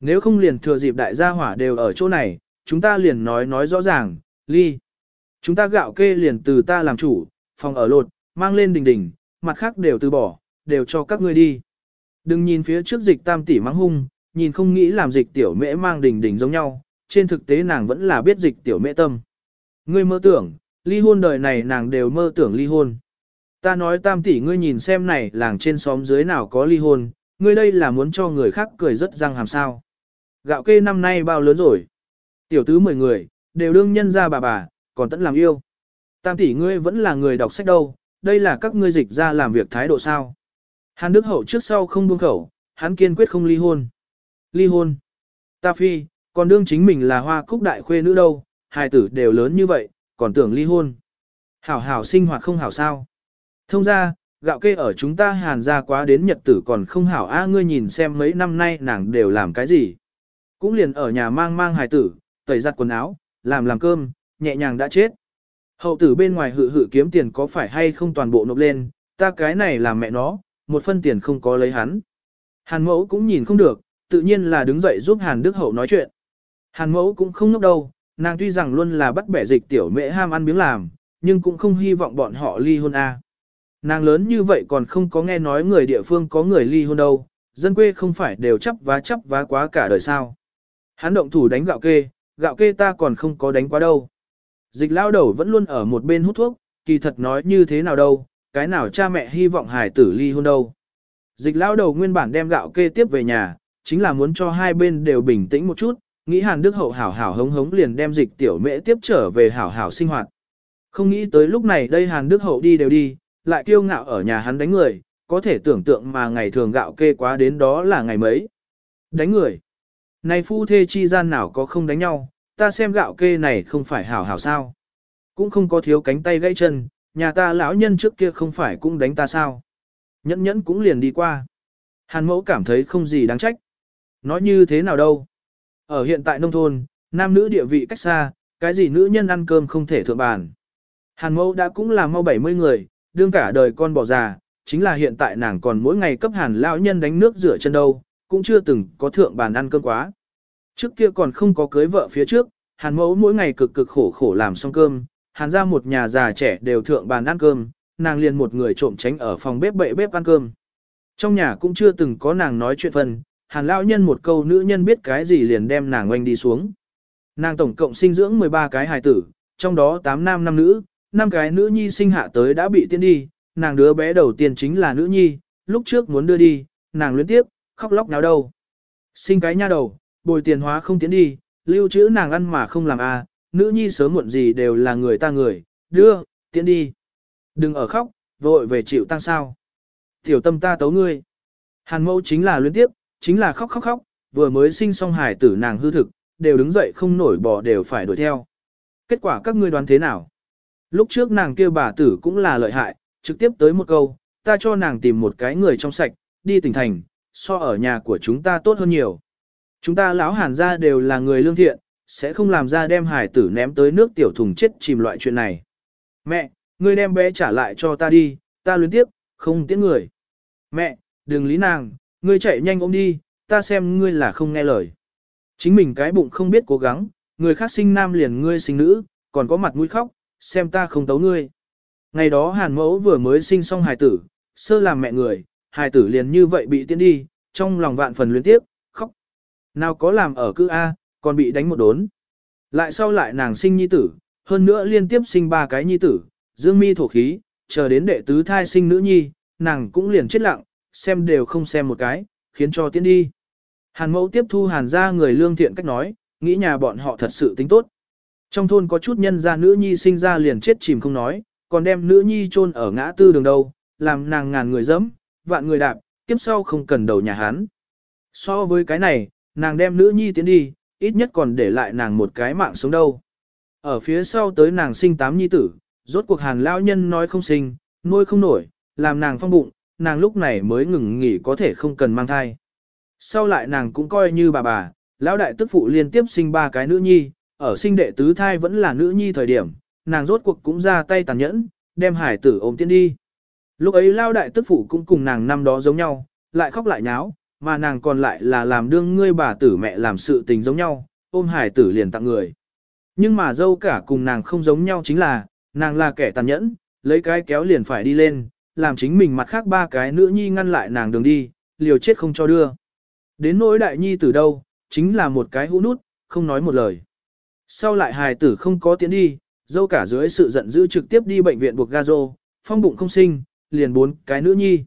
Nếu không liền thừa dịp đại gia hỏa đều ở chỗ này, chúng ta liền nói nói rõ ràng, ly. Chúng ta gạo kê liền từ ta làm chủ, phòng ở lột, mang lên đình đình, mặt khác đều từ bỏ, đều cho các ngươi đi. Đừng nhìn phía trước dịch tam tỷ mắng hung, nhìn không nghĩ làm dịch tiểu mễ mang đình đình giống nhau, trên thực tế nàng vẫn là biết dịch tiểu mẹ tâm. Ngươi mơ tưởng, ly hôn đời này nàng đều mơ tưởng ly hôn. Ta nói tam tỷ ngươi nhìn xem này làng trên xóm dưới nào có ly hôn, ngươi đây là muốn cho người khác cười rất răng hàm sao. Gạo kê năm nay bao lớn rồi. Tiểu tứ 10 người, đều đương nhân ra bà bà, còn tận làm yêu. Tam tỷ ngươi vẫn là người đọc sách đâu, đây là các ngươi dịch ra làm việc thái độ sao. Hàn Đức Hậu trước sau không buông khẩu, hắn kiên quyết không ly hôn. Ly hôn. Ta phi, còn đương chính mình là hoa cúc đại khuê nữ đâu, hai tử đều lớn như vậy, còn tưởng ly hôn. Hảo hảo sinh hoạt không hảo sao. Thông ra, gạo kê ở chúng ta hàn ra quá đến nhật tử còn không hảo a ngươi nhìn xem mấy năm nay nàng đều làm cái gì. Cũng liền ở nhà mang mang hài tử, tẩy giặt quần áo, làm làm cơm, nhẹ nhàng đã chết. Hậu tử bên ngoài hự hự kiếm tiền có phải hay không toàn bộ nộp lên, ta cái này làm mẹ nó, một phân tiền không có lấy hắn. Hàn mẫu cũng nhìn không được, tự nhiên là đứng dậy giúp Hàn Đức Hậu nói chuyện. Hàn mẫu cũng không ngốc đâu, nàng tuy rằng luôn là bắt bẻ dịch tiểu mễ ham ăn miếng làm, nhưng cũng không hy vọng bọn họ ly hôn a. Nàng lớn như vậy còn không có nghe nói người địa phương có người ly hôn đâu, dân quê không phải đều chấp vá chấp vá quá cả đời sao. Hắn động thủ đánh gạo kê, gạo kê ta còn không có đánh quá đâu. Dịch lao đầu vẫn luôn ở một bên hút thuốc, kỳ thật nói như thế nào đâu, cái nào cha mẹ hy vọng hài tử ly hôn đâu. Dịch lao đầu nguyên bản đem gạo kê tiếp về nhà, chính là muốn cho hai bên đều bình tĩnh một chút, nghĩ Hàn Đức Hậu hảo hảo hống hống liền đem dịch tiểu mễ tiếp trở về hảo hảo sinh hoạt. Không nghĩ tới lúc này đây Hàn Đức Hậu đi đều đi, lại kiêu ngạo ở nhà hắn đánh người, có thể tưởng tượng mà ngày thường gạo kê quá đến đó là ngày mấy. Đánh người. Này phu thê chi gian nào có không đánh nhau, ta xem gạo kê này không phải hảo hảo sao. Cũng không có thiếu cánh tay gãy chân, nhà ta lão nhân trước kia không phải cũng đánh ta sao. Nhẫn nhẫn cũng liền đi qua. Hàn mẫu cảm thấy không gì đáng trách. Nói như thế nào đâu. Ở hiện tại nông thôn, nam nữ địa vị cách xa, cái gì nữ nhân ăn cơm không thể thượng bàn. Hàn mẫu đã cũng là mau 70 người, đương cả đời con bỏ già, chính là hiện tại nàng còn mỗi ngày cấp hàn lão nhân đánh nước rửa chân đâu, cũng chưa từng có thượng bàn ăn cơm quá. Trước kia còn không có cưới vợ phía trước, hàn mẫu mỗi ngày cực cực khổ khổ làm xong cơm, hàn ra một nhà già trẻ đều thượng bàn ăn cơm, nàng liền một người trộm tránh ở phòng bếp bậy bếp ăn cơm. Trong nhà cũng chưa từng có nàng nói chuyện phần, hàn lão nhân một câu nữ nhân biết cái gì liền đem nàng oanh đi xuống. Nàng tổng cộng sinh dưỡng 13 cái hài tử, trong đó 8 nam 5 nữ, 5 cái nữ nhi sinh hạ tới đã bị tiên đi, nàng đứa bé đầu tiên chính là nữ nhi, lúc trước muốn đưa đi, nàng luyến tiếp, khóc lóc náo đâu. Sinh cái nha đầu, bồi tiền hóa không tiến đi, lưu trữ nàng ăn mà không làm a, à, nữ nhi sớm muộn gì đều là người ta người, đưa, tiến đi. Đừng ở khóc, vội về chịu tăng sao. Tiểu tâm ta tấu ngươi. Hàn mẫu chính là luyến tiếp, chính là khóc khóc khóc, vừa mới sinh xong hài tử nàng hư thực, đều đứng dậy không nổi bò đều phải đuổi theo. Kết quả các ngươi đoán thế nào? Lúc trước nàng kia bà tử cũng là lợi hại, trực tiếp tới một câu, ta cho nàng tìm một cái người trong sạch, đi tỉnh thành, so ở nhà của chúng ta tốt hơn nhiều. Chúng ta lão hàn ra đều là người lương thiện, sẽ không làm ra đem hải tử ném tới nước tiểu thùng chết chìm loại chuyện này. Mẹ, ngươi đem bé trả lại cho ta đi, ta luyến tiếp, không tiễn người. Mẹ, đừng lý nàng, ngươi chạy nhanh ôm đi, ta xem ngươi là không nghe lời. Chính mình cái bụng không biết cố gắng, người khác sinh nam liền ngươi sinh nữ, còn có mặt mũi khóc, xem ta không tấu ngươi. Ngày đó hàn mẫu vừa mới sinh xong hài tử, sơ làm mẹ người, hài tử liền như vậy bị tiễn đi, trong lòng vạn phần luyến tiếp, khóc. Nào có làm ở cư A, còn bị đánh một đốn. Lại sau lại nàng sinh nhi tử, hơn nữa liên tiếp sinh ba cái nhi tử, dương mi thổ khí, chờ đến đệ tứ thai sinh nữ nhi, nàng cũng liền chết lặng, xem đều không xem một cái, khiến cho tiến đi. Hàn mẫu tiếp thu hàn ra người lương thiện cách nói, nghĩ nhà bọn họ thật sự tính tốt. Trong thôn có chút nhân gia nữ nhi sinh ra liền chết chìm không nói, còn đem nữ nhi chôn ở ngã tư đường đâu, làm nàng ngàn người dẫm, vạn người đạp, tiếp sau không cần đầu nhà hán. So với cái này, nàng đem nữ nhi tiến đi, ít nhất còn để lại nàng một cái mạng sống đâu. Ở phía sau tới nàng sinh tám nhi tử, rốt cuộc hàn lão nhân nói không sinh, nuôi không nổi, làm nàng phong bụng, nàng lúc này mới ngừng nghỉ có thể không cần mang thai. Sau lại nàng cũng coi như bà bà, lão đại tức phụ liên tiếp sinh ba cái nữ nhi, ở sinh đệ tứ thai vẫn là nữ nhi thời điểm, nàng rốt cuộc cũng ra tay tàn nhẫn, đem hải tử ôm tiến đi. Lúc ấy lao đại tức phụ cũng cùng nàng năm đó giống nhau, lại khóc lại nháo, mà nàng còn lại là làm đương ngươi bà tử mẹ làm sự tình giống nhau, ôm hải tử liền tặng người. Nhưng mà dâu cả cùng nàng không giống nhau chính là, nàng là kẻ tàn nhẫn, lấy cái kéo liền phải đi lên, làm chính mình mặt khác ba cái nữ nhi ngăn lại nàng đường đi, liều chết không cho đưa. Đến nỗi đại nhi từ đâu, chính là một cái hũ nút, không nói một lời. Sau lại hài tử không có tiến đi, dâu cả dưới sự giận dữ trực tiếp đi bệnh viện buộc ga rô, phong bụng không sinh, liền bốn cái nữ nhi.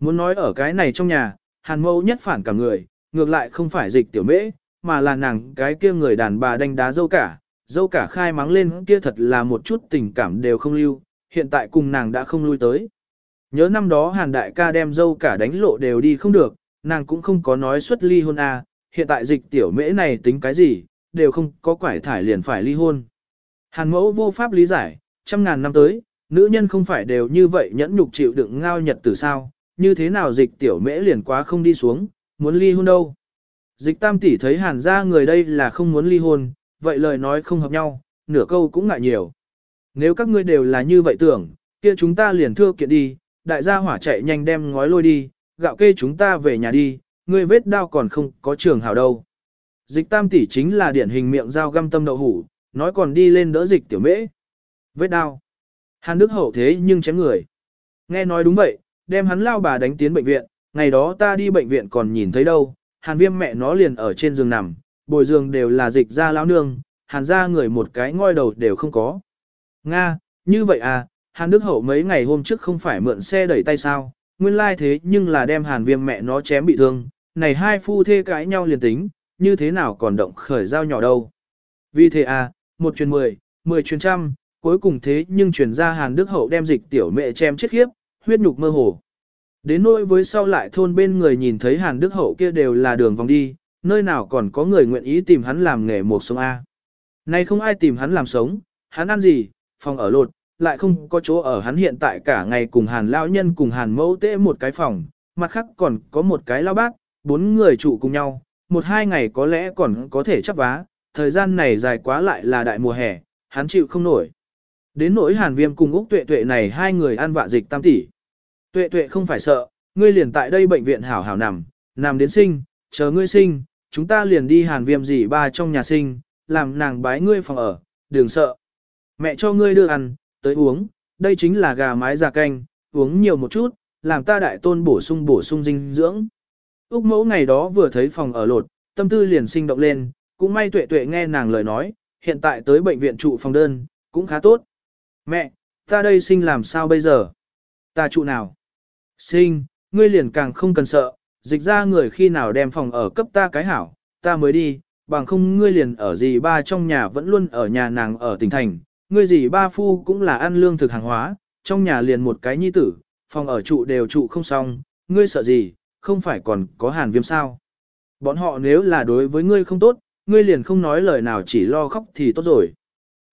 Muốn nói ở cái này trong nhà, hàn mâu nhất phản cả người, ngược lại không phải dịch tiểu mễ, mà là nàng cái kia người đàn bà đánh đá dâu cả, dâu cả khai mắng lên kia thật là một chút tình cảm đều không lưu, hiện tại cùng nàng đã không lui tới. Nhớ năm đó hàn đại ca đem dâu cả đánh lộ đều đi không được, nàng cũng không có nói xuất ly hôn a hiện tại dịch tiểu mễ này tính cái gì, đều không có quải thải liền phải ly hôn. Hàn mẫu vô pháp lý giải, trăm ngàn năm tới, nữ nhân không phải đều như vậy nhẫn nhục chịu đựng ngao nhật từ sao, như thế nào dịch tiểu mễ liền quá không đi xuống, muốn ly hôn đâu. Dịch tam tỷ thấy hàn ra người đây là không muốn ly hôn, vậy lời nói không hợp nhau, nửa câu cũng ngại nhiều. Nếu các ngươi đều là như vậy tưởng, kia chúng ta liền thưa kiện đi, đại gia hỏa chạy nhanh đem ngói lôi đi, gạo kê chúng ta về nhà đi, ngươi vết đao còn không có trường hảo đâu. Dịch tam tỷ chính là điển hình miệng dao găm tâm đậu hủ, nói còn đi lên đỡ dịch tiểu mễ. Vết đao, Hàn Đức Hậu thế nhưng chém người. Nghe nói đúng vậy, đem hắn lao bà đánh tiến bệnh viện, ngày đó ta đi bệnh viện còn nhìn thấy đâu, hàn viêm mẹ nó liền ở trên giường nằm, bồi giường đều là dịch ra lão nương, hàn ra người một cái ngoi đầu đều không có. Nga, như vậy à, hàn đức hậu mấy ngày hôm trước không phải mượn xe đẩy tay sao, nguyên lai thế nhưng là đem hàn viêm mẹ nó chém bị thương, này hai phu thê cãi nhau liền tính, như thế nào còn động khởi dao nhỏ đâu. Vì thế à, một truyền mười, mười truyền trăm, cuối cùng thế nhưng truyền ra hàn đức hậu đem dịch tiểu mẹ chém chết khiếp, huyết nhục mơ hồ. Đến nỗi với sau lại thôn bên người nhìn thấy Hàn Đức Hậu kia đều là đường vòng đi, nơi nào còn có người nguyện ý tìm hắn làm nghề một sống A. Nay không ai tìm hắn làm sống, hắn ăn gì, phòng ở lột, lại không có chỗ ở hắn hiện tại cả ngày cùng Hàn Lão Nhân cùng Hàn Mẫu tễ một cái phòng, mặt khác còn có một cái lao bác, bốn người trụ cùng nhau, một hai ngày có lẽ còn có thể chấp vá, thời gian này dài quá lại là đại mùa hè, hắn chịu không nổi. Đến nỗi Hàn Viêm cùng Úc Tuệ Tuệ này hai người ăn vạ dịch tam tỷ. Tuệ tuệ không phải sợ, ngươi liền tại đây bệnh viện hảo hảo nằm, nằm đến sinh, chờ ngươi sinh, chúng ta liền đi hàn viêm gì ba trong nhà sinh, làm nàng bái ngươi phòng ở, đừng sợ. Mẹ cho ngươi đưa ăn, tới uống, đây chính là gà mái già canh, uống nhiều một chút, làm ta đại tôn bổ sung bổ sung dinh dưỡng. Úc mẫu ngày đó vừa thấy phòng ở lột, tâm tư liền sinh động lên, cũng may tuệ tuệ nghe nàng lời nói, hiện tại tới bệnh viện trụ phòng đơn, cũng khá tốt. Mẹ, ta đây sinh làm sao bây giờ? Ta trụ nào? Sinh, ngươi liền càng không cần sợ, dịch ra người khi nào đem phòng ở cấp ta cái hảo, ta mới đi, bằng không ngươi liền ở gì ba trong nhà vẫn luôn ở nhà nàng ở tỉnh thành, ngươi gì ba phu cũng là ăn lương thực hàng hóa, trong nhà liền một cái nhi tử, phòng ở trụ đều trụ không xong, ngươi sợ gì, không phải còn có hàn viêm sao. Bọn họ nếu là đối với ngươi không tốt, ngươi liền không nói lời nào chỉ lo khóc thì tốt rồi.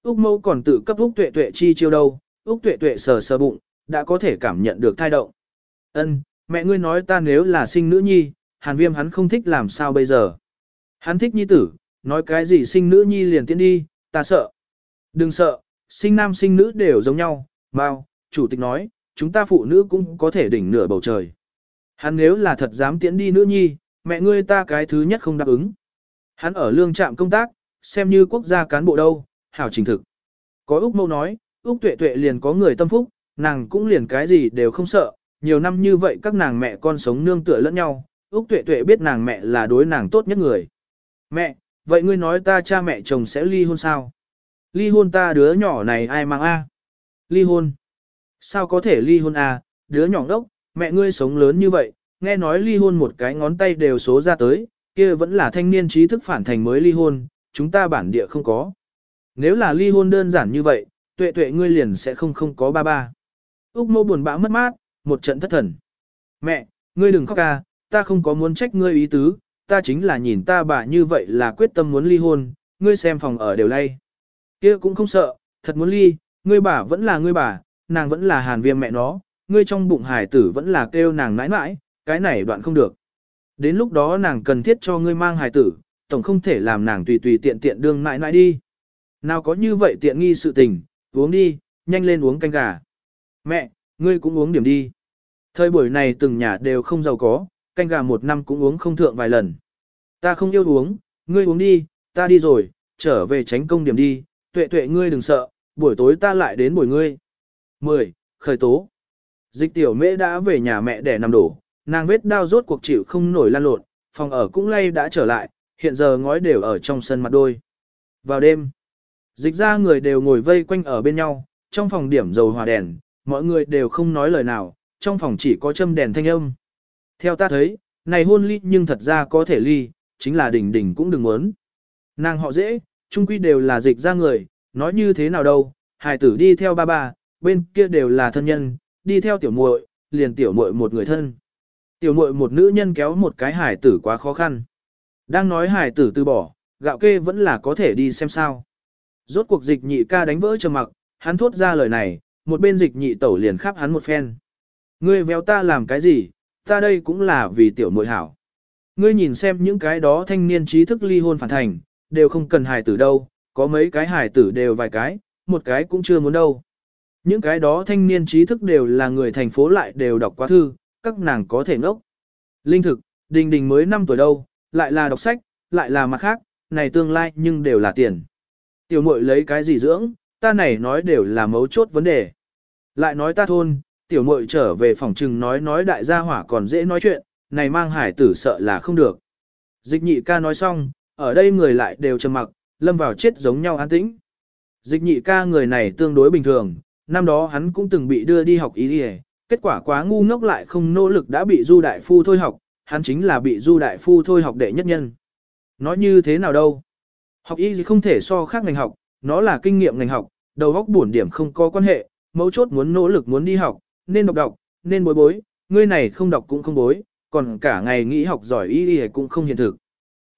Úc mẫu còn tự cấp Úc tuệ tuệ chi chiêu đâu, Úc tuệ tuệ sờ sờ bụng, đã có thể cảm nhận được thai động. Ân, mẹ ngươi nói ta nếu là sinh nữ nhi, hàn viêm hắn không thích làm sao bây giờ. Hắn thích nhi tử, nói cái gì sinh nữ nhi liền tiến đi, ta sợ. Đừng sợ, sinh nam sinh nữ đều giống nhau, Mao, chủ tịch nói, chúng ta phụ nữ cũng có thể đỉnh nửa bầu trời. Hắn nếu là thật dám tiễn đi nữ nhi, mẹ ngươi ta cái thứ nhất không đáp ứng. Hắn ở lương trạm công tác, xem như quốc gia cán bộ đâu, hảo trình thực. Có Úc Mâu nói, Úc Tuệ Tuệ liền có người tâm phúc, nàng cũng liền cái gì đều không sợ, nhiều năm như vậy các nàng mẹ con sống nương tựa lẫn nhau, Úc Tuệ Tuệ biết nàng mẹ là đối nàng tốt nhất người. Mẹ, vậy ngươi nói ta cha mẹ chồng sẽ ly hôn sao? Ly hôn ta đứa nhỏ này ai mang a? Ly hôn? Sao có thể ly hôn a? Đứa nhỏ đốc, mẹ ngươi sống lớn như vậy, nghe nói ly hôn một cái ngón tay đều số ra tới, kia vẫn là thanh niên trí thức phản thành mới ly hôn, chúng ta bản địa không có. Nếu là ly hôn đơn giản như vậy, tuệ tuệ ngươi liền sẽ không không có ba ba. Úc mô buồn bã mất mát, một trận thất thần. Mẹ, ngươi đừng khóc ca, ta không có muốn trách ngươi ý tứ, ta chính là nhìn ta bà như vậy là quyết tâm muốn ly hôn, ngươi xem phòng ở đều lay kia cũng không sợ, thật muốn ly, ngươi bà vẫn là ngươi bà, nàng vẫn là hàn viêm mẹ nó, ngươi trong bụng hải tử vẫn là kêu nàng nãi nãi, cái này đoạn không được. Đến lúc đó nàng cần thiết cho ngươi mang hải tử, tổng không thể làm nàng tùy tùy tiện tiện đương nãi nãi đi. Nào có như vậy tiện nghi sự tình, uống đi, nhanh lên uống canh gà. Mẹ, ngươi cũng uống điểm đi. Thời buổi này từng nhà đều không giàu có, canh gà một năm cũng uống không thượng vài lần. Ta không yêu uống, ngươi uống đi, ta đi rồi, trở về tránh công điểm đi, tuệ tuệ ngươi đừng sợ, buổi tối ta lại đến buổi ngươi. 10. Khởi tố. Dịch tiểu mễ đã về nhà mẹ để nằm đổ, nàng vết đau rốt cuộc chịu không nổi lan lộn, phòng ở cũng lay đã trở lại, hiện giờ ngói đều ở trong sân mặt đôi. Vào đêm, dịch ra người đều ngồi vây quanh ở bên nhau, trong phòng điểm dầu hòa đèn, mọi người đều không nói lời nào, trong phòng chỉ có châm đèn thanh âm. Theo ta thấy, này hôn ly nhưng thật ra có thể ly, chính là đỉnh đỉnh cũng đừng muốn. Nàng họ dễ, chung quy đều là dịch ra người, nói như thế nào đâu, hài tử đi theo ba ba, bên kia đều là thân nhân, đi theo tiểu muội, liền tiểu muội một người thân. Tiểu muội một nữ nhân kéo một cái hài tử quá khó khăn. Đang nói hài tử từ bỏ, gạo kê vẫn là có thể đi xem sao. Rốt cuộc dịch nhị ca đánh vỡ trầm mặc, hắn thốt ra lời này, một bên dịch nhị tẩu liền khắp hắn một phen. Ngươi véo ta làm cái gì, ta đây cũng là vì tiểu muội hảo. Ngươi nhìn xem những cái đó thanh niên trí thức ly hôn phản thành, đều không cần hài tử đâu, có mấy cái hài tử đều vài cái, một cái cũng chưa muốn đâu. Những cái đó thanh niên trí thức đều là người thành phố lại đều đọc quá thư, các nàng có thể ngốc. Linh thực, đình đình mới 5 tuổi đâu, lại là đọc sách, lại là mặt khác, này tương lai nhưng đều là tiền. Tiểu muội lấy cái gì dưỡng, ta này nói đều là mấu chốt vấn đề. Lại nói ta thôn, tiểu muội trở về phòng trừng nói nói đại gia hỏa còn dễ nói chuyện, này mang hải tử sợ là không được. Dịch nhị ca nói xong, ở đây người lại đều trầm mặc, lâm vào chết giống nhau an tĩnh. Dịch nhị ca người này tương đối bình thường, năm đó hắn cũng từng bị đưa đi học ý gì kết quả quá ngu ngốc lại không nỗ lực đã bị du đại phu thôi học, hắn chính là bị du đại phu thôi học đệ nhất nhân. Nói như thế nào đâu? Học y gì không thể so khác ngành học, nó là kinh nghiệm ngành học, đầu óc bổn điểm không có quan hệ, mấu chốt muốn nỗ lực muốn đi học, nên đọc đọc, nên bối bối, ngươi này không đọc cũng không bối, còn cả ngày nghĩ học giỏi y y cũng không hiện thực.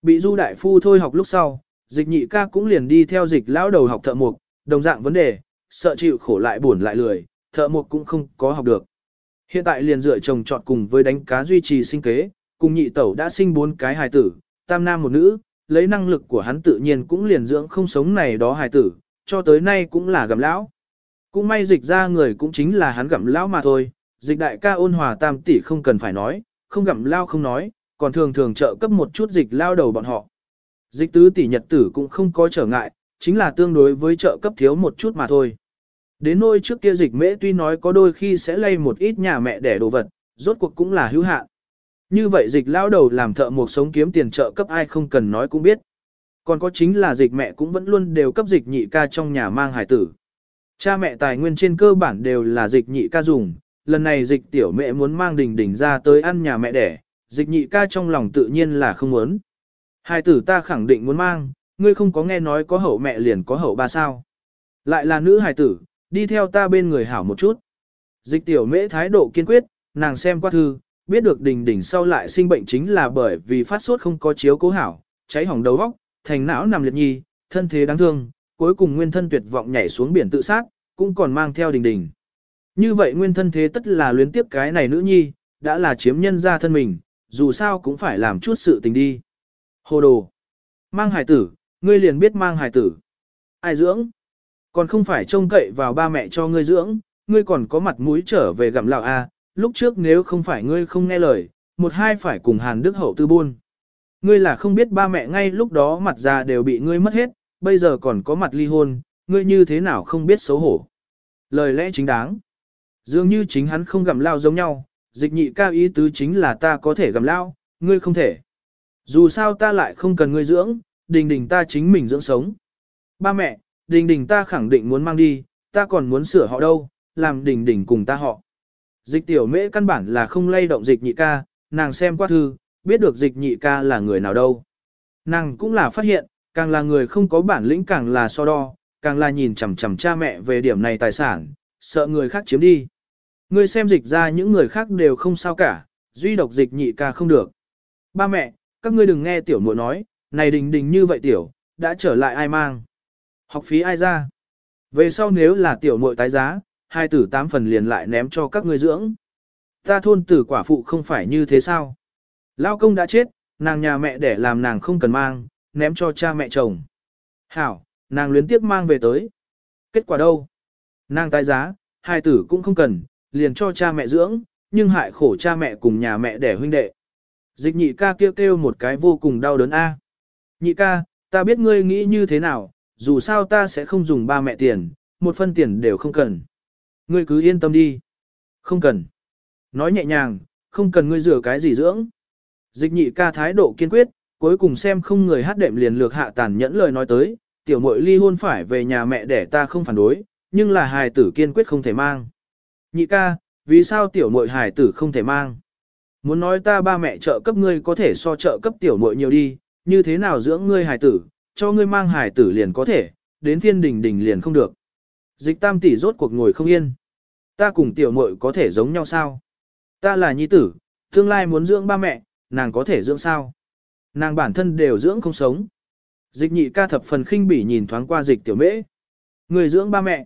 Bị du đại phu thôi học lúc sau, dịch nhị ca cũng liền đi theo dịch lão đầu học thợ mộc, đồng dạng vấn đề, sợ chịu khổ lại buồn lại lười, thợ mộc cũng không có học được. Hiện tại liền dựa chồng chọn cùng với đánh cá duy trì sinh kế, cùng nhị tẩu đã sinh bốn cái hài tử, tam nam một nữ, lấy năng lực của hắn tự nhiên cũng liền dưỡng không sống này đó hài tử, cho tới nay cũng là gặm lão. Cũng may dịch ra người cũng chính là hắn gặm lão mà thôi, dịch đại ca ôn hòa tam tỷ không cần phải nói, không gặm lao không nói, còn thường thường trợ cấp một chút dịch lao đầu bọn họ. Dịch tứ tỷ nhật tử cũng không có trở ngại, chính là tương đối với trợ cấp thiếu một chút mà thôi. Đến nôi trước kia dịch mễ tuy nói có đôi khi sẽ lây một ít nhà mẹ đẻ đồ vật, rốt cuộc cũng là hữu hạn. Như vậy dịch lao đầu làm thợ một sống kiếm tiền trợ cấp ai không cần nói cũng biết. Còn có chính là dịch mẹ cũng vẫn luôn đều cấp dịch nhị ca trong nhà mang hải tử. Cha mẹ tài nguyên trên cơ bản đều là dịch nhị ca dùng, lần này dịch tiểu mẹ muốn mang đình đình ra tới ăn nhà mẹ đẻ, dịch nhị ca trong lòng tự nhiên là không muốn. Hai tử ta khẳng định muốn mang, ngươi không có nghe nói có hậu mẹ liền có hậu ba sao. Lại là nữ hài tử, đi theo ta bên người hảo một chút. Dịch tiểu mễ thái độ kiên quyết, nàng xem qua thư, biết được đình đình sau lại sinh bệnh chính là bởi vì phát sốt không có chiếu cố hảo, cháy hỏng đầu óc, thành não nằm liệt nhi, thân thế đáng thương, cuối cùng nguyên thân tuyệt vọng nhảy xuống biển tự sát, cũng còn mang theo đình đình. Như vậy nguyên thân thế tất là luyến tiếp cái này nữ nhi, đã là chiếm nhân ra thân mình, dù sao cũng phải làm chút sự tình đi. Hồ đồ. Mang hài tử, ngươi liền biết mang hài tử. Ai dưỡng? Còn không phải trông cậy vào ba mẹ cho ngươi dưỡng, ngươi còn có mặt mũi trở về gặm lạo a. lúc trước nếu không phải ngươi không nghe lời, một hai phải cùng Hàn Đức Hậu tư buôn. Ngươi là không biết ba mẹ ngay lúc đó mặt già đều bị ngươi mất hết, bây giờ còn có mặt ly hôn, ngươi như thế nào không biết xấu hổ. Lời lẽ chính đáng. Dường như chính hắn không gặm lao giống nhau, dịch nhị cao ý tứ chính là ta có thể gặm lao, ngươi không thể. Dù sao ta lại không cần ngươi dưỡng, đình đình ta chính mình dưỡng sống. Ba mẹ, đình đình ta khẳng định muốn mang đi, ta còn muốn sửa họ đâu, làm đình đình cùng ta họ. Dịch tiểu mễ căn bản là không lay động dịch nhị ca, nàng xem qua thư, biết được dịch nhị ca là người nào đâu. Nàng cũng là phát hiện, càng là người không có bản lĩnh càng là so đo, càng là nhìn chằm chằm cha mẹ về điểm này tài sản, sợ người khác chiếm đi. Ngươi xem dịch ra những người khác đều không sao cả, duy độc dịch nhị ca không được. Ba mẹ, các ngươi đừng nghe tiểu muội nói, này đình đình như vậy tiểu, đã trở lại ai mang. Học phí ai ra. Về sau nếu là tiểu muội tái giá, hai tử tám phần liền lại ném cho các ngươi dưỡng. Ta thôn tử quả phụ không phải như thế sao? Lao công đã chết, nàng nhà mẹ để làm nàng không cần mang, ném cho cha mẹ chồng. Hảo, nàng luyến tiếp mang về tới. Kết quả đâu? Nàng tái giá, hai tử cũng không cần, liền cho cha mẹ dưỡng, nhưng hại khổ cha mẹ cùng nhà mẹ đẻ huynh đệ. Dịch nhị ca kêu kêu một cái vô cùng đau đớn a. Nhị ca, ta biết ngươi nghĩ như thế nào, dù sao ta sẽ không dùng ba mẹ tiền, một phân tiền đều không cần. Ngươi cứ yên tâm đi. Không cần. Nói nhẹ nhàng, không cần ngươi rửa cái gì dưỡng. Dịch nhị ca thái độ kiên quyết, cuối cùng xem không người hát đệm liền lược hạ tàn nhẫn lời nói tới, tiểu muội ly hôn phải về nhà mẹ để ta không phản đối, nhưng là hài tử kiên quyết không thể mang. Nhị ca, vì sao tiểu muội hài tử không thể mang? Muốn nói ta ba mẹ trợ cấp ngươi có thể so trợ cấp tiểu muội nhiều đi, như thế nào dưỡng ngươi hài tử, cho ngươi mang hài tử liền có thể, đến phiên đình đình liền không được. Dịch tam tỷ rốt cuộc ngồi không yên. Ta cùng tiểu muội có thể giống nhau sao? Ta là nhi tử, tương lai muốn dưỡng ba mẹ, nàng có thể dưỡng sao? Nàng bản thân đều dưỡng không sống. Dịch nhị ca thập phần khinh bỉ nhìn thoáng qua dịch tiểu mễ. Người dưỡng ba mẹ.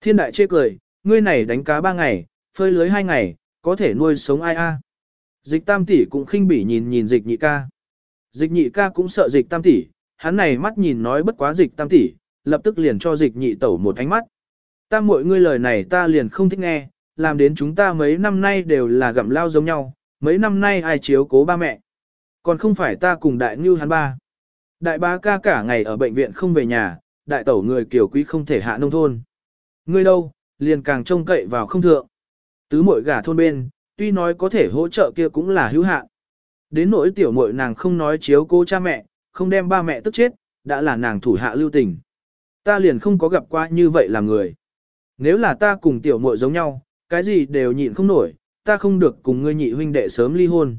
Thiên đại chê cười, ngươi này đánh cá ba ngày, phơi lưới hai ngày, có thể nuôi sống ai a? Dịch tam tỷ cũng khinh bỉ nhìn nhìn dịch nhị ca. Dịch nhị ca cũng sợ dịch tam tỷ, hắn này mắt nhìn nói bất quá dịch tam tỷ, lập tức liền cho dịch nhị tẩu một ánh mắt. Ta mọi ngươi lời này ta liền không thích nghe, làm đến chúng ta mấy năm nay đều là gặm lao giống nhau, mấy năm nay ai chiếu cố ba mẹ. Còn không phải ta cùng đại ngưu hắn ba. Đại bá ca cả ngày ở bệnh viện không về nhà, đại tẩu người kiểu quý không thể hạ nông thôn. Ngươi đâu, liền càng trông cậy vào không thượng. Tứ muội gả thôn bên, tuy nói có thể hỗ trợ kia cũng là hữu hạn. Đến nỗi tiểu muội nàng không nói chiếu cô cha mẹ, không đem ba mẹ tức chết, đã là nàng thủ hạ lưu tình. Ta liền không có gặp qua như vậy là người. Nếu là ta cùng tiểu muội giống nhau, cái gì đều nhịn không nổi, ta không được cùng ngươi nhị huynh đệ sớm ly hôn.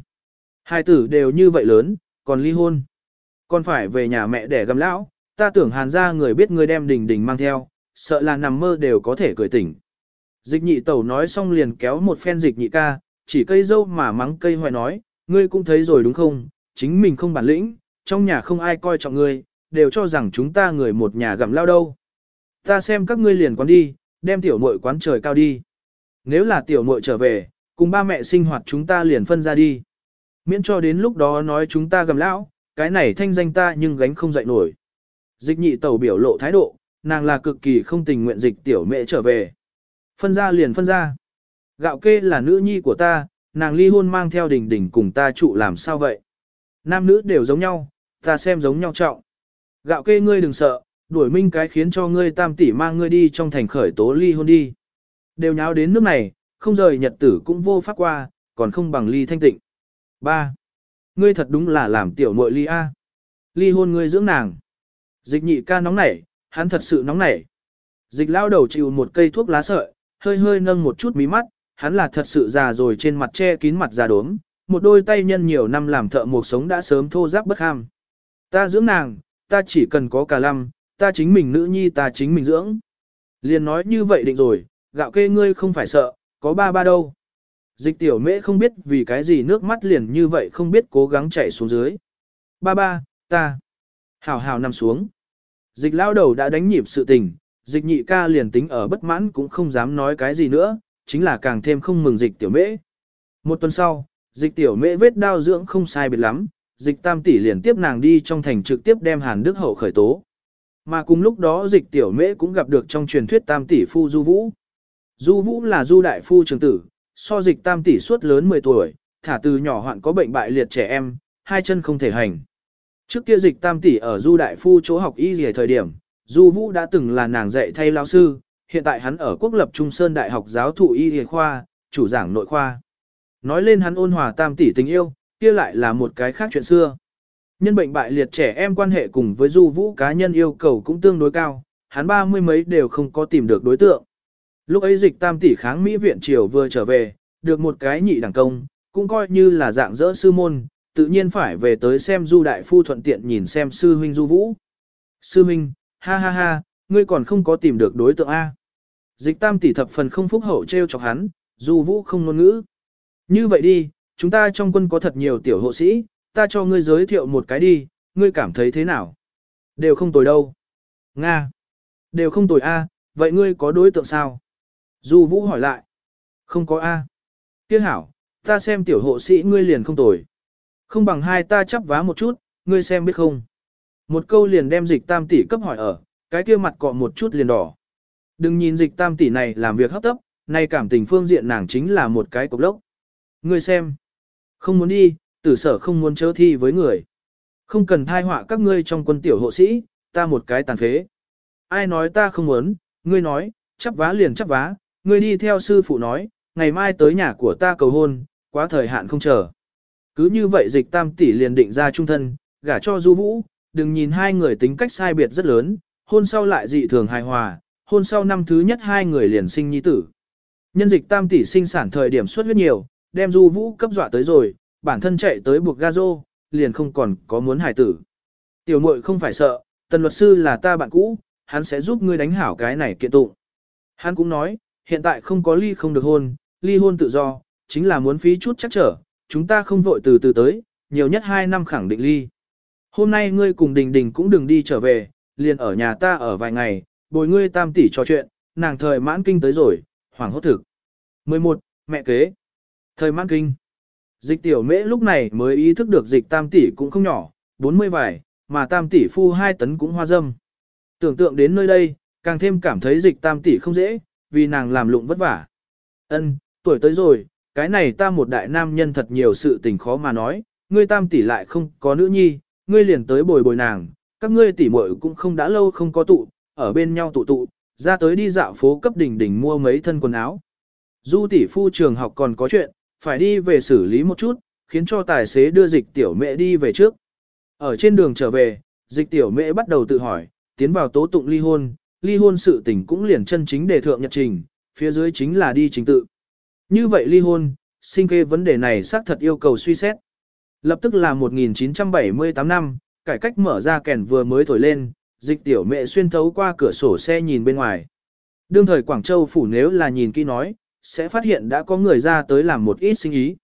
Hai tử đều như vậy lớn, còn ly hôn. Còn phải về nhà mẹ để gầm lão, ta tưởng hàn ra người biết ngươi đem đình đình mang theo, sợ là nằm mơ đều có thể cười tỉnh. Dịch nhị tẩu nói xong liền kéo một phen dịch nhị ca, chỉ cây dâu mà mắng cây hoài nói, ngươi cũng thấy rồi đúng không, chính mình không bản lĩnh, trong nhà không ai coi trọng ngươi, đều cho rằng chúng ta người một nhà gặm lao đâu. Ta xem các ngươi liền quán đi, đem tiểu muội quán trời cao đi. Nếu là tiểu muội trở về, cùng ba mẹ sinh hoạt chúng ta liền phân ra đi. Miễn cho đến lúc đó nói chúng ta gầm lão, cái này thanh danh ta nhưng gánh không dậy nổi. Dịch nhị tẩu biểu lộ thái độ, nàng là cực kỳ không tình nguyện dịch tiểu mẹ trở về. Phân ra liền phân ra. Gạo kê là nữ nhi của ta, nàng ly hôn mang theo đình đình cùng ta trụ làm sao vậy? Nam nữ đều giống nhau, ta xem giống nhau trọng. Gạo kê ngươi đừng sợ, đuổi minh cái khiến cho ngươi tam tỷ mang ngươi đi trong thành khởi tố ly hôn đi. Đều nháo đến nước này, không rời nhật tử cũng vô pháp qua, còn không bằng ly thanh tịnh. 3. Ngươi thật đúng là làm tiểu muội ly A. Ly hôn ngươi dưỡng nàng. Dịch nhị ca nóng nảy, hắn thật sự nóng nảy. Dịch lao đầu chịu một cây thuốc lá sợi, hơi hơi nâng một chút mí mắt, hắn là thật sự già rồi trên mặt che kín mặt già đốm, một đôi tay nhân nhiều năm làm thợ mộc sống đã sớm thô ráp bất ham. Ta dưỡng nàng, ta chỉ cần có cả lâm, ta chính mình nữ nhi ta chính mình dưỡng. Liền nói như vậy định rồi, gạo kê ngươi không phải sợ, có ba ba đâu. Dịch tiểu mễ không biết vì cái gì nước mắt liền như vậy không biết cố gắng chảy xuống dưới. Ba ba, ta. Hảo hảo nằm xuống. Dịch lao đầu đã đánh nhịp sự tình, dịch nhị ca liền tính ở bất mãn cũng không dám nói cái gì nữa, chính là càng thêm không mừng dịch tiểu mễ. Một tuần sau, dịch tiểu mễ vết đau dưỡng không sai biệt lắm, dịch tam tỷ liền tiếp nàng đi trong thành trực tiếp đem Hàn Đức Hậu khởi tố. Mà cùng lúc đó dịch tiểu mễ cũng gặp được trong truyền thuyết tam tỷ phu Du Vũ. Du Vũ là Du Đại Phu trường tử, so dịch tam tỷ suốt lớn 10 tuổi, thả từ nhỏ hoạn có bệnh bại liệt trẻ em, hai chân không thể hành. Trước kia dịch tam tỷ ở Du Đại Phu chỗ học y gì thời điểm, Du Vũ đã từng là nàng dạy thay lao sư, hiện tại hắn ở quốc lập Trung Sơn Đại học giáo thụ y y khoa, chủ giảng nội khoa. Nói lên hắn ôn hòa tam tỷ tình yêu, kia lại là một cái khác chuyện xưa. Nhân bệnh bại liệt trẻ em quan hệ cùng với Du Vũ cá nhân yêu cầu cũng tương đối cao, hắn ba mươi mấy đều không có tìm được đối tượng. Lúc ấy dịch tam tỷ kháng Mỹ viện triều vừa trở về, được một cái nhị đẳng công, cũng coi như là dạng dỡ sư môn, tự nhiên phải về tới xem Du Đại Phu thuận tiện nhìn xem sư huynh Du Vũ. Sư huynh, ha ha ha, ngươi còn không có tìm được đối tượng A. Dịch tam tỷ thập phần không phúc hậu treo chọc hắn, Du Vũ không ngôn ngữ. Như vậy đi, chúng ta trong quân có thật nhiều tiểu hộ sĩ, ta cho ngươi giới thiệu một cái đi, ngươi cảm thấy thế nào? Đều không tồi đâu. Nga. Đều không tồi A, vậy ngươi có đối tượng sao? Du Vũ hỏi lại. Không có A. Tiếc hảo, ta xem tiểu hộ sĩ ngươi liền không tồi. Không bằng hai ta chấp vá một chút, ngươi xem biết không? Một câu liền đem dịch tam tỷ cấp hỏi ở, cái kia mặt cọ một chút liền đỏ. Đừng nhìn dịch tam tỷ này làm việc hấp tấp, nay cảm tình phương diện nàng chính là một cái cục lốc. Ngươi xem. Không muốn đi, tử sở không muốn chớ thi với người. Không cần thai họa các ngươi trong quân tiểu hộ sĩ, ta một cái tàn phế. Ai nói ta không muốn, ngươi nói, chắp vá liền chắp vá, ngươi đi theo sư phụ nói, ngày mai tới nhà của ta cầu hôn, quá thời hạn không chờ. Cứ như vậy dịch tam tỷ liền định ra trung thân, gả cho du vũ, đừng nhìn hai người tính cách sai biệt rất lớn, hôn sau lại dị thường hài hòa, hôn sau năm thứ nhất hai người liền sinh nhi tử. Nhân dịch tam tỷ sinh sản thời điểm suất huyết nhiều, đem du vũ cấp dọa tới rồi, bản thân chạy tới buộc ga rô, liền không còn có muốn hài tử. Tiểu muội không phải sợ, tần luật sư là ta bạn cũ, hắn sẽ giúp ngươi đánh hảo cái này kiện tụng. Hắn cũng nói, hiện tại không có ly không được hôn, ly hôn tự do, chính là muốn phí chút chắc trở, chúng ta không vội từ từ tới, nhiều nhất 2 năm khẳng định ly. Hôm nay ngươi cùng đình đình cũng đừng đi trở về, liền ở nhà ta ở vài ngày, bồi ngươi tam tỷ trò chuyện, nàng thời mãn kinh tới rồi, hoảng hốt thực. 11. Mẹ kế. Thời mãn kinh. Dịch tiểu mễ lúc này mới ý thức được dịch tam tỷ cũng không nhỏ, 40 vài, mà tam tỷ phu hai tấn cũng hoa dâm. Tưởng tượng đến nơi đây, càng thêm cảm thấy dịch tam tỷ không dễ, vì nàng làm lụng vất vả. Ân, tuổi tới rồi, cái này ta một đại nam nhân thật nhiều sự tình khó mà nói, ngươi tam tỷ lại không có nữ nhi, ngươi liền tới bồi bồi nàng, các ngươi tỷ muội cũng không đã lâu không có tụ, ở bên nhau tụ tụ, ra tới đi dạo phố cấp đỉnh đỉnh mua mấy thân quần áo. Du tỷ phu trường học còn có chuyện, phải đi về xử lý một chút, khiến cho tài xế đưa dịch tiểu mẹ đi về trước. Ở trên đường trở về, dịch tiểu mẹ bắt đầu tự hỏi, tiến vào tố tụng ly hôn, ly hôn sự tình cũng liền chân chính đề thượng nhật trình, phía dưới chính là đi trình tự. Như vậy ly hôn, sinh kê vấn đề này xác thật yêu cầu suy xét. Lập tức là 1978 năm, cải cách mở ra kèn vừa mới thổi lên, dịch tiểu mẹ xuyên thấu qua cửa sổ xe nhìn bên ngoài. Đương thời Quảng Châu phủ nếu là nhìn kỹ nói, sẽ phát hiện đã có người ra tới làm một ít sinh ý.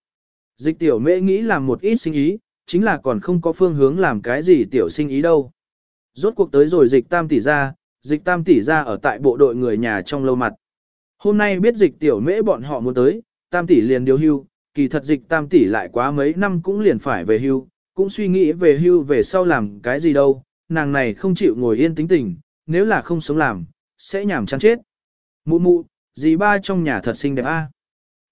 Dịch tiểu mẹ nghĩ làm một ít sinh ý, chính là còn không có phương hướng làm cái gì tiểu sinh ý đâu. Rốt cuộc tới rồi dịch tam tỷ ra, dịch tam tỷ ra ở tại bộ đội người nhà trong lâu mặt. Hôm nay biết dịch tiểu mễ bọn họ muốn tới, tam tỷ liền điều hưu, kỳ thật dịch tam tỷ lại quá mấy năm cũng liền phải về hưu, cũng suy nghĩ về hưu về sau làm cái gì đâu, nàng này không chịu ngồi yên tính tình, nếu là không sống làm, sẽ nhảm chán chết. Mụ mụ, dì ba trong nhà thật xinh đẹp a.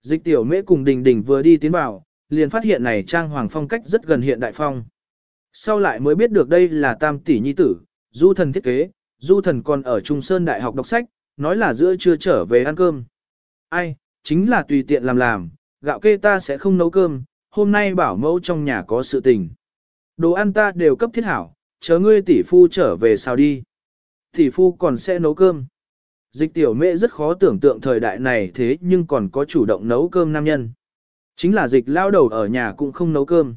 Dịch tiểu mễ cùng đình đình vừa đi tiến vào, liền phát hiện này trang hoàng phong cách rất gần hiện đại phong. Sau lại mới biết được đây là tam tỷ nhi tử, du thần thiết kế, du thần còn ở Trung Sơn Đại học đọc sách, nói là giữa trưa trở về ăn cơm. Ai, chính là tùy tiện làm làm, gạo kê ta sẽ không nấu cơm, hôm nay bảo mẫu trong nhà có sự tình. Đồ ăn ta đều cấp thiết hảo, chờ ngươi tỷ phu trở về sao đi. Tỷ phu còn sẽ nấu cơm. Dịch tiểu mẹ rất khó tưởng tượng thời đại này thế nhưng còn có chủ động nấu cơm nam nhân. Chính là dịch lao đầu ở nhà cũng không nấu cơm.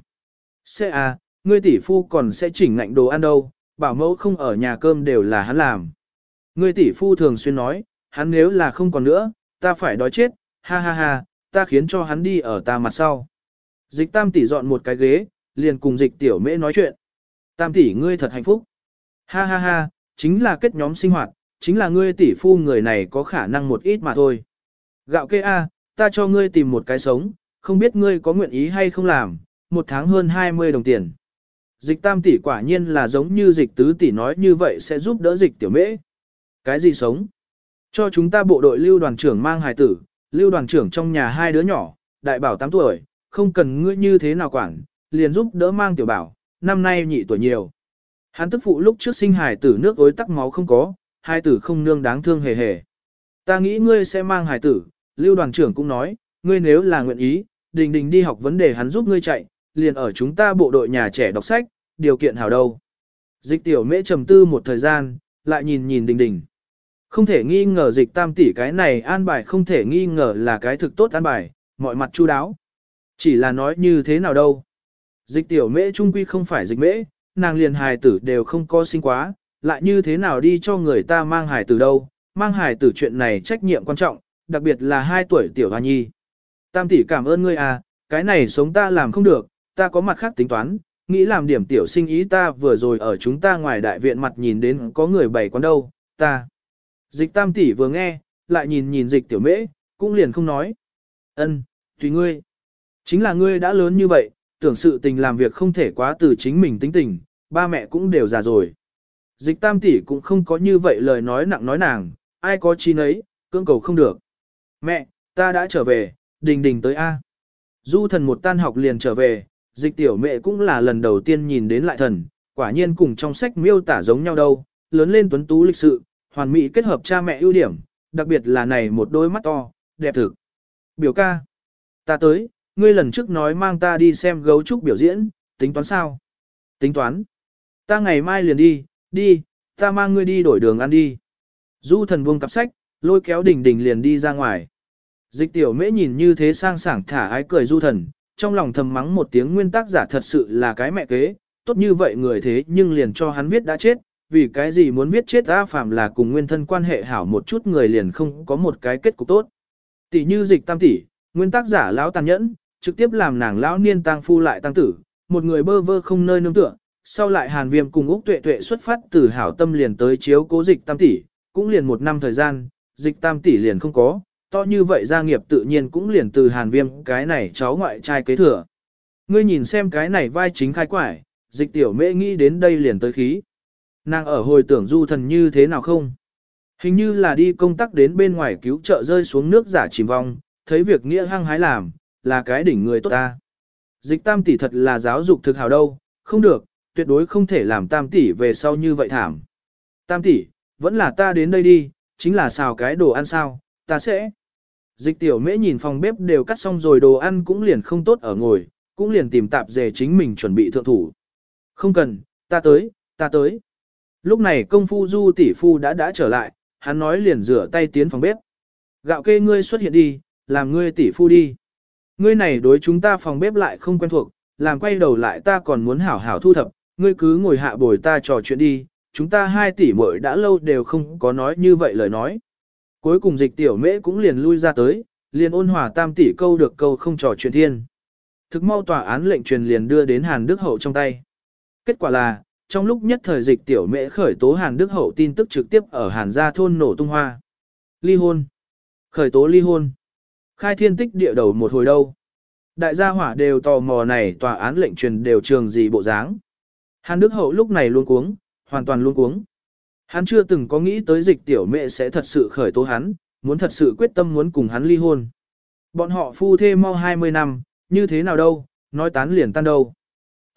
Sẽ à, ngươi tỷ phu còn sẽ chỉnh ngạnh đồ ăn đâu, bảo mẫu không ở nhà cơm đều là hắn làm. Ngươi tỷ phu thường xuyên nói, hắn nếu là không còn nữa, ta phải đói chết, ha ha ha, ta khiến cho hắn đi ở ta mặt sau. Dịch tam tỷ dọn một cái ghế, liền cùng dịch tiểu mễ nói chuyện. Tam tỷ ngươi thật hạnh phúc. Ha ha ha, chính là kết nhóm sinh hoạt, chính là ngươi tỷ phu người này có khả năng một ít mà thôi. Gạo kê a, ta cho ngươi tìm một cái sống, không biết ngươi có nguyện ý hay không làm, một tháng hơn 20 đồng tiền. Dịch tam tỷ quả nhiên là giống như dịch tứ tỷ nói như vậy sẽ giúp đỡ dịch tiểu mễ. Cái gì sống? Cho chúng ta bộ đội lưu đoàn trưởng mang hài tử, lưu đoàn trưởng trong nhà hai đứa nhỏ, đại bảo 8 tuổi, không cần ngươi như thế nào quản, liền giúp đỡ mang tiểu bảo, năm nay nhị tuổi nhiều. Hắn tức phụ lúc trước sinh hài tử nước ối tắc máu không có, hài tử không nương đáng thương hề hề. Ta nghĩ ngươi sẽ mang hài tử, lưu đoàn trưởng cũng nói, ngươi nếu là nguyện ý, đình đình đi học vấn đề hắn giúp ngươi chạy, liền ở chúng ta bộ đội nhà trẻ đọc sách, điều kiện hảo đâu. Dịch tiểu mễ trầm tư một thời gian, lại nhìn nhìn đình đình. Không thể nghi ngờ dịch tam tỷ cái này an bài không thể nghi ngờ là cái thực tốt an bài, mọi mặt chu đáo. Chỉ là nói như thế nào đâu. Dịch tiểu mễ trung quy không phải dịch mễ, nàng liền hài tử đều không có sinh quá, lại như thế nào đi cho người ta mang hài tử đâu, mang hài tử chuyện này trách nhiệm quan trọng, đặc biệt là hai tuổi tiểu hoa nhi. Tam tỷ cảm ơn ngươi à, cái này sống ta làm không được, ta có mặt khác tính toán, nghĩ làm điểm tiểu sinh ý ta vừa rồi ở chúng ta ngoài đại viện mặt nhìn đến có người bày quán đâu, ta. Dịch tam tỷ vừa nghe, lại nhìn nhìn dịch tiểu mễ, cũng liền không nói. Ân, tùy ngươi. Chính là ngươi đã lớn như vậy, tưởng sự tình làm việc không thể quá từ chính mình tính tình, ba mẹ cũng đều già rồi. Dịch tam tỷ cũng không có như vậy lời nói nặng nói nàng, ai có chi nấy, cưỡng cầu không được. Mẹ, ta đã trở về, đình đình tới A. Du thần một tan học liền trở về, dịch tiểu mẹ cũng là lần đầu tiên nhìn đến lại thần, quả nhiên cùng trong sách miêu tả giống nhau đâu, lớn lên tuấn tú lịch sự, hoàn mỹ kết hợp cha mẹ ưu điểm, đặc biệt là này một đôi mắt to, đẹp thực. Biểu ca, ta tới, ngươi lần trước nói mang ta đi xem gấu trúc biểu diễn, tính toán sao? Tính toán. Ta ngày mai liền đi, đi, ta mang ngươi đi đổi đường ăn đi. Du thần buông cặp sách, lôi kéo đỉnh đỉnh liền đi ra ngoài. Dịch tiểu mễ nhìn như thế sang sảng thả ái cười du thần, trong lòng thầm mắng một tiếng nguyên tác giả thật sự là cái mẹ kế, tốt như vậy người thế nhưng liền cho hắn viết đã chết, vì cái gì muốn viết chết A Phạm là cùng nguyên thân quan hệ hảo một chút người liền không có một cái kết cục tốt. Tỷ như dịch tam tỷ, nguyên tác giả lão tàn nhẫn, trực tiếp làm nàng lão niên tang phu lại tăng tử, một người bơ vơ không nơi nương tựa, sau lại hàn viêm cùng Úc Tuệ Tuệ xuất phát từ hảo tâm liền tới chiếu cố dịch tam tỷ, cũng liền một năm thời gian, dịch tam tỷ liền không có, to như vậy gia nghiệp tự nhiên cũng liền từ hàn viêm cái này cháu ngoại trai kế thừa. Ngươi nhìn xem cái này vai chính khai quải, dịch tiểu mễ nghĩ đến đây liền tới khí. Nàng ở hồi tưởng du thần như thế nào không? Hình như là đi công tác đến bên ngoài cứu trợ rơi xuống nước giả chìm vong, thấy việc nghĩa hăng hái làm, là cái đỉnh người tốt ta. Dịch tam tỷ thật là giáo dục thực hào đâu, không được, tuyệt đối không thể làm tam tỷ về sau như vậy thảm. Tam tỷ, vẫn là ta đến đây đi, chính là xào cái đồ ăn sao, ta sẽ. Dịch tiểu mễ nhìn phòng bếp đều cắt xong rồi đồ ăn cũng liền không tốt ở ngồi, cũng liền tìm tạp dề chính mình chuẩn bị thượng thủ. Không cần, ta tới, ta tới. Lúc này công phu du tỷ phu đã đã trở lại, hắn nói liền rửa tay tiến phòng bếp. Gạo kê ngươi xuất hiện đi, làm ngươi tỷ phu đi. Ngươi này đối chúng ta phòng bếp lại không quen thuộc, làm quay đầu lại ta còn muốn hảo hảo thu thập, ngươi cứ ngồi hạ bồi ta trò chuyện đi, chúng ta hai tỷ muội đã lâu đều không có nói như vậy lời nói. Cuối cùng dịch tiểu mễ cũng liền lui ra tới, liền ôn hòa tam tỷ câu được câu không trò chuyện thiên. Thực mau tòa án lệnh truyền liền đưa đến Hàn Đức Hậu trong tay. Kết quả là, trong lúc nhất thời dịch tiểu mễ khởi tố Hàn Đức Hậu tin tức trực tiếp ở Hàn gia thôn nổ tung hoa. Ly hôn. Khởi tố ly hôn. Khai thiên tích địa đầu một hồi đâu. Đại gia hỏa đều tò mò này tòa án lệnh truyền đều trường gì bộ dáng. Hàn Đức Hậu lúc này luôn cuống, hoàn toàn luôn cuống. Hắn chưa từng có nghĩ tới dịch tiểu mẹ sẽ thật sự khởi tố hắn, muốn thật sự quyết tâm muốn cùng hắn ly hôn. Bọn họ phu thê mau 20 năm, như thế nào đâu, nói tán liền tan đâu.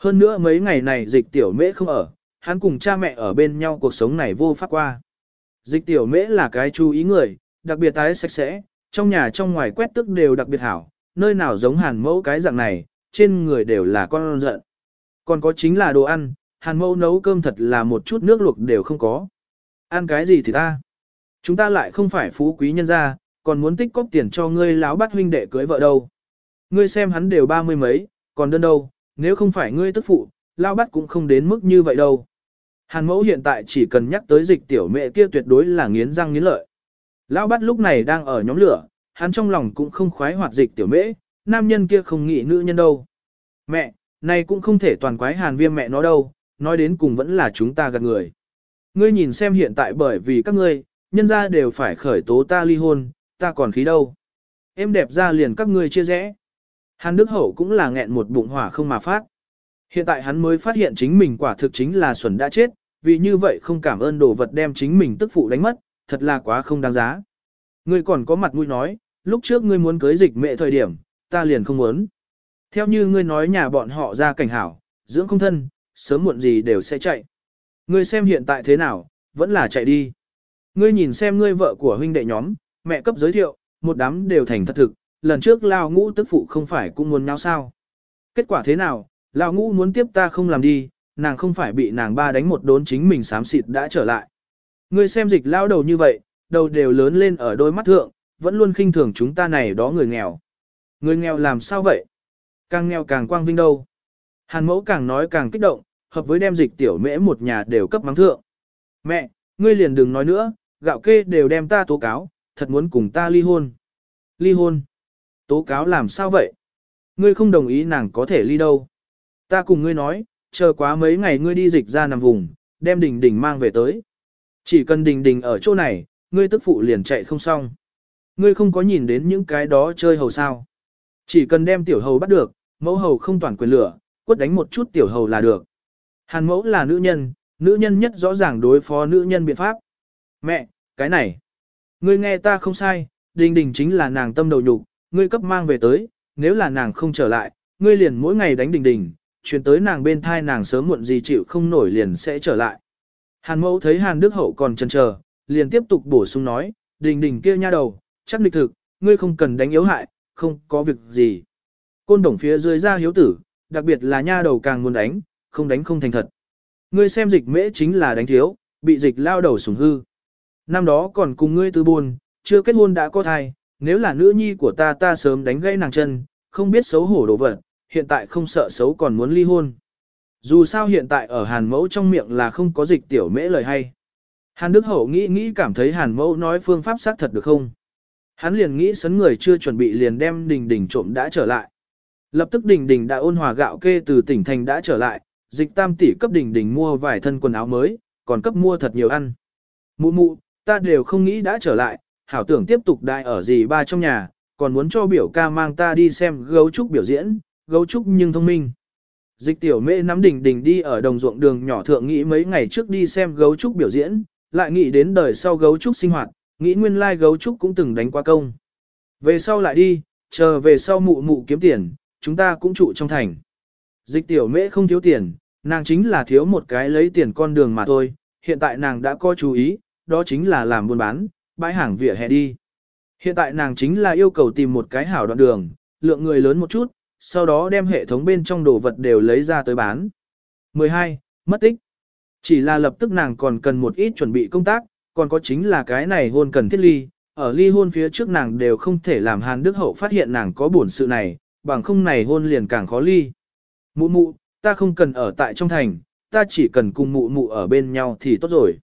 Hơn nữa mấy ngày này dịch tiểu mễ không ở, hắn cùng cha mẹ ở bên nhau cuộc sống này vô pháp qua. Dịch tiểu mễ là cái chú ý người, đặc biệt tái sạch sẽ, trong nhà trong ngoài quét tức đều đặc biệt hảo, nơi nào giống hàn mẫu cái dạng này, trên người đều là con giận. Còn có chính là đồ ăn, hàn mẫu nấu cơm thật là một chút nước luộc đều không có. Ăn cái gì thì ta? Chúng ta lại không phải phú quý nhân gia, còn muốn tích cóp tiền cho ngươi láo bắt huynh đệ cưới vợ đâu. Ngươi xem hắn đều ba mươi mấy, còn đơn đâu, nếu không phải ngươi tức phụ, lao bắt cũng không đến mức như vậy đâu. Hàn mẫu hiện tại chỉ cần nhắc tới dịch tiểu mẹ kia tuyệt đối là nghiến răng nghiến lợi. Lão bắt lúc này đang ở nhóm lửa, hắn trong lòng cũng không khoái hoạt dịch tiểu mễ, nam nhân kia không nghĩ nữ nhân đâu. Mẹ, này cũng không thể toàn quái hàn viêm mẹ nó đâu, nói đến cùng vẫn là chúng ta gạt người. Ngươi nhìn xem hiện tại bởi vì các ngươi, nhân ra đều phải khởi tố ta ly hôn, ta còn khí đâu. Em đẹp ra liền các ngươi chia rẽ. Hàn Đức Hậu cũng là nghẹn một bụng hỏa không mà phát. Hiện tại hắn mới phát hiện chính mình quả thực chính là Xuân đã chết, vì như vậy không cảm ơn đồ vật đem chính mình tức phụ đánh mất, thật là quá không đáng giá. Ngươi còn có mặt mũi nói, lúc trước ngươi muốn cưới dịch mẹ thời điểm, ta liền không muốn. Theo như ngươi nói nhà bọn họ ra cảnh hảo, dưỡng không thân, sớm muộn gì đều sẽ chạy. Ngươi xem hiện tại thế nào, vẫn là chạy đi. Ngươi nhìn xem ngươi vợ của huynh đệ nhóm, mẹ cấp giới thiệu, một đám đều thành thật thực, lần trước lao ngũ tức phụ không phải cũng muốn nhau sao. Kết quả thế nào, lao ngũ muốn tiếp ta không làm đi, nàng không phải bị nàng ba đánh một đốn chính mình xám xịt đã trở lại. Ngươi xem dịch lao đầu như vậy, đầu đều lớn lên ở đôi mắt thượng, vẫn luôn khinh thường chúng ta này đó người nghèo. Người nghèo làm sao vậy? Càng nghèo càng quang vinh đâu. Hàn mẫu càng nói càng kích động, hợp với đem dịch tiểu mễ một nhà đều cấp mắng thượng. Mẹ, ngươi liền đừng nói nữa, gạo kê đều đem ta tố cáo, thật muốn cùng ta ly hôn. Ly hôn? Tố cáo làm sao vậy? Ngươi không đồng ý nàng có thể ly đâu. Ta cùng ngươi nói, chờ quá mấy ngày ngươi đi dịch ra nằm vùng, đem đình đình mang về tới. Chỉ cần đình đình ở chỗ này, ngươi tức phụ liền chạy không xong. Ngươi không có nhìn đến những cái đó chơi hầu sao. Chỉ cần đem tiểu hầu bắt được, mẫu hầu không toàn quyền lửa, quất đánh một chút tiểu hầu là được. Hàn mẫu là nữ nhân, nữ nhân nhất rõ ràng đối phó nữ nhân biện pháp. Mẹ, cái này. Ngươi nghe ta không sai, đình đình chính là nàng tâm đầu nhục, ngươi cấp mang về tới, nếu là nàng không trở lại, ngươi liền mỗi ngày đánh đình đình, chuyển tới nàng bên thai nàng sớm muộn gì chịu không nổi liền sẽ trở lại. Hàn mẫu thấy Hàn Đức Hậu còn chần chờ, liền tiếp tục bổ sung nói, đình đình kia nha đầu, chắc địch thực, ngươi không cần đánh yếu hại, không có việc gì. Côn đồng phía dưới ra hiếu tử, đặc biệt là nha đầu càng muốn đánh, không đánh không thành thật. Ngươi xem dịch mễ chính là đánh thiếu, bị dịch lao đầu sủng hư. Năm đó còn cùng ngươi tư buồn, chưa kết hôn đã có thai, nếu là nữ nhi của ta ta sớm đánh gãy nàng chân, không biết xấu hổ đồ vật, hiện tại không sợ xấu còn muốn ly hôn. Dù sao hiện tại ở hàn mẫu trong miệng là không có dịch tiểu mễ lời hay. Hàn Đức Hậu nghĩ nghĩ cảm thấy hàn mẫu nói phương pháp xác thật được không. Hắn liền nghĩ sấn người chưa chuẩn bị liền đem đình đình trộm đã trở lại. Lập tức đình đình đã ôn hòa gạo kê từ tỉnh thành đã trở lại, dịch tam tỷ cấp đình đình mua vài thân quần áo mới, còn cấp mua thật nhiều ăn. Mụ mụ, ta đều không nghĩ đã trở lại, hảo tưởng tiếp tục đại ở gì ba trong nhà, còn muốn cho biểu ca mang ta đi xem gấu trúc biểu diễn, gấu trúc nhưng thông minh. Dịch tiểu mễ nắm đỉnh đỉnh đi ở đồng ruộng đường nhỏ thượng nghĩ mấy ngày trước đi xem gấu trúc biểu diễn, lại nghĩ đến đời sau gấu trúc sinh hoạt, nghĩ nguyên lai gấu trúc cũng từng đánh qua công. Về sau lại đi, chờ về sau mụ mụ kiếm tiền, chúng ta cũng trụ trong thành. Dịch tiểu mễ không thiếu tiền, nàng chính là thiếu một cái lấy tiền con đường mà thôi, hiện tại nàng đã có chú ý, đó chính là làm buôn bán, bãi hàng vỉa hè đi. Hiện tại nàng chính là yêu cầu tìm một cái hảo đoạn đường, lượng người lớn một chút, sau đó đem hệ thống bên trong đồ vật đều lấy ra tới bán. 12. Mất tích. Chỉ là lập tức nàng còn cần một ít chuẩn bị công tác, còn có chính là cái này hôn cần thiết ly, ở ly hôn phía trước nàng đều không thể làm Hàn Đức Hậu phát hiện nàng có buồn sự này, bằng không này hôn liền càng khó ly. Mụ mụ, ta không cần ở tại trong thành, ta chỉ cần cùng mụ mụ ở bên nhau thì tốt rồi.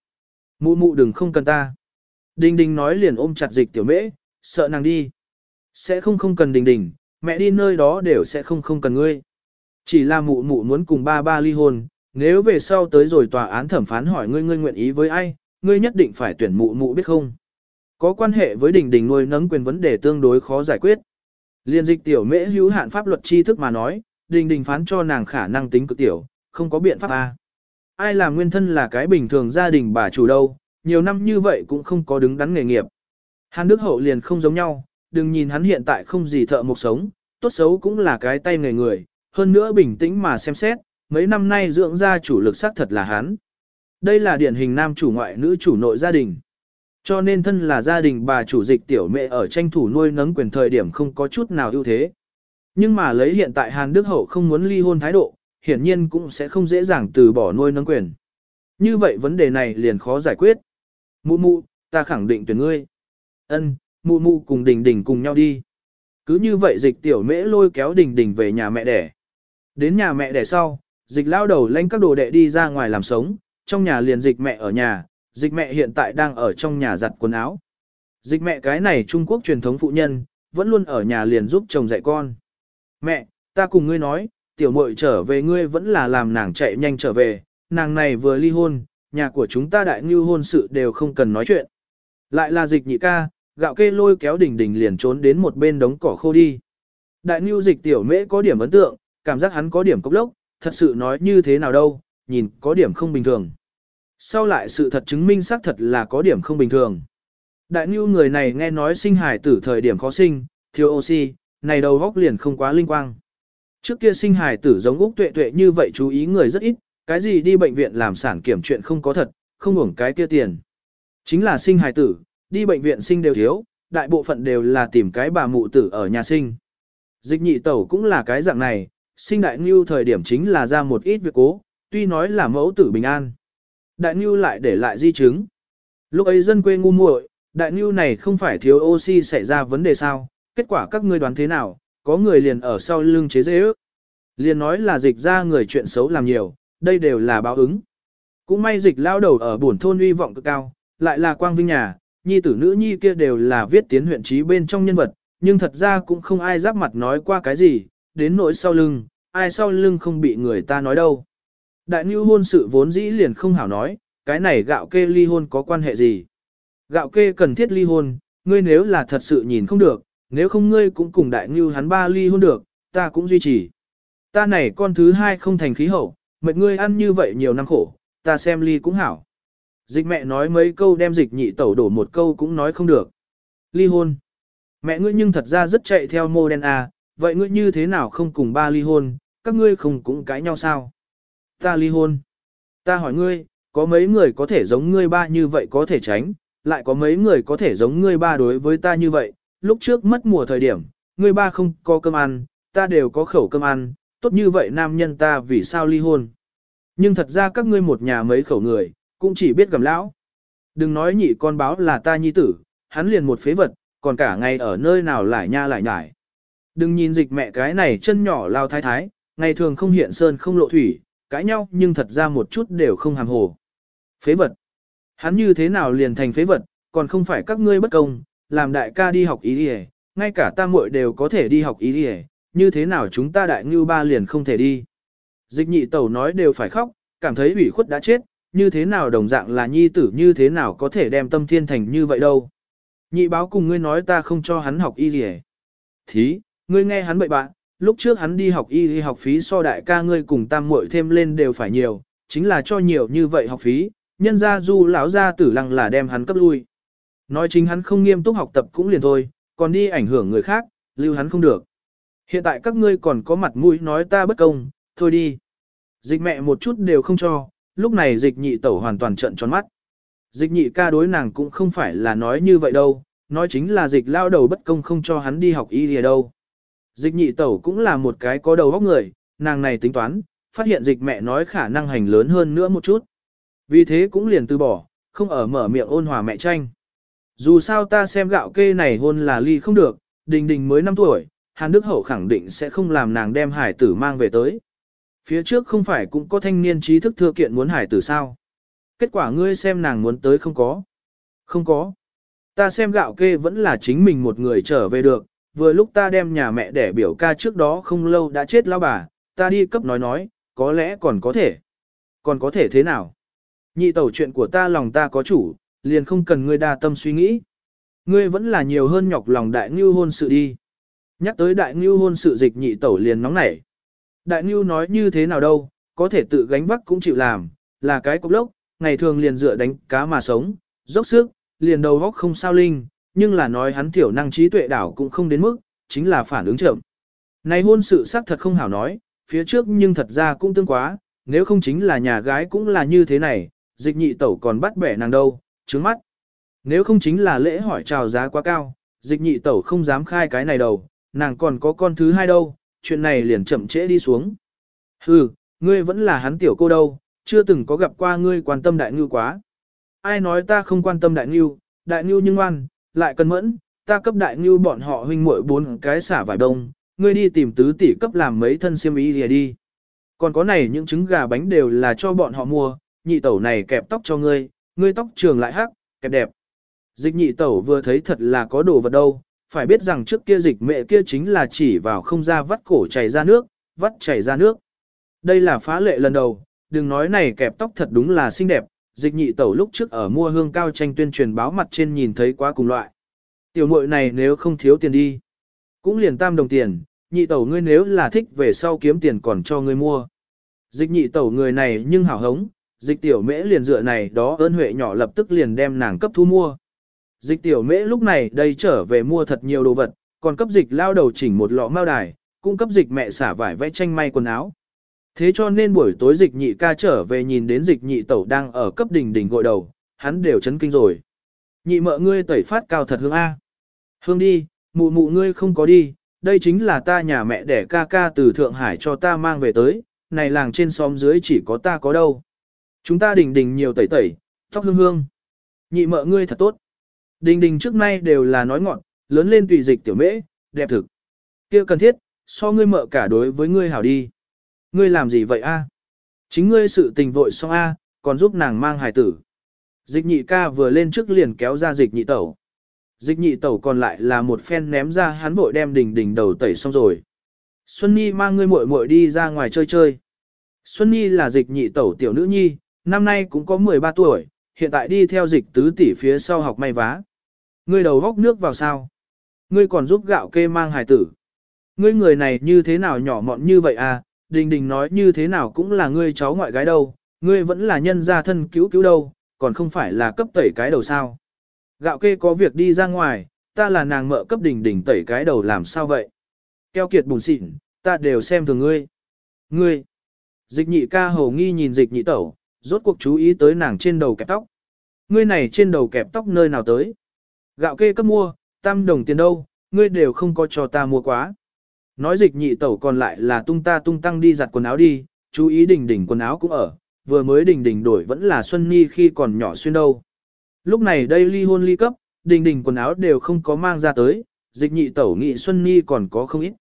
Mụ mụ đừng không cần ta. Đình đình nói liền ôm chặt dịch tiểu mễ, sợ nàng đi. Sẽ không không cần đình đình, mẹ đi nơi đó đều sẽ không không cần ngươi. Chỉ là mụ mụ muốn cùng ba ba ly hôn, nếu về sau tới rồi tòa án thẩm phán hỏi ngươi ngươi nguyện ý với ai, ngươi nhất định phải tuyển mụ mụ biết không. Có quan hệ với đình đình nuôi nấng quyền vấn đề tương đối khó giải quyết. Liên dịch tiểu mễ hữu hạn pháp luật tri thức mà nói, đình đình phán cho nàng khả năng tính cực tiểu, không có biện pháp A. Ai làm nguyên thân là cái bình thường gia đình bà chủ đâu, nhiều năm như vậy cũng không có đứng đắn nghề nghiệp. Hàn Đức Hậu liền không giống nhau, đừng nhìn hắn hiện tại không gì thợ một sống, tốt xấu cũng là cái tay nghề người, hơn nữa bình tĩnh mà xem xét, mấy năm nay dưỡng ra chủ lực xác thật là hắn. Đây là điển hình nam chủ ngoại nữ chủ nội gia đình. Cho nên thân là gia đình bà chủ dịch tiểu mẹ ở tranh thủ nuôi nấng quyền thời điểm không có chút nào ưu thế. Nhưng mà lấy hiện tại Hàn Đức Hậu không muốn ly hôn thái độ, hiển nhiên cũng sẽ không dễ dàng từ bỏ nuôi nấng quyền. Như vậy vấn đề này liền khó giải quyết. Mụ mụ, ta khẳng định tuyển ngươi. Ân, mụ mụ cùng đình đình cùng nhau đi. Cứ như vậy dịch tiểu mễ lôi kéo đình đình về nhà mẹ đẻ. Đến nhà mẹ đẻ sau, dịch lao đầu lanh các đồ đệ đi ra ngoài làm sống, trong nhà liền dịch mẹ ở nhà, dịch mẹ hiện tại đang ở trong nhà giặt quần áo. Dịch mẹ cái này Trung Quốc truyền thống phụ nhân, vẫn luôn ở nhà liền giúp chồng dạy con. Mẹ, ta cùng ngươi nói, tiểu muội trở về ngươi vẫn là làm nàng chạy nhanh trở về, nàng này vừa ly hôn, nhà của chúng ta đại ngưu hôn sự đều không cần nói chuyện. Lại là dịch nhị ca, gạo kê lôi kéo đỉnh đỉnh liền trốn đến một bên đống cỏ khô đi. Đại ngưu dịch tiểu mễ có điểm ấn tượng, cảm giác hắn có điểm cốc lốc, thật sự nói như thế nào đâu, nhìn có điểm không bình thường. Sau lại sự thật chứng minh xác thật là có điểm không bình thường. Đại ngưu người này nghe nói sinh hải tử thời điểm khó sinh, thiếu oxy, này đầu góc liền không quá linh quang. Trước kia sinh hải tử giống Úc tuệ tuệ như vậy chú ý người rất ít, cái gì đi bệnh viện làm sản kiểm chuyện không có thật, không hưởng cái kia tiền. Chính là sinh hài tử, đi bệnh viện sinh đều thiếu, đại bộ phận đều là tìm cái bà mụ tử ở nhà sinh. Dịch nhị tẩu cũng là cái dạng này, sinh đại ngưu thời điểm chính là ra một ít việc cố, tuy nói là mẫu tử bình an. Đại ngưu lại để lại di chứng. Lúc ấy dân quê ngu muội, đại ngưu này không phải thiếu oxy xảy ra vấn đề sao, kết quả các ngươi đoán thế nào, có người liền ở sau lưng chế dễ ước. Liền nói là dịch ra người chuyện xấu làm nhiều, đây đều là báo ứng. Cũng may dịch lao đầu ở buồn thôn uy vọng cực cao, lại là quang vinh nhà, nhi tử nữ nhi kia đều là viết tiến huyện trí bên trong nhân vật, nhưng thật ra cũng không ai giáp mặt nói qua cái gì, đến nỗi sau lưng, ai sau lưng không bị người ta nói đâu. Đại Nhu hôn sự vốn dĩ liền không hảo nói, cái này gạo kê ly hôn có quan hệ gì. Gạo kê cần thiết ly hôn, ngươi nếu là thật sự nhìn không được, nếu không ngươi cũng cùng đại Nhu hắn ba ly hôn được, ta cũng duy trì. Ta này con thứ hai không thành khí hậu, mệt ngươi ăn như vậy nhiều năm khổ, ta xem ly cũng hảo. Dịch mẹ nói mấy câu đem dịch nhị tẩu đổ một câu cũng nói không được. Ly hôn. Mẹ ngươi nhưng thật ra rất chạy theo mô đen à, vậy ngươi như thế nào không cùng ba ly hôn, các ngươi không cũng cãi nhau sao? Ta ly hôn. Ta hỏi ngươi, có mấy người có thể giống ngươi ba như vậy có thể tránh, lại có mấy người có thể giống ngươi ba đối với ta như vậy, lúc trước mất mùa thời điểm, ngươi ba không có cơm ăn, ta đều có khẩu cơm ăn, tốt như vậy nam nhân ta vì sao ly hôn. Nhưng thật ra các ngươi một nhà mấy khẩu người, cũng chỉ biết gầm lão. Đừng nói nhị con báo là ta nhi tử, hắn liền một phế vật, còn cả ngày ở nơi nào lại nha lại nhải. Đừng nhìn dịch mẹ cái này chân nhỏ lao thái thái, ngày thường không hiện sơn không lộ thủy, cãi nhau nhưng thật ra một chút đều không hàm hồ. Phế vật. Hắn như thế nào liền thành phế vật, còn không phải các ngươi bất công, làm đại ca đi học ý đi ngay cả ta muội đều có thể đi học ý đi như thế nào chúng ta đại ngưu ba liền không thể đi. Dịch nhị tẩu nói đều phải khóc, cảm thấy ủy khuất đã chết, như thế nào đồng dạng là nhi tử như thế nào có thể đem tâm thiên thành như vậy đâu. Nhị báo cùng ngươi nói ta không cho hắn học y gì Thí, ngươi nghe hắn bậy bạn, lúc trước hắn đi học y y học phí so đại ca ngươi cùng tam muội thêm lên đều phải nhiều, chính là cho nhiều như vậy học phí, nhân ra du lão gia tử lăng là đem hắn cấp lui. Nói chính hắn không nghiêm túc học tập cũng liền thôi, còn đi ảnh hưởng người khác, lưu hắn không được. Hiện tại các ngươi còn có mặt mũi nói ta bất công, thôi đi. Dịch mẹ một chút đều không cho, lúc này dịch nhị tẩu hoàn toàn trận tròn mắt. Dịch nhị ca đối nàng cũng không phải là nói như vậy đâu, nói chính là dịch lao đầu bất công không cho hắn đi học y lìa đâu. Dịch nhị tẩu cũng là một cái có đầu óc người, nàng này tính toán, phát hiện dịch mẹ nói khả năng hành lớn hơn nữa một chút. Vì thế cũng liền từ bỏ, không ở mở miệng ôn hòa mẹ tranh. Dù sao ta xem gạo kê này hôn là ly không được, đình đình mới 5 tuổi, Hàn Đức Hậu khẳng định sẽ không làm nàng đem hải tử mang về tới. Phía trước không phải cũng có thanh niên trí thức thừa kiện muốn hải tử sao. Kết quả ngươi xem nàng muốn tới không có. Không có. Ta xem gạo kê vẫn là chính mình một người trở về được, vừa lúc ta đem nhà mẹ đẻ biểu ca trước đó không lâu đã chết lao bà, ta đi cấp nói nói, có lẽ còn có thể. Còn có thể thế nào? Nhị tẩu chuyện của ta lòng ta có chủ, liền không cần ngươi đa tâm suy nghĩ. Ngươi vẫn là nhiều hơn nhọc lòng đại ngưu hôn sự đi. Nhắc tới đại ngưu hôn sự dịch nhị tẩu liền nóng nảy. Đại ngưu nói như thế nào đâu, có thể tự gánh vác cũng chịu làm, là cái cục lốc, ngày thường liền dựa đánh cá mà sống, dốc sức, liền đầu góc không sao linh, nhưng là nói hắn tiểu năng trí tuệ đảo cũng không đến mức, chính là phản ứng chậm. Này hôn sự xác thật không hảo nói, phía trước nhưng thật ra cũng tương quá, nếu không chính là nhà gái cũng là như thế này, dịch nhị tẩu còn bắt bẻ nàng đâu, trứng mắt. Nếu không chính là lễ hỏi chào giá quá cao, dịch nhị tẩu không dám khai cái này đâu, nàng còn có con thứ hai đâu, chuyện này liền chậm trễ đi xuống. Hừ, ngươi vẫn là hắn tiểu cô đâu, chưa từng có gặp qua ngươi quan tâm đại ngưu quá. Ai nói ta không quan tâm đại ngưu, đại ngưu nhưng ngoan, lại cân mẫn, ta cấp đại ngưu bọn họ huynh muội bốn cái xả vải đông, ngươi đi tìm tứ tỷ cấp làm mấy thân xiêm y lìa đi. Còn có này những trứng gà bánh đều là cho bọn họ mua, nhị tẩu này kẹp tóc cho ngươi, ngươi tóc trường lại hắc, kẹp đẹp. Dịch nhị tẩu vừa thấy thật là có đồ vật đâu, phải biết rằng trước kia dịch mẹ kia chính là chỉ vào không ra vắt cổ chảy ra nước, vắt chảy ra nước. Đây là phá lệ lần đầu, đừng nói này kẹp tóc thật đúng là xinh đẹp, dịch nhị tẩu lúc trước ở mua hương cao tranh tuyên truyền báo mặt trên nhìn thấy quá cùng loại. Tiểu muội này nếu không thiếu tiền đi, cũng liền tam đồng tiền, nhị tẩu ngươi nếu là thích về sau kiếm tiền còn cho ngươi mua. Dịch nhị tẩu người này nhưng hảo hống, dịch tiểu mễ liền dựa này đó ơn huệ nhỏ lập tức liền đem nàng cấp thu mua. Dịch tiểu mễ lúc này đây trở về mua thật nhiều đồ vật, còn cấp dịch lao đầu chỉnh một lọ mao đài, cung cấp dịch mẹ xả vải vẽ tranh may quần áo. Thế cho nên buổi tối dịch nhị ca trở về nhìn đến dịch nhị tẩu đang ở cấp đỉnh đỉnh gội đầu, hắn đều chấn kinh rồi. Nhị mợ ngươi tẩy phát cao thật hương A. Hương đi, mụ mụ ngươi không có đi, đây chính là ta nhà mẹ đẻ ca ca từ Thượng Hải cho ta mang về tới, này làng trên xóm dưới chỉ có ta có đâu. Chúng ta đỉnh đỉnh nhiều tẩy tẩy, tóc hương hương. Nhị mợ ngươi thật tốt. Đình đình trước nay đều là nói ngọn, lớn lên tùy dịch tiểu mễ, đẹp thực. kia cần thiết, so ngươi mợ cả đối với ngươi hảo đi. Ngươi làm gì vậy a? Chính ngươi sự tình vội xong a, còn giúp nàng mang hài tử. Dịch nhị ca vừa lên trước liền kéo ra dịch nhị tẩu. Dịch nhị tẩu còn lại là một phen ném ra hắn vội đem đình đình đầu tẩy xong rồi. Xuân Nhi mang ngươi muội muội đi ra ngoài chơi chơi. Xuân Nhi là dịch nhị tẩu tiểu nữ nhi, năm nay cũng có 13 tuổi, hiện tại đi theo dịch tứ tỷ phía sau học may vá. Ngươi đầu góc nước vào sao? Ngươi còn giúp gạo kê mang hài tử. Ngươi người này như thế nào nhỏ mọn như vậy à? Đình đình nói như thế nào cũng là ngươi cháu ngoại gái đâu. Ngươi vẫn là nhân gia thân cứu cứu đâu, còn không phải là cấp tẩy cái đầu sao. Gạo kê có việc đi ra ngoài, ta là nàng mợ cấp đình đình tẩy cái đầu làm sao vậy? Keo kiệt bùn xịn, ta đều xem thường ngươi. Ngươi! Dịch nhị ca hầu nghi nhìn dịch nhị tẩu, rốt cuộc chú ý tới nàng trên đầu kẹp tóc. Ngươi này trên đầu kẹp tóc nơi nào tới? Gạo kê cấp mua, tam đồng tiền đâu, ngươi đều không có cho ta mua quá. Nói dịch nhị tẩu còn lại là tung ta tung tăng đi giặt quần áo đi, chú ý đỉnh đỉnh quần áo cũng ở, vừa mới đỉnh đỉnh đổi vẫn là Xuân Nhi khi còn nhỏ xuyên đâu. Lúc này đây ly hôn ly cấp, đỉnh đỉnh quần áo đều không có mang ra tới, dịch nhị tẩu nghị Xuân Nhi còn có không ít.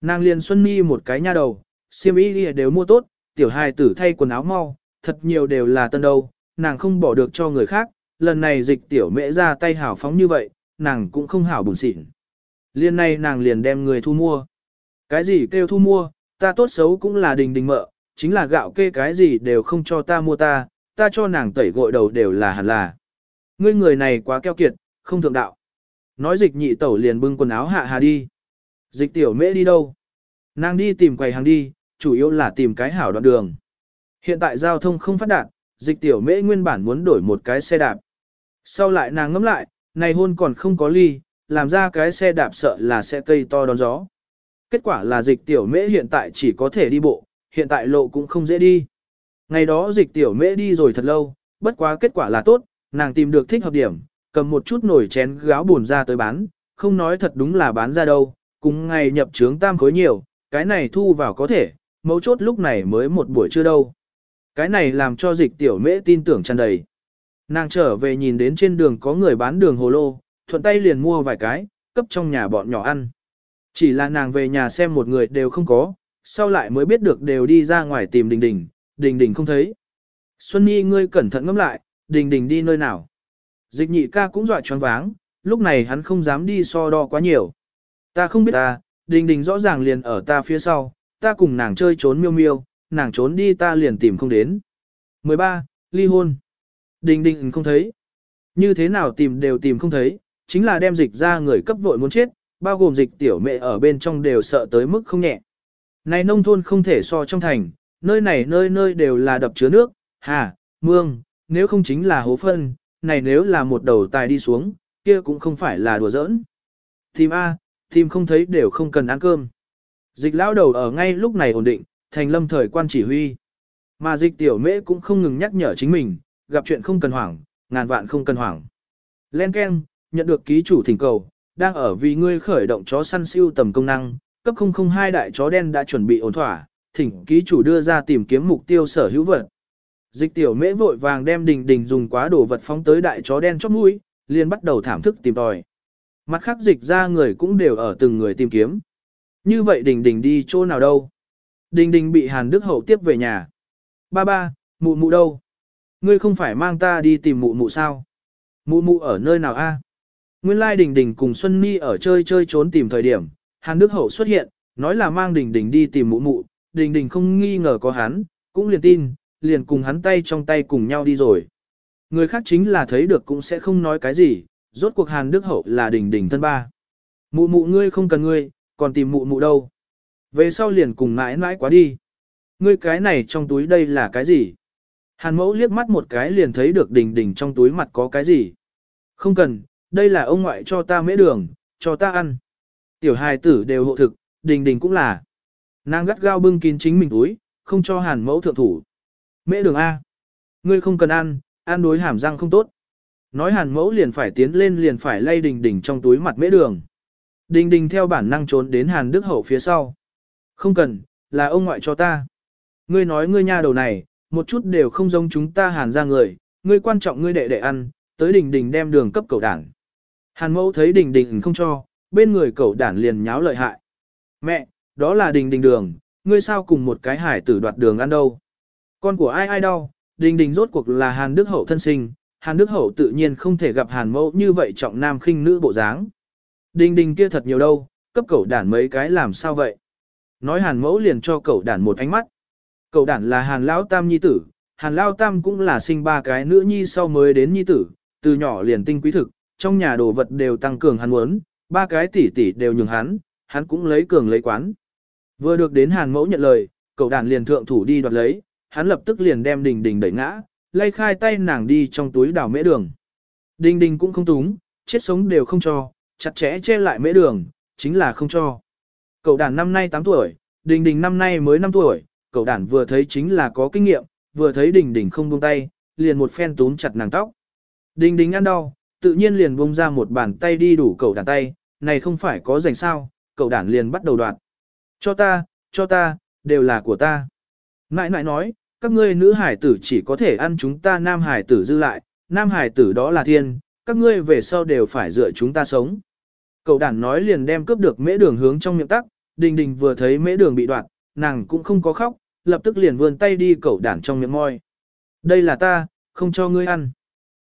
Nàng liền Xuân Nhi một cái nha đầu, xiêm y đều mua tốt, tiểu hài tử thay quần áo mau, thật nhiều đều là tân đâu, nàng không bỏ được cho người khác, lần này dịch tiểu mễ ra tay hảo phóng như vậy, nàng cũng không hảo buồn xịn. Liên này nàng liền đem người thu mua. Cái gì kêu thu mua, ta tốt xấu cũng là đình đình mợ, chính là gạo kê cái gì đều không cho ta mua ta, ta cho nàng tẩy gội đầu đều là hẳn là. Ngươi người này quá keo kiệt, không thượng đạo. Nói dịch nhị tẩu liền bưng quần áo hạ hà đi. Dịch tiểu mễ đi đâu? Nàng đi tìm quầy hàng đi, chủ yếu là tìm cái hảo đoạn đường. Hiện tại giao thông không phát đạt, dịch tiểu mễ nguyên bản muốn đổi một cái xe đạp. Sau lại nàng ngẫm lại, này hôn còn không có ly, làm ra cái xe đạp sợ là sẽ cây to đón gió. Kết quả là dịch tiểu mễ hiện tại chỉ có thể đi bộ, hiện tại lộ cũng không dễ đi. Ngày đó dịch tiểu mễ đi rồi thật lâu, bất quá kết quả là tốt, nàng tìm được thích hợp điểm, cầm một chút nồi chén gáo buồn ra tới bán, không nói thật đúng là bán ra đâu, cùng ngày nhập trướng tam khối nhiều, cái này thu vào có thể, mấu chốt lúc này mới một buổi trưa đâu. Cái này làm cho dịch tiểu mễ tin tưởng tràn đầy. Nàng trở về nhìn đến trên đường có người bán đường hồ lô, thuận tay liền mua vài cái, cấp trong nhà bọn nhỏ ăn. Chỉ là nàng về nhà xem một người đều không có, sau lại mới biết được đều đi ra ngoài tìm đình đình, đình đình không thấy. Xuân Nhi ngươi cẩn thận ngẫm lại, đình đình đi nơi nào. Dịch nhị ca cũng dọa choáng váng, lúc này hắn không dám đi so đo quá nhiều. Ta không biết ta, đình đình rõ ràng liền ở ta phía sau, ta cùng nàng chơi trốn miêu miêu, nàng trốn đi ta liền tìm không đến. 13. Ly hôn. Đình đình không thấy. Như thế nào tìm đều tìm không thấy, chính là đem dịch ra người cấp vội muốn chết, bao gồm dịch tiểu mẹ ở bên trong đều sợ tới mức không nhẹ. Này nông thôn không thể so trong thành, nơi này nơi nơi đều là đập chứa nước, hà, mương, nếu không chính là hố phân, này nếu là một đầu tài đi xuống, kia cũng không phải là đùa giỡn. Tìm A, tìm không thấy đều không cần ăn cơm. Dịch lão đầu ở ngay lúc này ổn định, thành lâm thời quan chỉ huy. Mà dịch tiểu mễ cũng không ngừng nhắc nhở chính mình, gặp chuyện không cần hoảng, ngàn vạn không cần hoảng. Len Ken, nhận được ký chủ thỉnh cầu, đang ở vì ngươi khởi động chó săn siêu tầm công năng, cấp 002 đại chó đen đã chuẩn bị ổn thỏa, thỉnh ký chủ đưa ra tìm kiếm mục tiêu sở hữu vật. Dịch tiểu mễ vội vàng đem đình đình dùng quá đồ vật phóng tới đại chó đen chóp mũi, liền bắt đầu thảm thức tìm tòi. Mặt khác dịch ra người cũng đều ở từng người tìm kiếm. Như vậy đình đình đi chỗ nào đâu? Đình đình bị Hàn Đức Hậu tiếp về nhà. Ba ba, mụ mụ đâu? Ngươi không phải mang ta đi tìm mụ mụ sao? Mụ mụ ở nơi nào a? Nguyên lai đình đình cùng Xuân Ni ở chơi chơi trốn tìm thời điểm, Hàn Đức Hậu xuất hiện, nói là mang đình đình đi tìm mụ mụ, đình đình không nghi ngờ có hắn, cũng liền tin, liền cùng hắn tay trong tay cùng nhau đi rồi. Người khác chính là thấy được cũng sẽ không nói cái gì, rốt cuộc Hàn Đức Hậu là đình đình thân ba. Mụ mụ ngươi không cần ngươi, còn tìm mụ mụ đâu. Về sau liền cùng mãi mãi quá đi. Ngươi cái này trong túi đây là cái gì? Hàn mẫu liếc mắt một cái liền thấy được đình đình trong túi mặt có cái gì. Không cần, đây là ông ngoại cho ta mễ đường, cho ta ăn. Tiểu hài tử đều hộ thực, đình đình cũng là. Nàng gắt gao bưng kín chính mình túi, không cho hàn mẫu thượng thủ. Mễ đường A. Ngươi không cần ăn, ăn đối hàm răng không tốt. Nói hàn mẫu liền phải tiến lên liền phải lay đình đình trong túi mặt mễ đường. Đình đình theo bản năng trốn đến hàn đức hậu phía sau. Không cần, là ông ngoại cho ta. Ngươi nói ngươi nha đầu này, một chút đều không giống chúng ta hàn ra người, ngươi quan trọng ngươi đệ đệ ăn, tới đình đình đem đường cấp cầu đảng. Hàn mẫu thấy đình đình không cho, bên người cầu đản liền nháo lợi hại. Mẹ, đó là đình đình đường, ngươi sao cùng một cái hải tử đoạt đường ăn đâu. Con của ai ai đâu, đình đình rốt cuộc là Hàn Đức Hậu thân sinh, Hàn Đức Hậu tự nhiên không thể gặp Hàn mẫu như vậy trọng nam khinh nữ bộ dáng. Đình đình kia thật nhiều đâu, cấp cậu đản mấy cái làm sao vậy. Nói Hàn mẫu liền cho cậu đản một ánh mắt. Cậu đản là Hàn Lão Tam Nhi tử, Hàn Lão Tam cũng là sinh ba cái nữ nhi sau mới đến Nhi tử, từ nhỏ liền tinh quý thực, trong nhà đồ vật đều tăng cường hắn muốn, ba cái tỷ tỷ đều nhường hắn, hắn cũng lấy cường lấy quán. Vừa được đến Hàn mẫu nhận lời, cậu đàn liền thượng thủ đi đoạt lấy, hắn lập tức liền đem đình đình đẩy ngã, lay khai tay nàng đi trong túi đảo mễ đường. Đình đình cũng không túng, chết sống đều không cho, chặt chẽ che lại mễ đường, chính là không cho. Cậu đàn năm nay 8 tuổi, đình đình năm nay mới 5 tuổi, cậu đàn vừa thấy chính là có kinh nghiệm, vừa thấy đình đình không buông tay, liền một phen túm chặt nàng tóc. Đình đình ăn đau, tự nhiên liền buông ra một bàn tay đi đủ cậu đàn tay, này không phải có dành sao, cậu đàn liền bắt đầu đoạt. Cho ta, cho ta, đều là của ta. Nãi nãi nói, các ngươi nữ hải tử chỉ có thể ăn chúng ta nam hải tử dư lại, nam hải tử đó là thiên, các ngươi về sau đều phải dựa chúng ta sống. Cậu đản nói liền đem cướp được mễ đường hướng trong miệng tắc, đình đình vừa thấy mễ đường bị đoạt, nàng cũng không có khóc, lập tức liền vươn tay đi cậu đản trong miệng môi. Đây là ta, không cho ngươi ăn.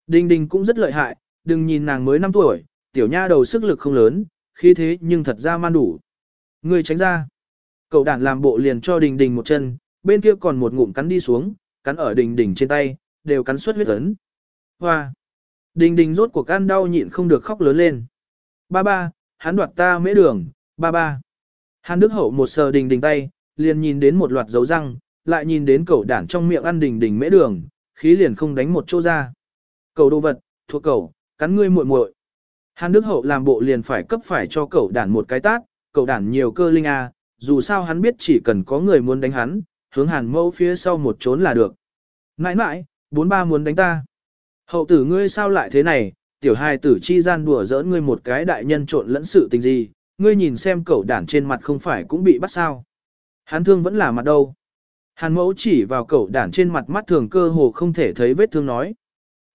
Đình đình cũng rất lợi hại, đừng nhìn nàng mới 5 tuổi, tiểu nha đầu sức lực không lớn, khí thế nhưng thật ra man đủ. Ngươi tránh ra. Cậu đản làm bộ liền cho đình đình một chân, bên kia còn một ngụm cắn đi xuống, cắn ở đình đình trên tay, đều cắn suốt huyết ấn. Hoa! Đình đình rốt cuộc ăn đau nhịn không được khóc lớn lên. Ba ba, hắn đoạt ta mễ đường, ba ba. Hàn Đức Hậu một sờ đình đình tay, liền nhìn đến một loạt dấu răng, lại nhìn đến cẩu đản trong miệng ăn đình đình mễ đường, khí liền không đánh một chỗ ra. Cẩu đồ vật, thuộc cẩu, cắn ngươi muội muội. Hàn Đức Hậu làm bộ liền phải cấp phải cho cẩu đản một cái tát, cẩu đản nhiều cơ linh a, dù sao hắn biết chỉ cần có người muốn đánh hắn, hướng Hàn mẫu phía sau một trốn là được. Nãi nãi, bốn ba muốn đánh ta. Hậu tử ngươi sao lại thế này, tiểu hài tử chi gian đùa giỡn ngươi một cái đại nhân trộn lẫn sự tình gì, ngươi nhìn xem cậu đản trên mặt không phải cũng bị bắt sao. Hắn thương vẫn là mặt đâu. Hàn mẫu chỉ vào cậu đản trên mặt mắt thường cơ hồ không thể thấy vết thương nói.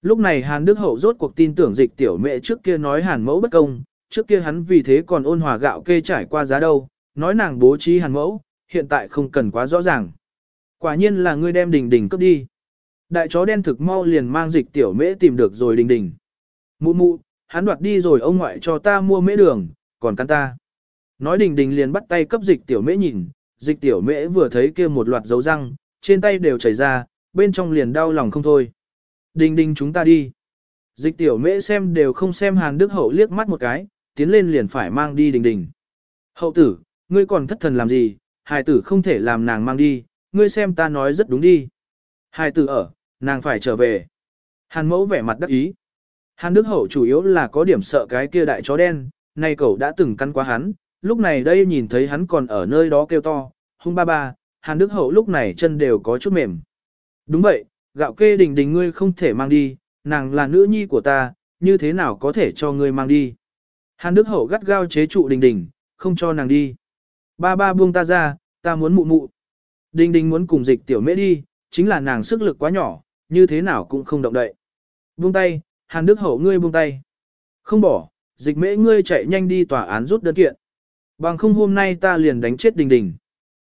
Lúc này Hàn Đức Hậu rốt cuộc tin tưởng dịch tiểu mẹ trước kia nói Hàn mẫu bất công, trước kia hắn vì thế còn ôn hòa gạo kê trải qua giá đâu, nói nàng bố trí Hàn mẫu, hiện tại không cần quá rõ ràng. Quả nhiên là ngươi đem đình đình cấp đi. Đại chó đen thực mau liền mang dịch tiểu mễ tìm được rồi đình đình. Mụ mụ, hắn đoạt đi rồi ông ngoại cho ta mua mễ đường, còn căn ta. Nói đình đình liền bắt tay cấp dịch tiểu mễ nhìn, dịch tiểu mễ vừa thấy kia một loạt dấu răng, trên tay đều chảy ra, bên trong liền đau lòng không thôi. Đình đình chúng ta đi. Dịch tiểu mễ xem đều không xem hàn đức hậu liếc mắt một cái, tiến lên liền phải mang đi đình đình. Hậu tử, ngươi còn thất thần làm gì, hài tử không thể làm nàng mang đi, ngươi xem ta nói rất đúng đi. Hài tử ở, nàng phải trở về. Hàn mẫu vẻ mặt đắc ý. Hàn Đức Hậu chủ yếu là có điểm sợ cái kia đại chó đen, nay cậu đã từng căn qua hắn, lúc này đây nhìn thấy hắn còn ở nơi đó kêu to, hung ba ba, Hàn Đức Hậu lúc này chân đều có chút mềm. Đúng vậy, gạo kê đình đình ngươi không thể mang đi, nàng là nữ nhi của ta, như thế nào có thể cho ngươi mang đi. Hàn Đức Hậu gắt gao chế trụ đình đình, không cho nàng đi. Ba ba buông ta ra, ta muốn mụ mụ. Đình đình muốn cùng dịch tiểu mễ đi, chính là nàng sức lực quá nhỏ, như thế nào cũng không động đậy. Buông tay, Hàn Đức Hậu ngươi buông tay. Không bỏ, dịch mễ ngươi chạy nhanh đi tòa án rút đơn kiện. Bằng không hôm nay ta liền đánh chết đình đình.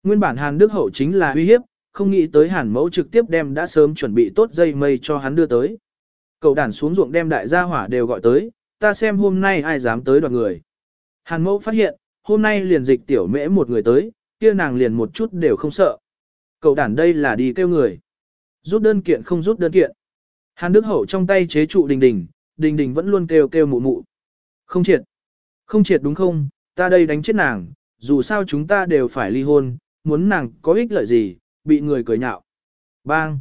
Nguyên bản Hàn Đức Hậu chính là uy hiếp, không nghĩ tới Hàn Mẫu trực tiếp đem đã sớm chuẩn bị tốt dây mây cho hắn đưa tới. Cậu đàn xuống ruộng đem đại gia hỏa đều gọi tới, ta xem hôm nay ai dám tới đoạt người. Hàn Mẫu phát hiện, hôm nay liền dịch tiểu mễ một người tới, kia nàng liền một chút đều không sợ. Cậu đàn đây là đi kêu người. Rút đơn kiện không rút đơn kiện. Hàn Đức Hậu trong tay chế trụ đình đình, đình đình vẫn luôn kêu kêu mụ mụ. Không triệt. Không triệt đúng không, ta đây đánh chết nàng, dù sao chúng ta đều phải ly hôn, muốn nàng có ích lợi gì, bị người cười nhạo. Bang!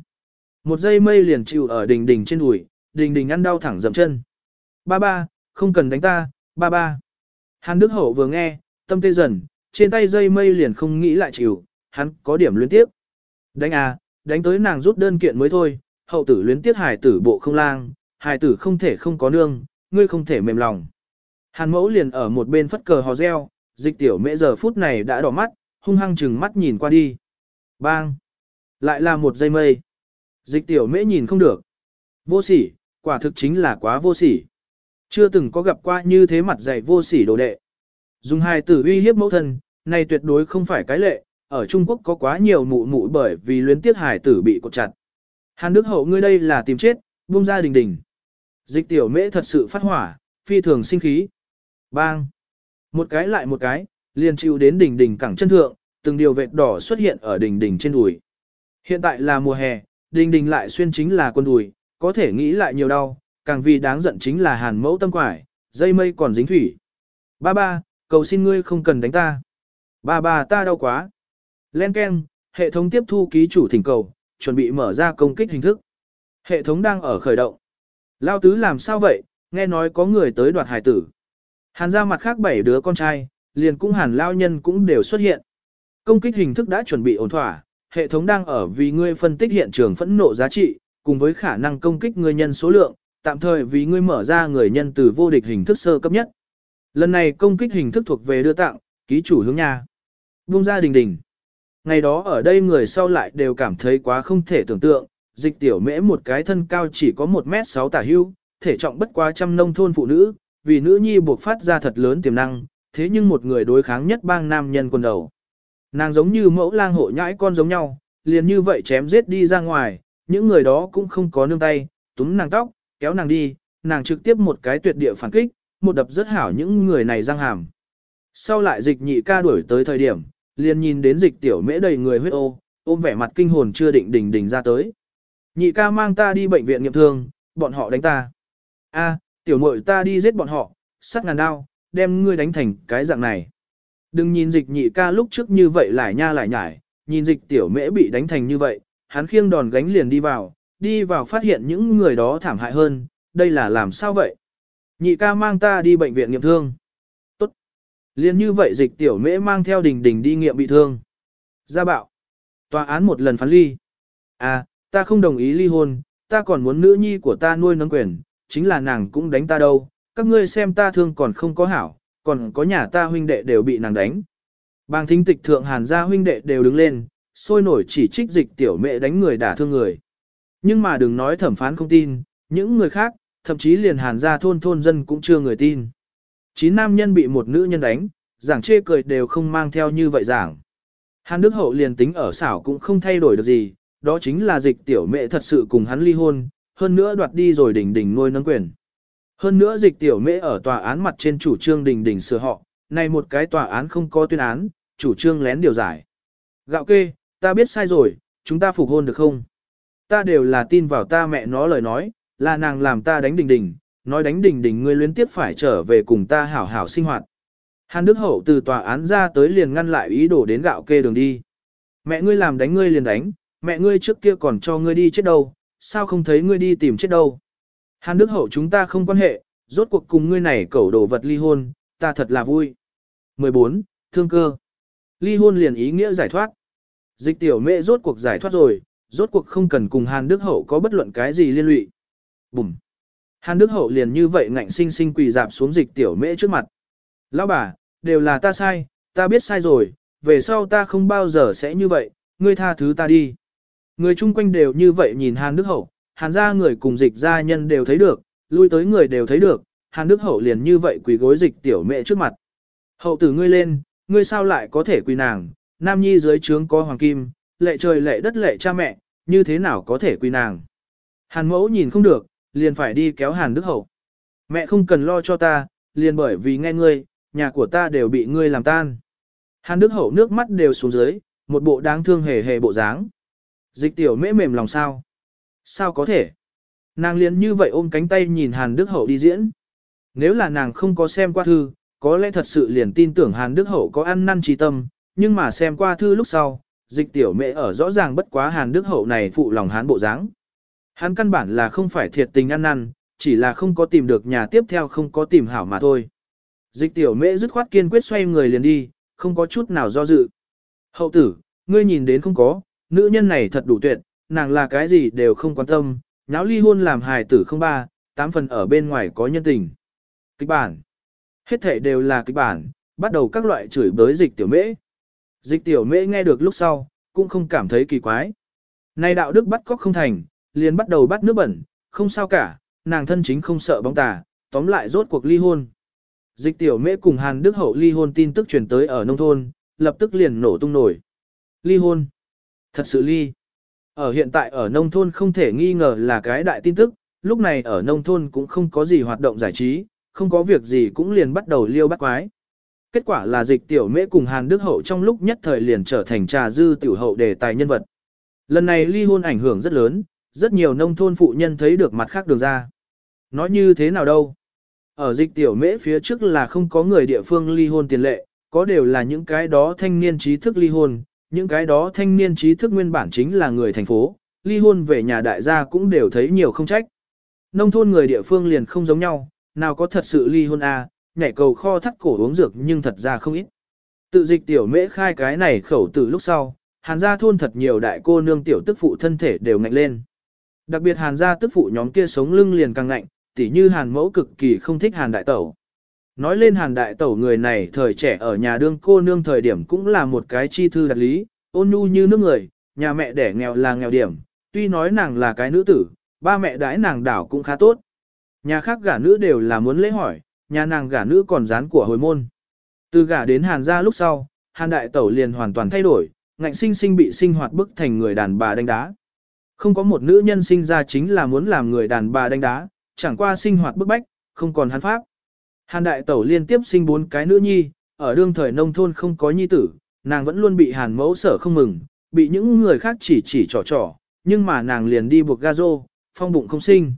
Một giây mây liền chịu ở đình đình trên đùi, đình đình ăn đau thẳng dậm chân. Ba ba, không cần đánh ta, ba ba. Hàn Đức Hậu vừa nghe, tâm tê dần, trên tay dây mây liền không nghĩ lại chịu, hắn có điểm luyến tiếp. Đánh à, đánh tới nàng rút đơn kiện mới thôi, hậu tử luyến tiếc hài tử bộ không lang, hài tử không thể không có nương, ngươi không thể mềm lòng. Hàn mẫu liền ở một bên phất cờ hò reo, dịch tiểu mễ giờ phút này đã đỏ mắt, hung hăng chừng mắt nhìn qua đi. Bang! Lại là một giây mây. Dịch tiểu mễ nhìn không được. Vô sỉ, quả thực chính là quá vô sỉ. Chưa từng có gặp qua như thế mặt dày vô sỉ đồ đệ. Dùng hai tử uy hiếp mẫu thân, này tuyệt đối không phải cái lệ, ở Trung Quốc có quá nhiều mụ mụ bởi vì luyến tiếc hải tử bị cột chặt. Hàn Đức Hậu ngươi đây là tìm chết, buông ra đình đình. Dịch tiểu mễ thật sự phát hỏa, phi thường sinh khí. Bang! Một cái lại một cái, liền chịu đến đỉnh đỉnh cẳng chân thượng, từng điều vệt đỏ xuất hiện ở đỉnh đỉnh trên đùi. Hiện tại là mùa hè, đỉnh đỉnh lại xuyên chính là quân đùi, có thể nghĩ lại nhiều đau, càng vì đáng giận chính là hàn mẫu tâm quải, dây mây còn dính thủy. Ba ba, cầu xin ngươi không cần đánh ta. Ba ba ta đau quá. Len Ken, hệ thống tiếp thu ký chủ thỉnh cầu, chuẩn bị mở ra công kích hình thức. Hệ thống đang ở khởi động. Lao tứ làm sao vậy, nghe nói có người tới đoạt hải tử. Hàn ra mặt khác bảy đứa con trai, liền cũng hàn lao nhân cũng đều xuất hiện. Công kích hình thức đã chuẩn bị ổn thỏa, hệ thống đang ở vì ngươi phân tích hiện trường phẫn nộ giá trị, cùng với khả năng công kích người nhân số lượng, tạm thời vì ngươi mở ra người nhân từ vô địch hình thức sơ cấp nhất. Lần này công kích hình thức thuộc về đưa tặng, ký chủ hướng nhà. Buông ra đình đình. Ngày đó ở đây người sau lại đều cảm thấy quá không thể tưởng tượng, dịch tiểu mễ một cái thân cao chỉ có 1m6 tả hưu, thể trọng bất quá trăm nông thôn phụ nữ, vì nữ nhi buộc phát ra thật lớn tiềm năng, thế nhưng một người đối kháng nhất bang nam nhân quần đầu. Nàng giống như mẫu lang hộ nhãi con giống nhau, liền như vậy chém giết đi ra ngoài, những người đó cũng không có nương tay, túm nàng tóc, kéo nàng đi, nàng trực tiếp một cái tuyệt địa phản kích, một đập rất hảo những người này răng hàm. Sau lại dịch nhị ca đuổi tới thời điểm, liền nhìn đến dịch tiểu mễ đầy người huyết ô, ôm vẻ mặt kinh hồn chưa định đỉnh đỉnh ra tới. Nhị ca mang ta đi bệnh viện nghiệm thương, bọn họ đánh ta. A, tiểu muội ta đi giết bọn họ, sắt ngàn đao, đem ngươi đánh thành cái dạng này. Đừng nhìn dịch nhị ca lúc trước như vậy lại nha lại nhải, nhìn dịch tiểu mễ bị đánh thành như vậy, hắn khiêng đòn gánh liền đi vào, đi vào phát hiện những người đó thảm hại hơn, đây là làm sao vậy? Nhị ca mang ta đi bệnh viện nghiệm thương. Liên như vậy dịch tiểu mễ mang theo đình đình đi nghiệm bị thương. Gia bạo. Tòa án một lần phán ly. À, ta không đồng ý ly hôn, ta còn muốn nữ nhi của ta nuôi nấng quyền, chính là nàng cũng đánh ta đâu, các ngươi xem ta thương còn không có hảo, còn có nhà ta huynh đệ đều bị nàng đánh. Bàng thính tịch thượng hàn gia huynh đệ đều đứng lên, sôi nổi chỉ trích dịch tiểu mẹ đánh người đả thương người. Nhưng mà đừng nói thẩm phán không tin, những người khác, thậm chí liền hàn gia thôn thôn dân cũng chưa người tin. Chín nam nhân bị một nữ nhân đánh, giảng chê cười đều không mang theo như vậy giảng. Hàn Đức Hậu liền tính ở xảo cũng không thay đổi được gì, đó chính là dịch tiểu mẹ thật sự cùng hắn ly hôn, hơn nữa đoạt đi rồi đỉnh đỉnh nuôi nâng quyền. Hơn nữa dịch tiểu mẹ ở tòa án mặt trên chủ trương đình đình sửa họ, này một cái tòa án không có tuyên án, chủ trương lén điều giải. Gạo kê, ta biết sai rồi, chúng ta phục hôn được không? Ta đều là tin vào ta mẹ nó lời nói, là nàng làm ta đánh đình đình, nói đánh đình đình ngươi luyến tiếp phải trở về cùng ta hảo hảo sinh hoạt. Hàn Đức Hậu từ tòa án ra tới liền ngăn lại ý đồ đến gạo kê đường đi. Mẹ ngươi làm đánh ngươi liền đánh, mẹ ngươi trước kia còn cho ngươi đi chết đâu, sao không thấy ngươi đi tìm chết đâu. Hàn Đức Hậu chúng ta không quan hệ, rốt cuộc cùng ngươi này cẩu đồ vật ly hôn, ta thật là vui. 14. Thương cơ. Ly hôn liền ý nghĩa giải thoát. Dịch tiểu mẹ rốt cuộc giải thoát rồi, rốt cuộc không cần cùng Hàn Đức Hậu có bất luận cái gì liên lụy. Bùm. Hàn Đức Hậu liền như vậy ngạnh sinh sinh quỳ dạp xuống dịch tiểu mẹ trước mặt. Lão bà, đều là ta sai, ta biết sai rồi, về sau ta không bao giờ sẽ như vậy, ngươi tha thứ ta đi. Người chung quanh đều như vậy nhìn Hàn Đức Hậu, hàn gia người cùng dịch gia nhân đều thấy được, lui tới người đều thấy được, hàn đức hậu liền như vậy quỳ gối dịch tiểu mẹ trước mặt. Hậu tử ngươi lên, ngươi sao lại có thể quỳ nàng, nam nhi dưới trướng có hoàng kim, lệ trời lệ đất lệ cha mẹ, như thế nào có thể quỳ nàng. Hàn mẫu nhìn không được, liền phải đi kéo hàn đức hậu. Mẹ không cần lo cho ta, liền bởi vì nghe ngươi, nhà của ta đều bị ngươi làm tan. Hàn đức hậu nước mắt đều xuống dưới, một bộ đáng thương hề hề bộ dáng. Dịch tiểu mễ mềm lòng sao. Sao có thể? Nàng liền như vậy ôm cánh tay nhìn Hàn Đức Hậu đi diễn. Nếu là nàng không có xem qua thư, có lẽ thật sự liền tin tưởng Hàn Đức Hậu có ăn năn trí tâm, nhưng mà xem qua thư lúc sau, dịch tiểu mẹ ở rõ ràng bất quá Hàn Đức Hậu này phụ lòng hán bộ dáng. Hắn căn bản là không phải thiệt tình ăn năn, chỉ là không có tìm được nhà tiếp theo không có tìm hảo mà thôi. Dịch tiểu mễ dứt khoát kiên quyết xoay người liền đi, không có chút nào do dự. Hậu tử, ngươi nhìn đến không có, nữ nhân này thật đủ tuyệt, nàng là cái gì đều không quan tâm, nháo ly hôn làm hài tử không ba, tám phần ở bên ngoài có nhân tình. Kịch bản. Hết thể đều là kịch bản, bắt đầu các loại chửi bới dịch tiểu mễ. Dịch tiểu mễ nghe được lúc sau, cũng không cảm thấy kỳ quái. Nay đạo đức bắt cóc không thành, liền bắt đầu bắt nước bẩn, không sao cả, nàng thân chính không sợ bóng tà, tóm lại rốt cuộc ly hôn. Dịch tiểu mễ cùng Hàn Đức Hậu ly hôn tin tức truyền tới ở nông thôn, lập tức liền nổ tung nổi. Ly hôn. Thật sự ly. Ở hiện tại ở nông thôn không thể nghi ngờ là cái đại tin tức, lúc này ở nông thôn cũng không có gì hoạt động giải trí, không có việc gì cũng liền bắt đầu liêu bắt quái. Kết quả là dịch tiểu mễ cùng Hàn Đức Hậu trong lúc nhất thời liền trở thành trà dư tiểu hậu đề tài nhân vật. Lần này ly hôn ảnh hưởng rất lớn, rất nhiều nông thôn phụ nhân thấy được mặt khác đường ra. Nói như thế nào đâu? Ở dịch tiểu mễ phía trước là không có người địa phương ly hôn tiền lệ, có đều là những cái đó thanh niên trí thức ly hôn, những cái đó thanh niên trí thức nguyên bản chính là người thành phố, ly hôn về nhà đại gia cũng đều thấy nhiều không trách. Nông thôn người địa phương liền không giống nhau, nào có thật sự ly hôn à, nhảy cầu kho thắt cổ uống dược nhưng thật ra không ít. Tự dịch tiểu mễ khai cái này khẩu từ lúc sau, hàn gia thôn thật nhiều đại cô nương tiểu tức phụ thân thể đều ngạnh lên. Đặc biệt hàn gia tức phụ nhóm kia sống lưng liền càng ngạnh, tỉ như hàn mẫu cực kỳ không thích hàn đại tẩu. Nói lên hàn đại tẩu người này thời trẻ ở nhà đương cô nương thời điểm cũng là một cái chi thư đặt lý, ôn nhu như nước người, nhà mẹ đẻ nghèo là nghèo điểm, tuy nói nàng là cái nữ tử, ba mẹ đãi nàng đảo cũng khá tốt. Nhà khác gả nữ đều là muốn lễ hỏi, nhà nàng gả nữ còn dán của hồi môn. Từ gả đến hàn gia lúc sau, hàn đại tẩu liền hoàn toàn thay đổi, ngạnh sinh sinh bị sinh hoạt bức thành người đàn bà đánh đá. Không có một nữ nhân sinh ra chính là muốn làm người đàn bà đánh đá, chẳng qua sinh hoạt bức bách, không còn hắn pháp. Hàn đại tẩu liên tiếp sinh bốn cái nữ nhi, ở đương thời nông thôn không có nhi tử, nàng vẫn luôn bị hàn mẫu sở không mừng, bị những người khác chỉ chỉ trò trò, nhưng mà nàng liền đi buộc ga rô, phong bụng không sinh.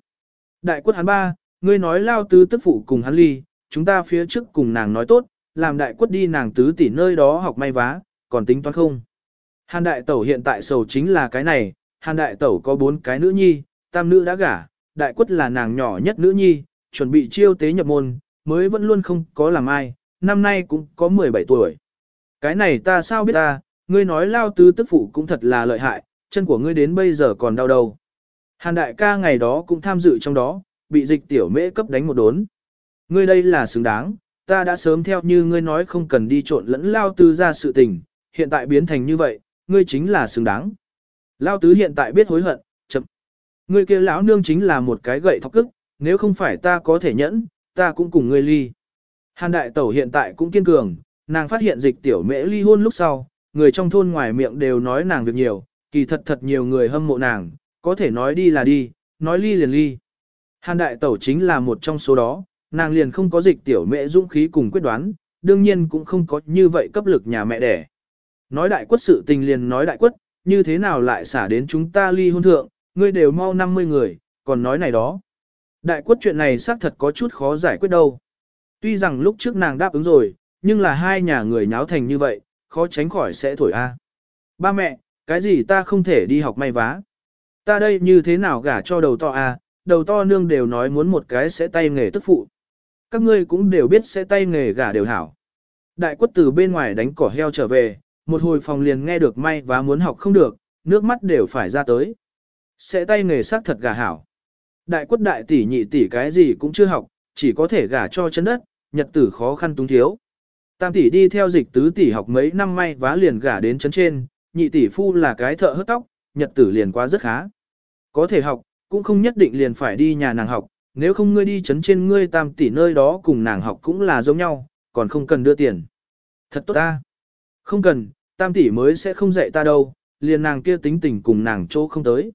Đại quất hắn ba, ngươi nói lao tứ tức phụ cùng hắn ly, chúng ta phía trước cùng nàng nói tốt, làm đại quất đi nàng tứ tỷ nơi đó học may vá, còn tính toán không. Hàn đại tẩu hiện tại sầu chính là cái này, hàn đại tẩu có bốn cái nữ nhi, tam nữ đã gả, đại quất là nàng nhỏ nhất nữ nhi, chuẩn bị chiêu tế nhập môn, mới vẫn luôn không có làm ai, năm nay cũng có 17 tuổi. Cái này ta sao biết ta, ngươi nói lao tứ tức phụ cũng thật là lợi hại, chân của ngươi đến bây giờ còn đau đầu. Hàn đại ca ngày đó cũng tham dự trong đó, bị dịch tiểu mễ cấp đánh một đốn. Ngươi đây là xứng đáng, ta đã sớm theo như ngươi nói không cần đi trộn lẫn lao tứ ra sự tình, hiện tại biến thành như vậy, ngươi chính là xứng đáng. Lao tứ hiện tại biết hối hận, chậm. Ngươi kia lão nương chính là một cái gậy thọc cức, nếu không phải ta có thể nhẫn, ta cũng cùng ngươi ly. Hàn đại tẩu hiện tại cũng kiên cường, nàng phát hiện dịch tiểu mễ ly hôn lúc sau, người trong thôn ngoài miệng đều nói nàng việc nhiều, kỳ thật thật nhiều người hâm mộ nàng, có thể nói đi là đi, nói ly liền ly. Hàn đại tẩu chính là một trong số đó, nàng liền không có dịch tiểu mẹ dũng khí cùng quyết đoán, đương nhiên cũng không có như vậy cấp lực nhà mẹ đẻ. Nói đại quất sự tình liền nói đại quất, như thế nào lại xả đến chúng ta ly hôn thượng, ngươi đều mau 50 người, còn nói này đó. Đại quất chuyện này xác thật có chút khó giải quyết đâu. Tuy rằng lúc trước nàng đáp ứng rồi, nhưng là hai nhà người nháo thành như vậy, khó tránh khỏi sẽ thổi a. Ba mẹ, cái gì ta không thể đi học may vá? Ta đây như thế nào gả cho đầu to a? đầu to nương đều nói muốn một cái sẽ tay nghề tức phụ. Các ngươi cũng đều biết sẽ tay nghề gả đều hảo. Đại quất từ bên ngoài đánh cỏ heo trở về, một hồi phòng liền nghe được may và muốn học không được, nước mắt đều phải ra tới. Sẽ tay nghề sắc thật gà hảo. Đại quất đại tỷ nhị tỷ cái gì cũng chưa học, chỉ có thể gả cho chân đất, nhật tử khó khăn túng thiếu. Tam tỷ đi theo dịch tứ tỷ học mấy năm may vá liền gả đến chấn trên, nhị tỷ phu là cái thợ hớt tóc, nhật tử liền quá rất khá. Có thể học, cũng không nhất định liền phải đi nhà nàng học, nếu không ngươi đi chấn trên ngươi tam tỷ nơi đó cùng nàng học cũng là giống nhau, còn không cần đưa tiền. Thật tốt ta. Không cần, tam tỷ mới sẽ không dạy ta đâu, liền nàng kia tính tình cùng nàng chỗ không tới.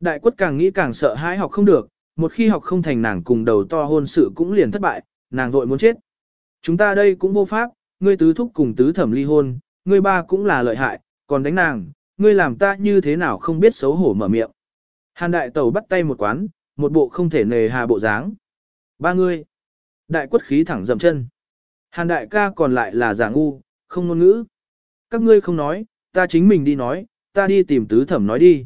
Đại quất càng nghĩ càng sợ hãi học không được, một khi học không thành nàng cùng đầu to hôn sự cũng liền thất bại, nàng vội muốn chết. Chúng ta đây cũng vô pháp, ngươi tứ thúc cùng tứ thẩm ly hôn, ngươi ba cũng là lợi hại, còn đánh nàng, ngươi làm ta như thế nào không biết xấu hổ mở miệng. Hàn đại tẩu bắt tay một quán, một bộ không thể nề hà bộ dáng. Ba ngươi. Đại quất khí thẳng dầm chân. Hàn đại ca còn lại là giả ngu, không ngôn ngữ. Các ngươi không nói, ta chính mình đi nói, ta đi tìm tứ thẩm nói đi.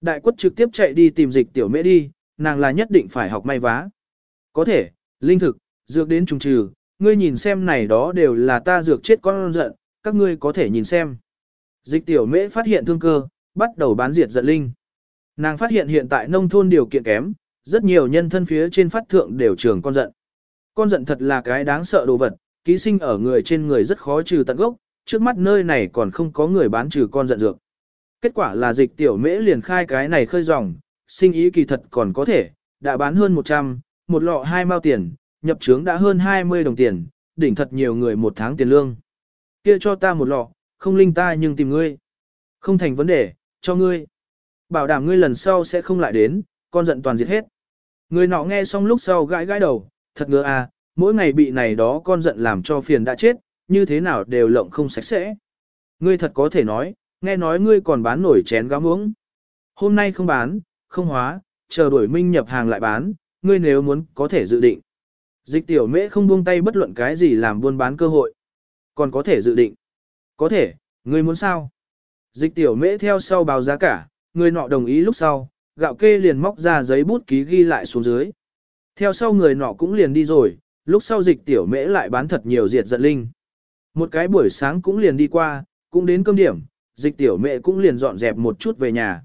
Đại quất trực tiếp chạy đi tìm dịch tiểu mễ đi, nàng là nhất định phải học may vá. Có thể, linh thực, dược đến trùng trừ, ngươi nhìn xem này đó đều là ta dược chết con giận, các ngươi có thể nhìn xem. Dịch tiểu mễ phát hiện thương cơ, bắt đầu bán diệt giận linh. Nàng phát hiện hiện tại nông thôn điều kiện kém, rất nhiều nhân thân phía trên phát thượng đều trường con giận. Con giận thật là cái đáng sợ đồ vật, ký sinh ở người trên người rất khó trừ tận gốc, trước mắt nơi này còn không có người bán trừ con giận dược. Kết quả là dịch tiểu mễ liền khai cái này khơi dòng, sinh ý kỳ thật còn có thể, đã bán hơn 100, một lọ hai mao tiền, nhập trướng đã hơn 20 đồng tiền, đỉnh thật nhiều người một tháng tiền lương. Kia cho ta một lọ, không linh ta nhưng tìm ngươi. Không thành vấn đề, cho ngươi. Bảo đảm ngươi lần sau sẽ không lại đến, con giận toàn diệt hết. Người nọ nghe xong lúc sau gãi gãi đầu, thật ngứa à, mỗi ngày bị này đó con giận làm cho phiền đã chết, như thế nào đều lộng không sạch sẽ. Ngươi thật có thể nói, nghe nói ngươi còn bán nổi chén gáo muỗng. Hôm nay không bán, không hóa, chờ đuổi minh nhập hàng lại bán, ngươi nếu muốn có thể dự định. Dịch tiểu mễ không buông tay bất luận cái gì làm buôn bán cơ hội. Còn có thể dự định. Có thể, ngươi muốn sao? Dịch tiểu mễ theo sau báo giá cả, người nọ đồng ý lúc sau, gạo kê liền móc ra giấy bút ký ghi lại xuống dưới. Theo sau người nọ cũng liền đi rồi, lúc sau dịch tiểu mễ lại bán thật nhiều diệt giận linh. Một cái buổi sáng cũng liền đi qua, cũng đến cơm điểm, dịch tiểu mẹ cũng liền dọn dẹp một chút về nhà.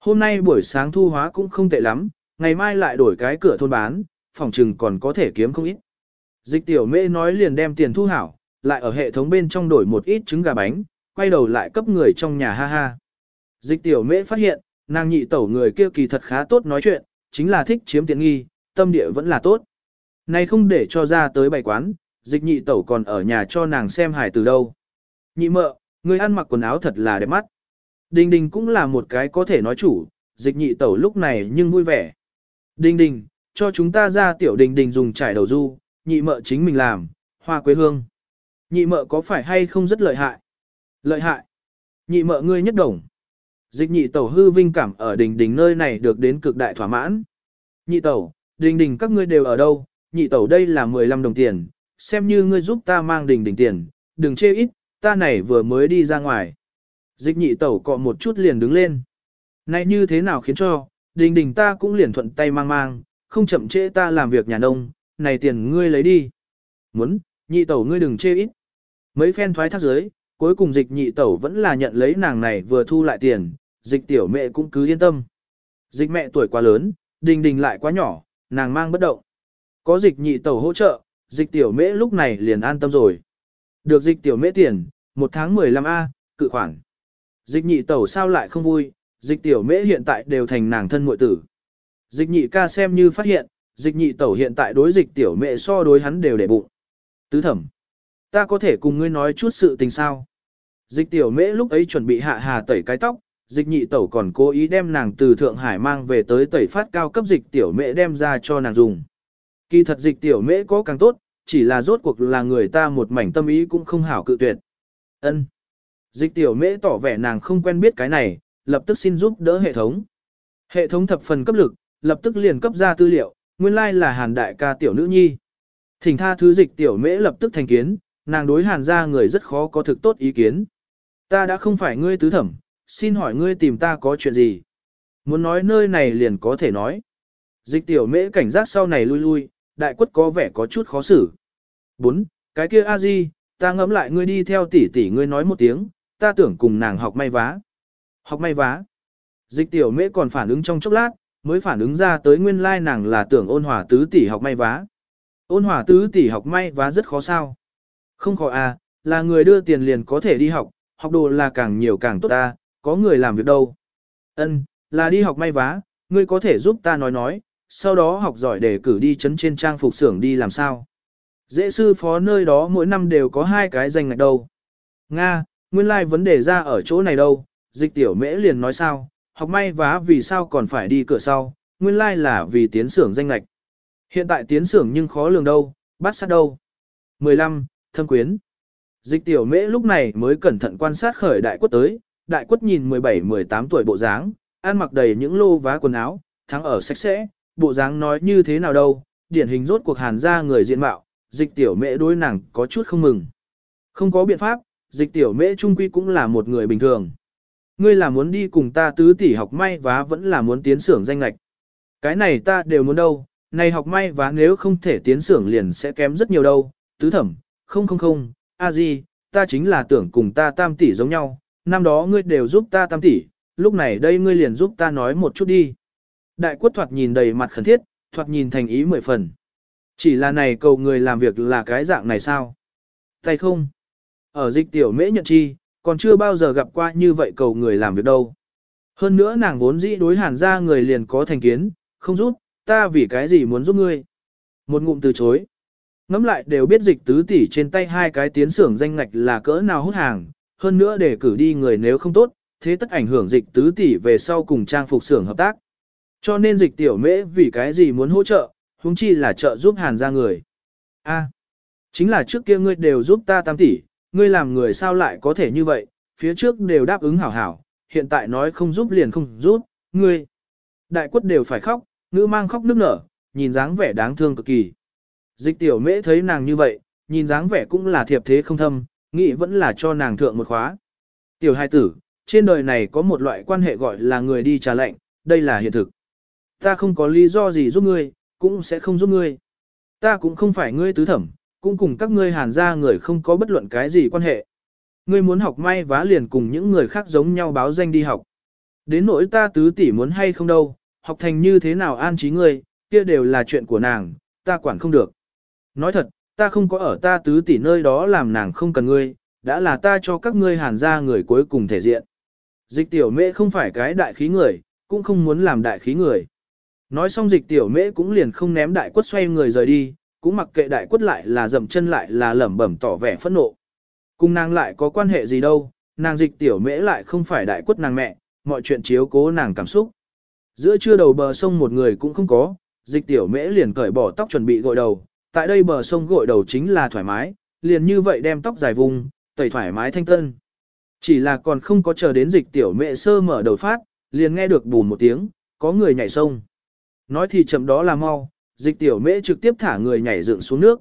Hôm nay buổi sáng thu hóa cũng không tệ lắm, ngày mai lại đổi cái cửa thôn bán, phòng trừng còn có thể kiếm không ít. Dịch tiểu mẹ nói liền đem tiền thu hảo, lại ở hệ thống bên trong đổi một ít trứng gà bánh, quay đầu lại cấp người trong nhà ha ha. Dịch tiểu mễ phát hiện, nàng nhị tẩu người kia kỳ thật khá tốt nói chuyện, chính là thích chiếm tiện nghi, tâm địa vẫn là tốt. Này không để cho ra tới bày quán, dịch nhị tẩu còn ở nhà cho nàng xem hài từ đâu. Nhị mợ, người ăn mặc quần áo thật là đẹp mắt. Đình đình cũng là một cái có thể nói chủ, dịch nhị tẩu lúc này nhưng vui vẻ. Đình đình, cho chúng ta ra tiểu đình đình dùng trải đầu du, nhị mợ chính mình làm, hoa quế hương. Nhị mợ có phải hay không rất lợi hại? Lợi hại. Nhị mợ ngươi nhất đồng. Dịch nhị tẩu hư vinh cảm ở đình đình nơi này được đến cực đại thỏa mãn. Nhị tẩu, đình đình các ngươi đều ở đâu? Nhị tẩu đây là 15 đồng tiền, xem như ngươi giúp ta mang đình đình tiền, đừng chê ít, ta này vừa mới đi ra ngoài. Dịch nhị tẩu cọ một chút liền đứng lên. Này như thế nào khiến cho, đình đình ta cũng liền thuận tay mang mang, không chậm trễ ta làm việc nhà nông, này tiền ngươi lấy đi. Muốn, nhị tẩu ngươi đừng chê ít. Mấy phen thoái thác giới, cuối cùng dịch nhị tẩu vẫn là nhận lấy nàng này vừa thu lại tiền, dịch tiểu mẹ cũng cứ yên tâm. Dịch mẹ tuổi quá lớn, đình đình lại quá nhỏ, nàng mang bất động. Có dịch nhị tẩu hỗ trợ, dịch tiểu mễ lúc này liền an tâm rồi. Được dịch tiểu mễ tiền, một tháng 15A, cự khoản. Dịch nhị tẩu sao lại không vui, dịch tiểu mễ hiện tại đều thành nàng thân muội tử. Dịch nhị ca xem như phát hiện, dịch nhị tẩu hiện tại đối dịch tiểu mễ so đối hắn đều để bụng. Tứ thẩm, ta có thể cùng ngươi nói chút sự tình sao. Dịch tiểu mễ lúc ấy chuẩn bị hạ hà tẩy cái tóc, dịch nhị tẩu còn cố ý đem nàng từ Thượng Hải mang về tới tẩy phát cao cấp dịch tiểu mễ đem ra cho nàng dùng. Kỳ thật dịch tiểu mễ có càng tốt, chỉ là rốt cuộc là người ta một mảnh tâm ý cũng không hảo cự tuyệt. Ân. Dịch tiểu mễ tỏ vẻ nàng không quen biết cái này, lập tức xin giúp đỡ hệ thống. Hệ thống thập phần cấp lực, lập tức liền cấp ra tư liệu, nguyên lai like là hàn đại ca tiểu nữ nhi. Thỉnh tha thứ dịch tiểu mễ lập tức thành kiến, nàng đối hàn ra người rất khó có thực tốt ý kiến. Ta đã không phải ngươi tứ thẩm, xin hỏi ngươi tìm ta có chuyện gì? Muốn nói nơi này liền có thể nói. Dịch tiểu mễ cảnh giác sau này lui lui, đại quất có vẻ có chút khó xử. 4. Cái kia a di, ta ngẫm lại ngươi đi theo tỷ tỷ ngươi nói một tiếng, ta tưởng cùng nàng học may vá. Học may vá. Dịch tiểu mễ còn phản ứng trong chốc lát, mới phản ứng ra tới nguyên lai nàng là tưởng ôn hòa tứ tỷ học may vá. Ôn hòa tứ tỷ học may vá rất khó sao. Không khó à, là người đưa tiền liền có thể đi học, học đồ là càng nhiều càng tốt ta, có người làm việc đâu. Ân, là đi học may vá, ngươi có thể giúp ta nói nói, sau đó học giỏi để cử đi chấn trên trang phục xưởng đi làm sao. Dễ sư phó nơi đó mỗi năm đều có hai cái danh ngạch đâu. Nga, nguyên lai like vấn đề ra ở chỗ này đâu, dịch tiểu mễ liền nói sao, học may vá vì sao còn phải đi cửa sau, nguyên lai like là vì tiến xưởng danh ngạch. Hiện tại tiến xưởng nhưng khó lường đâu, bắt sát đâu. 15. Thâm quyến Dịch tiểu mễ lúc này mới cẩn thận quan sát khởi đại quất tới, đại quất nhìn 17-18 tuổi bộ dáng, ăn mặc đầy những lô vá quần áo, thắng ở sạch sẽ, bộ dáng nói như thế nào đâu, điển hình rốt cuộc hàn ra người diện mạo, dịch tiểu mễ đối nàng có chút không mừng. Không có biện pháp, dịch tiểu mễ trung quy cũng là một người bình thường. Ngươi là muốn đi cùng ta tứ tỷ học may vá vẫn là muốn tiến xưởng danh lạch. Cái này ta đều muốn đâu, này học may vá nếu không thể tiến xưởng liền sẽ kém rất nhiều đâu, tứ thẩm, không không không, a di, ta chính là tưởng cùng ta tam tỷ giống nhau, năm đó ngươi đều giúp ta tam tỷ, lúc này đây ngươi liền giúp ta nói một chút đi. Đại quất thoạt nhìn đầy mặt khẩn thiết, thoạt nhìn thành ý mười phần. Chỉ là này cầu người làm việc là cái dạng này sao? Tay không? Ở dịch tiểu mễ nhận chi, còn chưa bao giờ gặp qua như vậy cầu người làm việc đâu. Hơn nữa nàng vốn dĩ đối hàn ra người liền có thành kiến, không giúp, ta vì cái gì muốn giúp ngươi. Một ngụm từ chối. Ngắm lại đều biết dịch tứ tỷ trên tay hai cái tiến xưởng danh ngạch là cỡ nào hút hàng, hơn nữa để cử đi người nếu không tốt, thế tất ảnh hưởng dịch tứ tỷ về sau cùng trang phục xưởng hợp tác. Cho nên dịch tiểu mễ vì cái gì muốn hỗ trợ, huống chi là trợ giúp hàn ra người. A, chính là trước kia ngươi đều giúp ta tam tỷ, ngươi làm người sao lại có thể như vậy, phía trước đều đáp ứng hảo hảo, hiện tại nói không giúp liền không giúp, ngươi. Đại quất đều phải khóc, ngữ mang khóc nước nở, nhìn dáng vẻ đáng thương cực kỳ. Dịch tiểu mễ thấy nàng như vậy, nhìn dáng vẻ cũng là thiệp thế không thâm, nghĩ vẫn là cho nàng thượng một khóa. Tiểu hai tử, trên đời này có một loại quan hệ gọi là người đi trà lệnh, đây là hiện thực. Ta không có lý do gì giúp ngươi, cũng sẽ không giúp ngươi. Ta cũng không phải ngươi tứ thẩm, cũng cùng các ngươi hàn gia người không có bất luận cái gì quan hệ. Ngươi muốn học may vá liền cùng những người khác giống nhau báo danh đi học. Đến nỗi ta tứ tỷ muốn hay không đâu, học thành như thế nào an trí ngươi, kia đều là chuyện của nàng, ta quản không được. Nói thật, ta không có ở ta tứ tỷ nơi đó làm nàng không cần ngươi, đã là ta cho các ngươi hàn gia người cuối cùng thể diện. Dịch tiểu mẹ không phải cái đại khí người, cũng không muốn làm đại khí người. Nói xong dịch tiểu mễ cũng liền không ném đại quất xoay người rời đi, cũng mặc kệ đại quất lại là dậm chân lại là lẩm bẩm tỏ vẻ phẫn nộ. Cùng nàng lại có quan hệ gì đâu, nàng dịch tiểu mễ lại không phải đại quất nàng mẹ, mọi chuyện chiếu cố nàng cảm xúc. Giữa trưa đầu bờ sông một người cũng không có, dịch tiểu mễ liền cởi bỏ tóc chuẩn bị gội đầu, tại đây bờ sông gội đầu chính là thoải mái, liền như vậy đem tóc dài vùng, tẩy thoải mái thanh tân. Chỉ là còn không có chờ đến dịch tiểu mễ sơ mở đầu phát, liền nghe được bùm một tiếng, có người nhảy sông. Nói thì chậm đó là mau, dịch tiểu mễ trực tiếp thả người nhảy dựng xuống nước.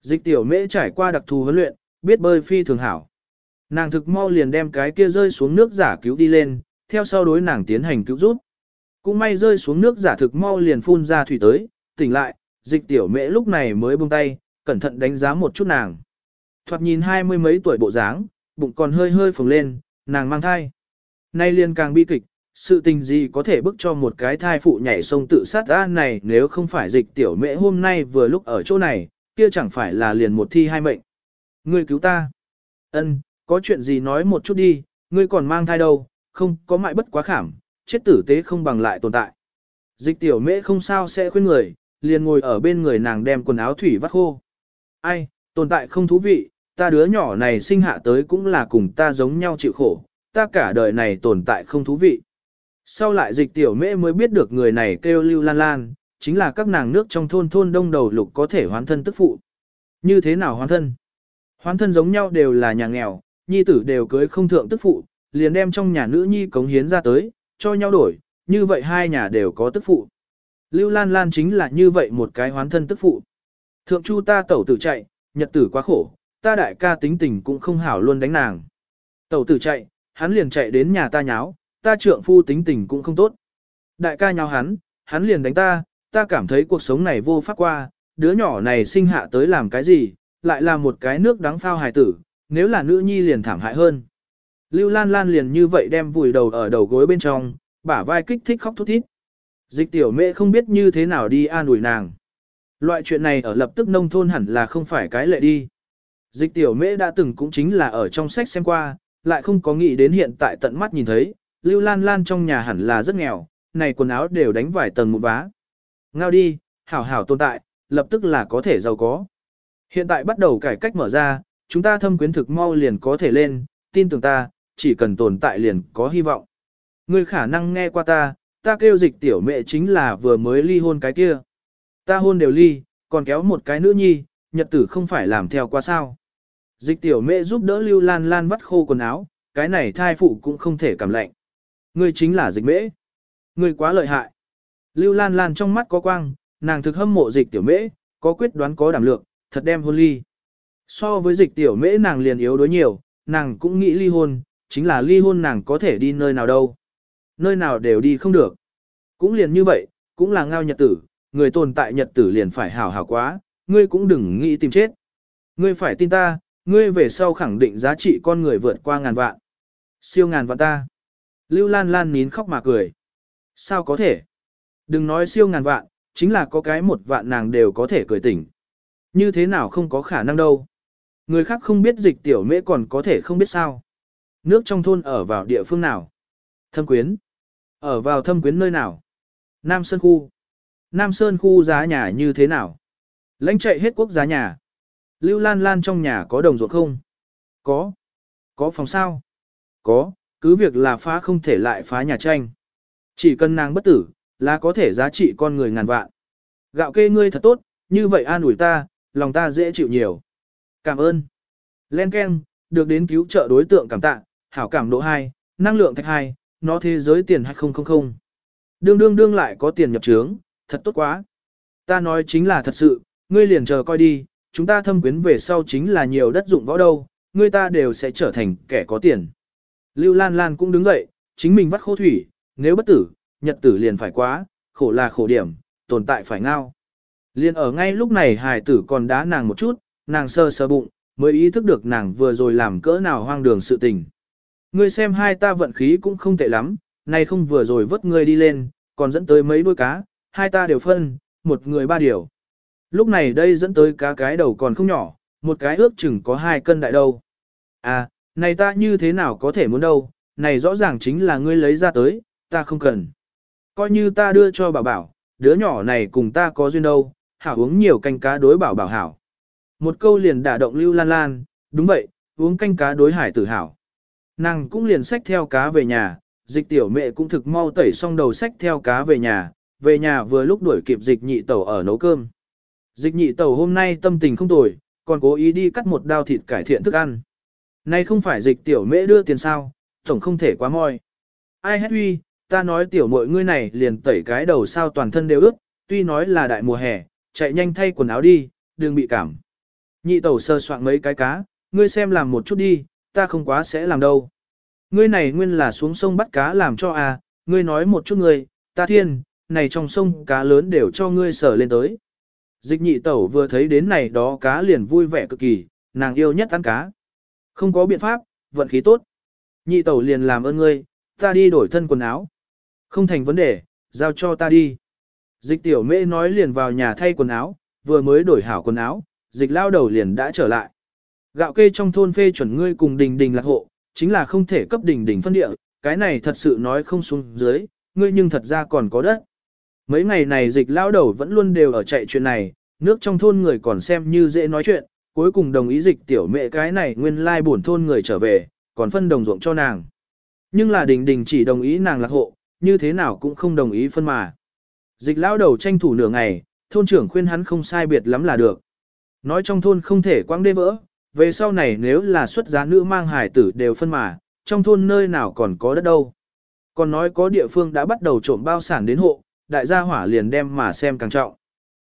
Dịch tiểu mễ trải qua đặc thù huấn luyện, biết bơi phi thường hảo. Nàng thực mau liền đem cái kia rơi xuống nước giả cứu đi lên, theo sau đối nàng tiến hành cứu giúp. Cũng may rơi xuống nước giả thực mau liền phun ra thủy tới, tỉnh lại, dịch tiểu mễ lúc này mới buông tay, cẩn thận đánh giá một chút nàng. Thoạt nhìn hai mươi mấy tuổi bộ dáng, bụng còn hơi hơi phồng lên, nàng mang thai. Nay liền càng bi kịch, sự tình gì có thể bức cho một cái thai phụ nhảy sông tự sát ra này nếu không phải dịch tiểu mễ hôm nay vừa lúc ở chỗ này, kia chẳng phải là liền một thi hai mệnh. Ngươi cứu ta. Ân, có chuyện gì nói một chút đi, ngươi còn mang thai đâu, không có mại bất quá khảm, chết tử tế không bằng lại tồn tại. Dịch tiểu mễ không sao sẽ khuyên người, liền ngồi ở bên người nàng đem quần áo thủy vắt khô. Ai, tồn tại không thú vị, ta đứa nhỏ này sinh hạ tới cũng là cùng ta giống nhau chịu khổ, ta cả đời này tồn tại không thú vị. Sau lại dịch tiểu mễ mới biết được người này kêu lưu lan lan, chính là các nàng nước trong thôn thôn đông đầu lục có thể hoán thân tức phụ. Như thế nào hoán thân? Hoán thân giống nhau đều là nhà nghèo, nhi tử đều cưới không thượng tức phụ, liền đem trong nhà nữ nhi cống hiến ra tới, cho nhau đổi, như vậy hai nhà đều có tức phụ. Lưu Lan Lan chính là như vậy một cái hoán thân tức phụ. Thượng chu ta tẩu tử chạy, nhật tử quá khổ, ta đại ca tính tình cũng không hảo luôn đánh nàng. Tẩu tử chạy, hắn liền chạy đến nhà ta nháo, ta trượng phu tính tình cũng không tốt. Đại ca nhào hắn, hắn liền đánh ta, ta cảm thấy cuộc sống này vô pháp qua, đứa nhỏ này sinh hạ tới làm cái gì, lại là một cái nước đắng phao hài tử, nếu là nữ nhi liền thảm hại hơn. Lưu Lan Lan liền như vậy đem vùi đầu ở đầu gối bên trong, bả vai kích thích khóc thút thít. Dịch tiểu mẹ không biết như thế nào đi an ủi nàng. Loại chuyện này ở lập tức nông thôn hẳn là không phải cái lệ đi. Dịch tiểu mễ đã từng cũng chính là ở trong sách xem qua, lại không có nghĩ đến hiện tại tận mắt nhìn thấy, Lưu Lan Lan trong nhà hẳn là rất nghèo, này quần áo đều đánh vải tầng một vá. Ngao đi, hảo hảo tồn tại, lập tức là có thể giàu có. Hiện tại bắt đầu cải cách mở ra, chúng ta thâm quyến thực mau liền có thể lên, tin tưởng ta, chỉ cần tồn tại liền có hy vọng. Ngươi khả năng nghe qua ta, ta kêu dịch tiểu mẹ chính là vừa mới ly hôn cái kia. Ta hôn đều ly, còn kéo một cái nữ nhi, nhật tử không phải làm theo qua sao. Dịch tiểu mẹ giúp đỡ Lưu Lan Lan vắt khô quần áo, cái này thai phụ cũng không thể cảm lạnh. Ngươi chính là dịch mễ. Ngươi quá lợi hại. Lưu Lan Lan trong mắt có quang, nàng thực hâm mộ dịch tiểu mễ, có quyết đoán có đảm lượng, thật đem hôn ly. So với dịch tiểu mễ nàng liền yếu đối nhiều, nàng cũng nghĩ ly hôn, chính là ly hôn nàng có thể đi nơi nào đâu. Nơi nào đều đi không được. Cũng liền như vậy, cũng là ngao nhật tử, người tồn tại nhật tử liền phải hảo hảo quá, ngươi cũng đừng nghĩ tìm chết. Ngươi phải tin ta, ngươi về sau khẳng định giá trị con người vượt qua ngàn vạn. Siêu ngàn vạn ta. Lưu Lan Lan nín khóc mà cười. Sao có thể? Đừng nói siêu ngàn vạn, chính là có cái một vạn nàng đều có thể cười tỉnh. Như thế nào không có khả năng đâu. Người khác không biết dịch tiểu mễ còn có thể không biết sao. Nước trong thôn ở vào địa phương nào? Thâm quyến. Ở vào thâm quyến nơi nào? Nam Sơn khu. Nam Sơn khu giá nhà như thế nào? Lãnh chạy hết quốc giá nhà. Lưu Lan Lan trong nhà có đồng ruộng không? Có. Có phòng sao? Có, cứ việc là phá không thể lại phá nhà tranh. Chỉ cần nàng bất tử, là có thể giá trị con người ngàn vạn. Gạo kê ngươi thật tốt, như vậy an ủi ta, lòng ta dễ chịu nhiều. Cảm ơn. Len Ken, được đến cứu trợ đối tượng cảm tạ, hảo cảm độ 2, năng lượng thạch 2, nó thế giới tiền 2000. Đương đương đương lại có tiền nhập trướng, thật tốt quá. Ta nói chính là thật sự, ngươi liền chờ coi đi, chúng ta thâm quyến về sau chính là nhiều đất dụng võ đâu, ngươi ta đều sẽ trở thành kẻ có tiền. Lưu Lan Lan cũng đứng dậy, chính mình vắt khô thủy, nếu bất tử, nhật tử liền phải quá, khổ là khổ điểm, tồn tại phải ngao. Liên ở ngay lúc này hài tử còn đá nàng một chút, nàng sơ sơ bụng, mới ý thức được nàng vừa rồi làm cỡ nào hoang đường sự tình. Ngươi xem hai ta vận khí cũng không tệ lắm, nay không vừa rồi vớt ngươi đi lên, còn dẫn tới mấy đuôi cá, hai ta đều phân, một người ba điều. Lúc này đây dẫn tới cá cái đầu còn không nhỏ, một cái ước chừng có hai cân đại đâu. À, này ta như thế nào có thể muốn đâu, này rõ ràng chính là ngươi lấy ra tới, ta không cần. Coi như ta đưa cho bảo bảo, đứa nhỏ này cùng ta có duyên đâu, hảo uống nhiều canh cá đối bảo bảo hảo. Một câu liền đả động Lưu Lan Lan, đúng vậy, uống canh cá đối hải tử hảo. Nàng cũng liền xách theo cá về nhà, dịch tiểu mẹ cũng thực mau tẩy xong đầu xách theo cá về nhà, về nhà vừa lúc đuổi kịp dịch nhị tẩu ở nấu cơm. Dịch nhị tẩu hôm nay tâm tình không tồi, còn cố ý đi cắt một đao thịt cải thiện thức ăn. Nay không phải dịch tiểu mễ đưa tiền sao, tổng không thể quá moi. Ai hết huy, ta nói tiểu mội ngươi này liền tẩy cái đầu sao toàn thân đều ướt, tuy nói là đại mùa hè, chạy nhanh thay quần áo đi, đừng bị cảm. Nhị tẩu sơ soạn mấy cái cá, ngươi xem làm một chút đi, ta không quá sẽ làm đâu. Ngươi này nguyên là xuống sông bắt cá làm cho à, ngươi nói một chút ngươi, ta thiên, này trong sông cá lớn đều cho ngươi sở lên tới. Dịch nhị tẩu vừa thấy đến này đó cá liền vui vẻ cực kỳ, nàng yêu nhất ăn cá. Không có biện pháp, vận khí tốt. Nhị tẩu liền làm ơn ngươi, ta đi đổi thân quần áo. Không thành vấn đề, giao cho ta đi. Dịch tiểu mễ nói liền vào nhà thay quần áo, vừa mới đổi hảo quần áo, dịch lao đầu liền đã trở lại. Gạo kê trong thôn phê chuẩn ngươi cùng đình đình lạc hộ, chính là không thể cấp đình đình phân địa, cái này thật sự nói không xuống dưới, ngươi nhưng thật ra còn có đất. Mấy ngày này dịch lao đầu vẫn luôn đều ở chạy chuyện này, nước trong thôn người còn xem như dễ nói chuyện, cuối cùng đồng ý dịch tiểu mẹ cái này nguyên lai bổn thôn người trở về, còn phân đồng ruộng cho nàng. Nhưng là đình đình chỉ đồng ý nàng lạc hộ, như thế nào cũng không đồng ý phân mà. Dịch lao đầu tranh thủ nửa ngày, thôn trưởng khuyên hắn không sai biệt lắm là được. Nói trong thôn không thể quăng đê vỡ, về sau này nếu là xuất giá nữ mang hải tử đều phân mà, trong thôn nơi nào còn có đất đâu. Còn nói có địa phương đã bắt đầu trộm bao sản đến hộ, đại gia hỏa liền đem mà xem càng trọng.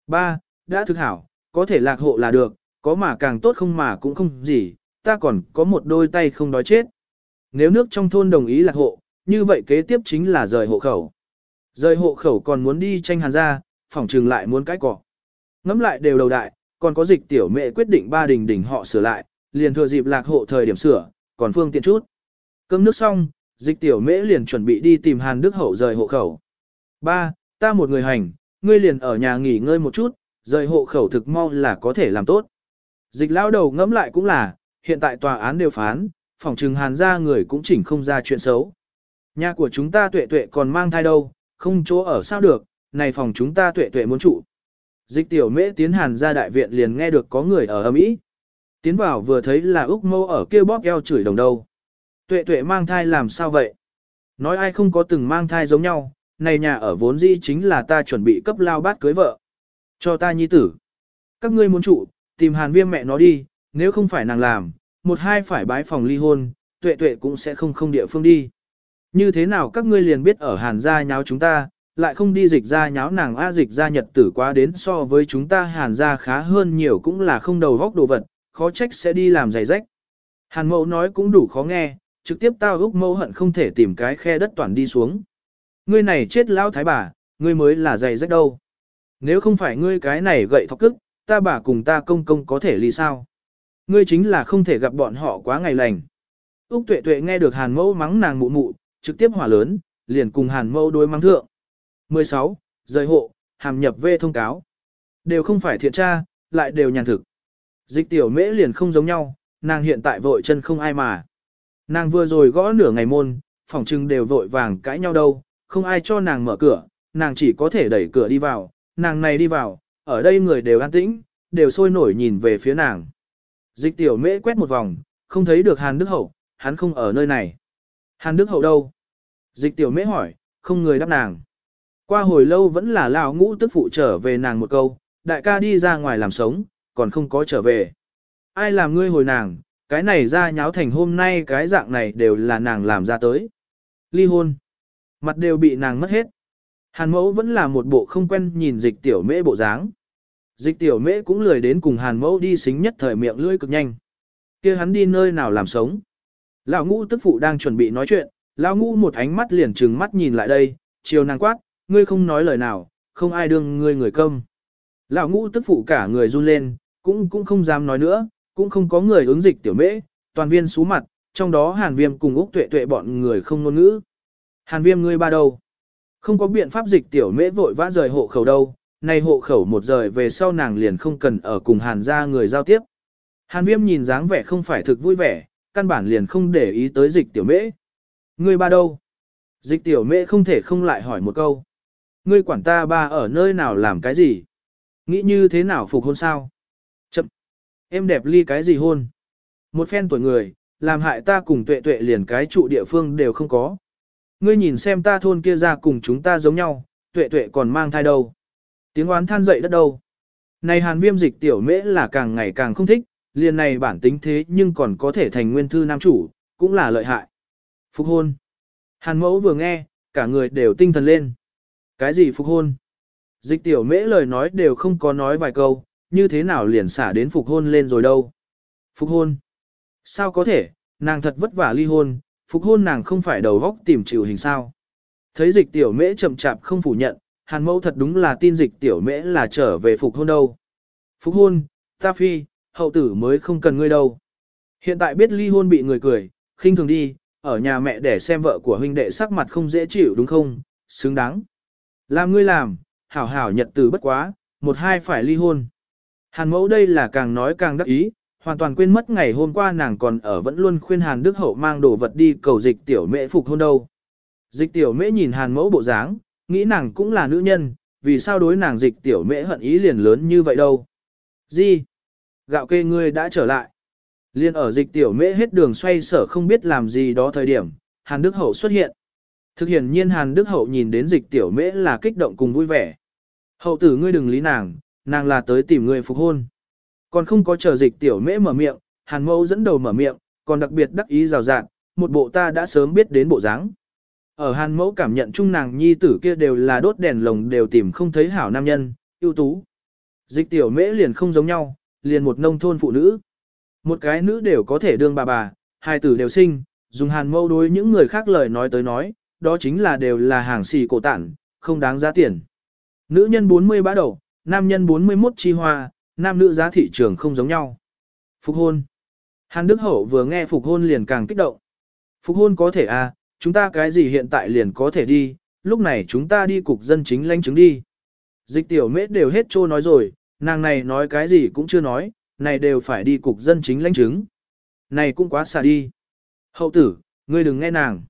Ba, đã thực hảo, có thể lạc hộ là được, có mà càng tốt không mà cũng không gì, ta còn có một đôi tay không đói chết. Nếu nước trong thôn đồng ý lạc hộ, như vậy kế tiếp chính là rời hộ khẩu. Rời hộ khẩu còn muốn đi tranh hàn ra, phòng trừng lại muốn cái cỏ. Ngắm lại đều đầu đại, còn có dịch tiểu mẹ quyết định ba đình đỉnh họ sửa lại, liền thừa dịp lạc hộ thời điểm sửa, còn phương tiện chút. Cơm nước xong, dịch tiểu mễ liền chuẩn bị đi tìm Hàn Đức Hậu rời hộ khẩu. Ba, ta một người hành, ngươi liền ở nhà nghỉ ngơi một chút, rời hộ khẩu thực mau là có thể làm tốt. Dịch lao đầu ngẫm lại cũng là, hiện tại tòa án đều phán, phòng trừng Hàn ra người cũng chỉnh không ra chuyện xấu. Nhà của chúng ta tuệ tuệ còn mang thai đâu, không chỗ ở sao được, này phòng chúng ta tuệ tuệ muốn trụ. Dịch tiểu mễ tiến hàn ra đại viện liền nghe được có người ở âm ý. Tiến vào vừa thấy là Úc mâu ở kia bóp eo chửi đồng đâu. Tuệ tuệ mang thai làm sao vậy? Nói ai không có từng mang thai giống nhau, này nhà ở vốn dĩ chính là ta chuẩn bị cấp lao bát cưới vợ. Cho ta nhi tử. Các ngươi muốn trụ, tìm hàn viêm mẹ nó đi, nếu không phải nàng làm, một hai phải bái phòng ly hôn, tuệ tuệ cũng sẽ không không địa phương đi. Như thế nào các ngươi liền biết ở hàn gia nháo chúng ta, lại không đi dịch ra nháo nàng A dịch ra nhật tử quá đến so với chúng ta hàn gia khá hơn nhiều cũng là không đầu vóc đồ vật, khó trách sẽ đi làm giày rách. Hàn mẫu nói cũng đủ khó nghe, trực tiếp tao úc mẫu hận không thể tìm cái khe đất toàn đi xuống. Ngươi này chết lão thái bà, ngươi mới là giày rách đâu. Nếu không phải ngươi cái này gậy thọc cức, ta bà cùng ta công công có thể ly sao. Ngươi chính là không thể gặp bọn họ quá ngày lành. Úc tuệ tuệ nghe được hàn mẫu mắng nàng mụ mụ, trực tiếp hỏa lớn, liền cùng hàn mẫu đối mắng thượng. 16. Rời hộ, hàm nhập về thông cáo. Đều không phải thiện tra, lại đều nhàn thực. Dịch tiểu mễ liền không giống nhau, nàng hiện tại vội chân không ai mà. Nàng vừa rồi gõ nửa ngày môn, phòng trưng đều vội vàng cãi nhau đâu, không ai cho nàng mở cửa, nàng chỉ có thể đẩy cửa đi vào, nàng này đi vào, ở đây người đều an tĩnh, đều sôi nổi nhìn về phía nàng. Dịch tiểu mễ quét một vòng, không thấy được Hàn Đức Hậu, hắn không ở nơi này. Hàn Đức Hậu đâu? Dịch tiểu mễ hỏi, không người đáp nàng. Qua hồi lâu vẫn là lão ngũ tức phụ trở về nàng một câu, đại ca đi ra ngoài làm sống, còn không có trở về. Ai làm ngươi hồi nàng, cái này ra nháo thành hôm nay cái dạng này đều là nàng làm ra tới. Ly hôn. Mặt đều bị nàng mất hết. Hàn mẫu vẫn là một bộ không quen nhìn dịch tiểu mễ bộ dáng. Dịch tiểu mễ cũng lười đến cùng hàn mẫu đi xính nhất thời miệng lưỡi cực nhanh. kia hắn đi nơi nào làm sống. Lão ngũ tức phụ đang chuẩn bị nói chuyện, lão ngũ một ánh mắt liền trừng mắt nhìn lại đây, chiều nàng quát, ngươi không nói lời nào, không ai đương ngươi người công. Lão ngũ tức phụ cả người run lên, cũng cũng không dám nói nữa, cũng không có người ứng dịch tiểu mễ, toàn viên sú mặt, trong đó hàn viêm cùng Úc tuệ tuệ bọn người không ngôn ngữ. Hàn viêm ngươi ba đâu? Không có biện pháp dịch tiểu mễ vội vã rời hộ khẩu đâu, nay hộ khẩu một rời về sau nàng liền không cần ở cùng hàn gia người giao tiếp. Hàn viêm nhìn dáng vẻ không phải thực vui vẻ, căn bản liền không để ý tới dịch tiểu mễ. Ngươi ba đâu? Dịch tiểu mễ không thể không lại hỏi một câu ngươi quản ta ba ở nơi nào làm cái gì? Nghĩ như thế nào phục hôn sao? Chậm! Em đẹp ly cái gì hôn? Một phen tuổi người, làm hại ta cùng tuệ tuệ liền cái trụ địa phương đều không có. Ngươi nhìn xem ta thôn kia ra cùng chúng ta giống nhau, tuệ tuệ còn mang thai đâu. Tiếng oán than dậy đất đâu. Này hàn viêm dịch tiểu mễ là càng ngày càng không thích, liền này bản tính thế nhưng còn có thể thành nguyên thư nam chủ, cũng là lợi hại. Phục hôn. Hàn mẫu vừa nghe, cả người đều tinh thần lên. Cái gì phục hôn? Dịch tiểu mễ lời nói đều không có nói vài câu, như thế nào liền xả đến phục hôn lên rồi đâu. Phục hôn? Sao có thể, nàng thật vất vả ly hôn, phục hôn nàng không phải đầu góc tìm chịu hình sao. Thấy dịch tiểu mễ chậm chạp không phủ nhận, hàn mẫu thật đúng là tin dịch tiểu mễ là trở về phục hôn đâu. Phục hôn, ta phi, hậu tử mới không cần ngươi đâu. Hiện tại biết ly hôn bị người cười, khinh thường đi, ở nhà mẹ để xem vợ của huynh đệ sắc mặt không dễ chịu đúng không, xứng đáng. Làm ngươi làm, hảo hảo nhật tử bất quá, một hai phải ly hôn. Hàn mẫu đây là càng nói càng đắc ý, hoàn toàn quên mất ngày hôm qua nàng còn ở vẫn luôn khuyên Hàn Đức Hậu mang đồ vật đi cầu dịch tiểu mễ phục hôn đâu. Dịch tiểu mễ nhìn Hàn mẫu bộ dáng, nghĩ nàng cũng là nữ nhân, vì sao đối nàng dịch tiểu mễ hận ý liền lớn như vậy đâu. Gì? Gạo kê ngươi đã trở lại. Liên ở dịch tiểu mễ hết đường xoay sở không biết làm gì đó thời điểm, Hàn Đức Hậu xuất hiện. Thực hiện nhiên Hàn Đức Hậu nhìn đến dịch tiểu mễ là kích động cùng vui vẻ. Hậu tử ngươi đừng lý nàng, nàng là tới tìm ngươi phục hôn. Còn không có chờ dịch tiểu mễ mở miệng, Hàn mẫu dẫn đầu mở miệng, còn đặc biệt đắc ý rào rạt, một bộ ta đã sớm biết đến bộ dáng. Ở Hàn mẫu cảm nhận chung nàng nhi tử kia đều là đốt đèn lồng đều tìm không thấy hảo nam nhân, ưu tú. Dịch tiểu mễ liền không giống nhau, liền một nông thôn phụ nữ. Một cái nữ đều có thể đương bà bà, hai tử đều sinh, dùng hàn Mẫu đối những người khác lời nói tới nói, đó chính là đều là hàng xì cổ tản, không đáng giá tiền. Nữ nhân 40 bã đầu, nam nhân 41 chi hoa, nam nữ giá thị trường không giống nhau. Phục hôn. Hàn Đức Hậu vừa nghe phục hôn liền càng kích động. Phục hôn có thể à, chúng ta cái gì hiện tại liền có thể đi, lúc này chúng ta đi cục dân chính lãnh chứng đi. Dịch tiểu mết đều hết trô nói rồi, nàng này nói cái gì cũng chưa nói, này đều phải đi cục dân chính lãnh chứng. Này cũng quá xa đi. Hậu tử, ngươi đừng nghe nàng.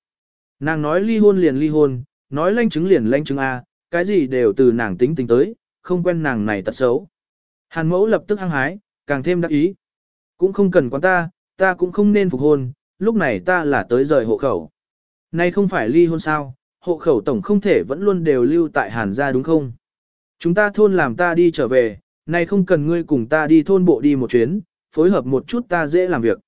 Nàng nói ly hôn liền ly hôn, nói lãnh chứng liền lãnh chứng A, cái gì đều từ nàng tính tính tới, không quen nàng này tật xấu. Hàn mẫu lập tức hăng hái, càng thêm đắc ý. Cũng không cần quan ta, ta cũng không nên phục hôn, lúc này ta là tới rời hộ khẩu. Nay không phải ly hôn sao, hộ khẩu tổng không thể vẫn luôn đều lưu tại Hàn gia đúng không? Chúng ta thôn làm ta đi trở về, nay không cần ngươi cùng ta đi thôn bộ đi một chuyến, phối hợp một chút ta dễ làm việc.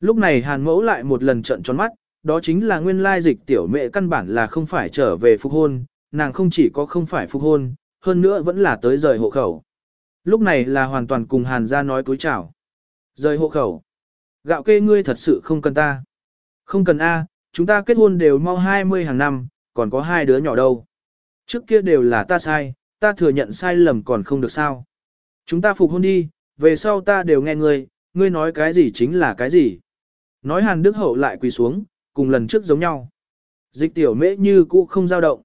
Lúc này Hàn mẫu lại một lần trận tròn mắt, đó chính là nguyên lai dịch tiểu mẹ căn bản là không phải trở về phục hôn, nàng không chỉ có không phải phục hôn, hơn nữa vẫn là tới rời hộ khẩu. Lúc này là hoàn toàn cùng Hàn gia nói cúi chào. Rời hộ khẩu. Gạo kê ngươi thật sự không cần ta. Không cần A, chúng ta kết hôn đều mau 20 hàng năm, còn có hai đứa nhỏ đâu. Trước kia đều là ta sai, ta thừa nhận sai lầm còn không được sao. Chúng ta phục hôn đi, về sau ta đều nghe ngươi, ngươi nói cái gì chính là cái gì. Nói Hàn Đức Hậu lại quỳ xuống, cùng lần trước giống nhau. Dịch tiểu mễ như cũ không dao động.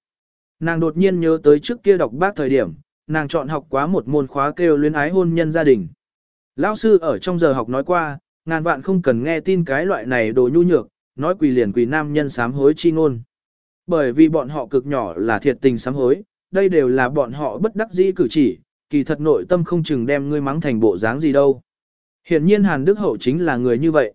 Nàng đột nhiên nhớ tới trước kia đọc bác thời điểm, nàng chọn học quá một môn khóa kêu luyến ái hôn nhân gia đình. Lão sư ở trong giờ học nói qua, ngàn vạn không cần nghe tin cái loại này đồ nhu nhược, nói quỳ liền quỳ nam nhân sám hối chi ngôn. Bởi vì bọn họ cực nhỏ là thiệt tình sám hối, đây đều là bọn họ bất đắc dĩ cử chỉ, kỳ thật nội tâm không chừng đem ngươi mắng thành bộ dáng gì đâu. Hiện nhiên Hàn Đức Hậu chính là người như vậy.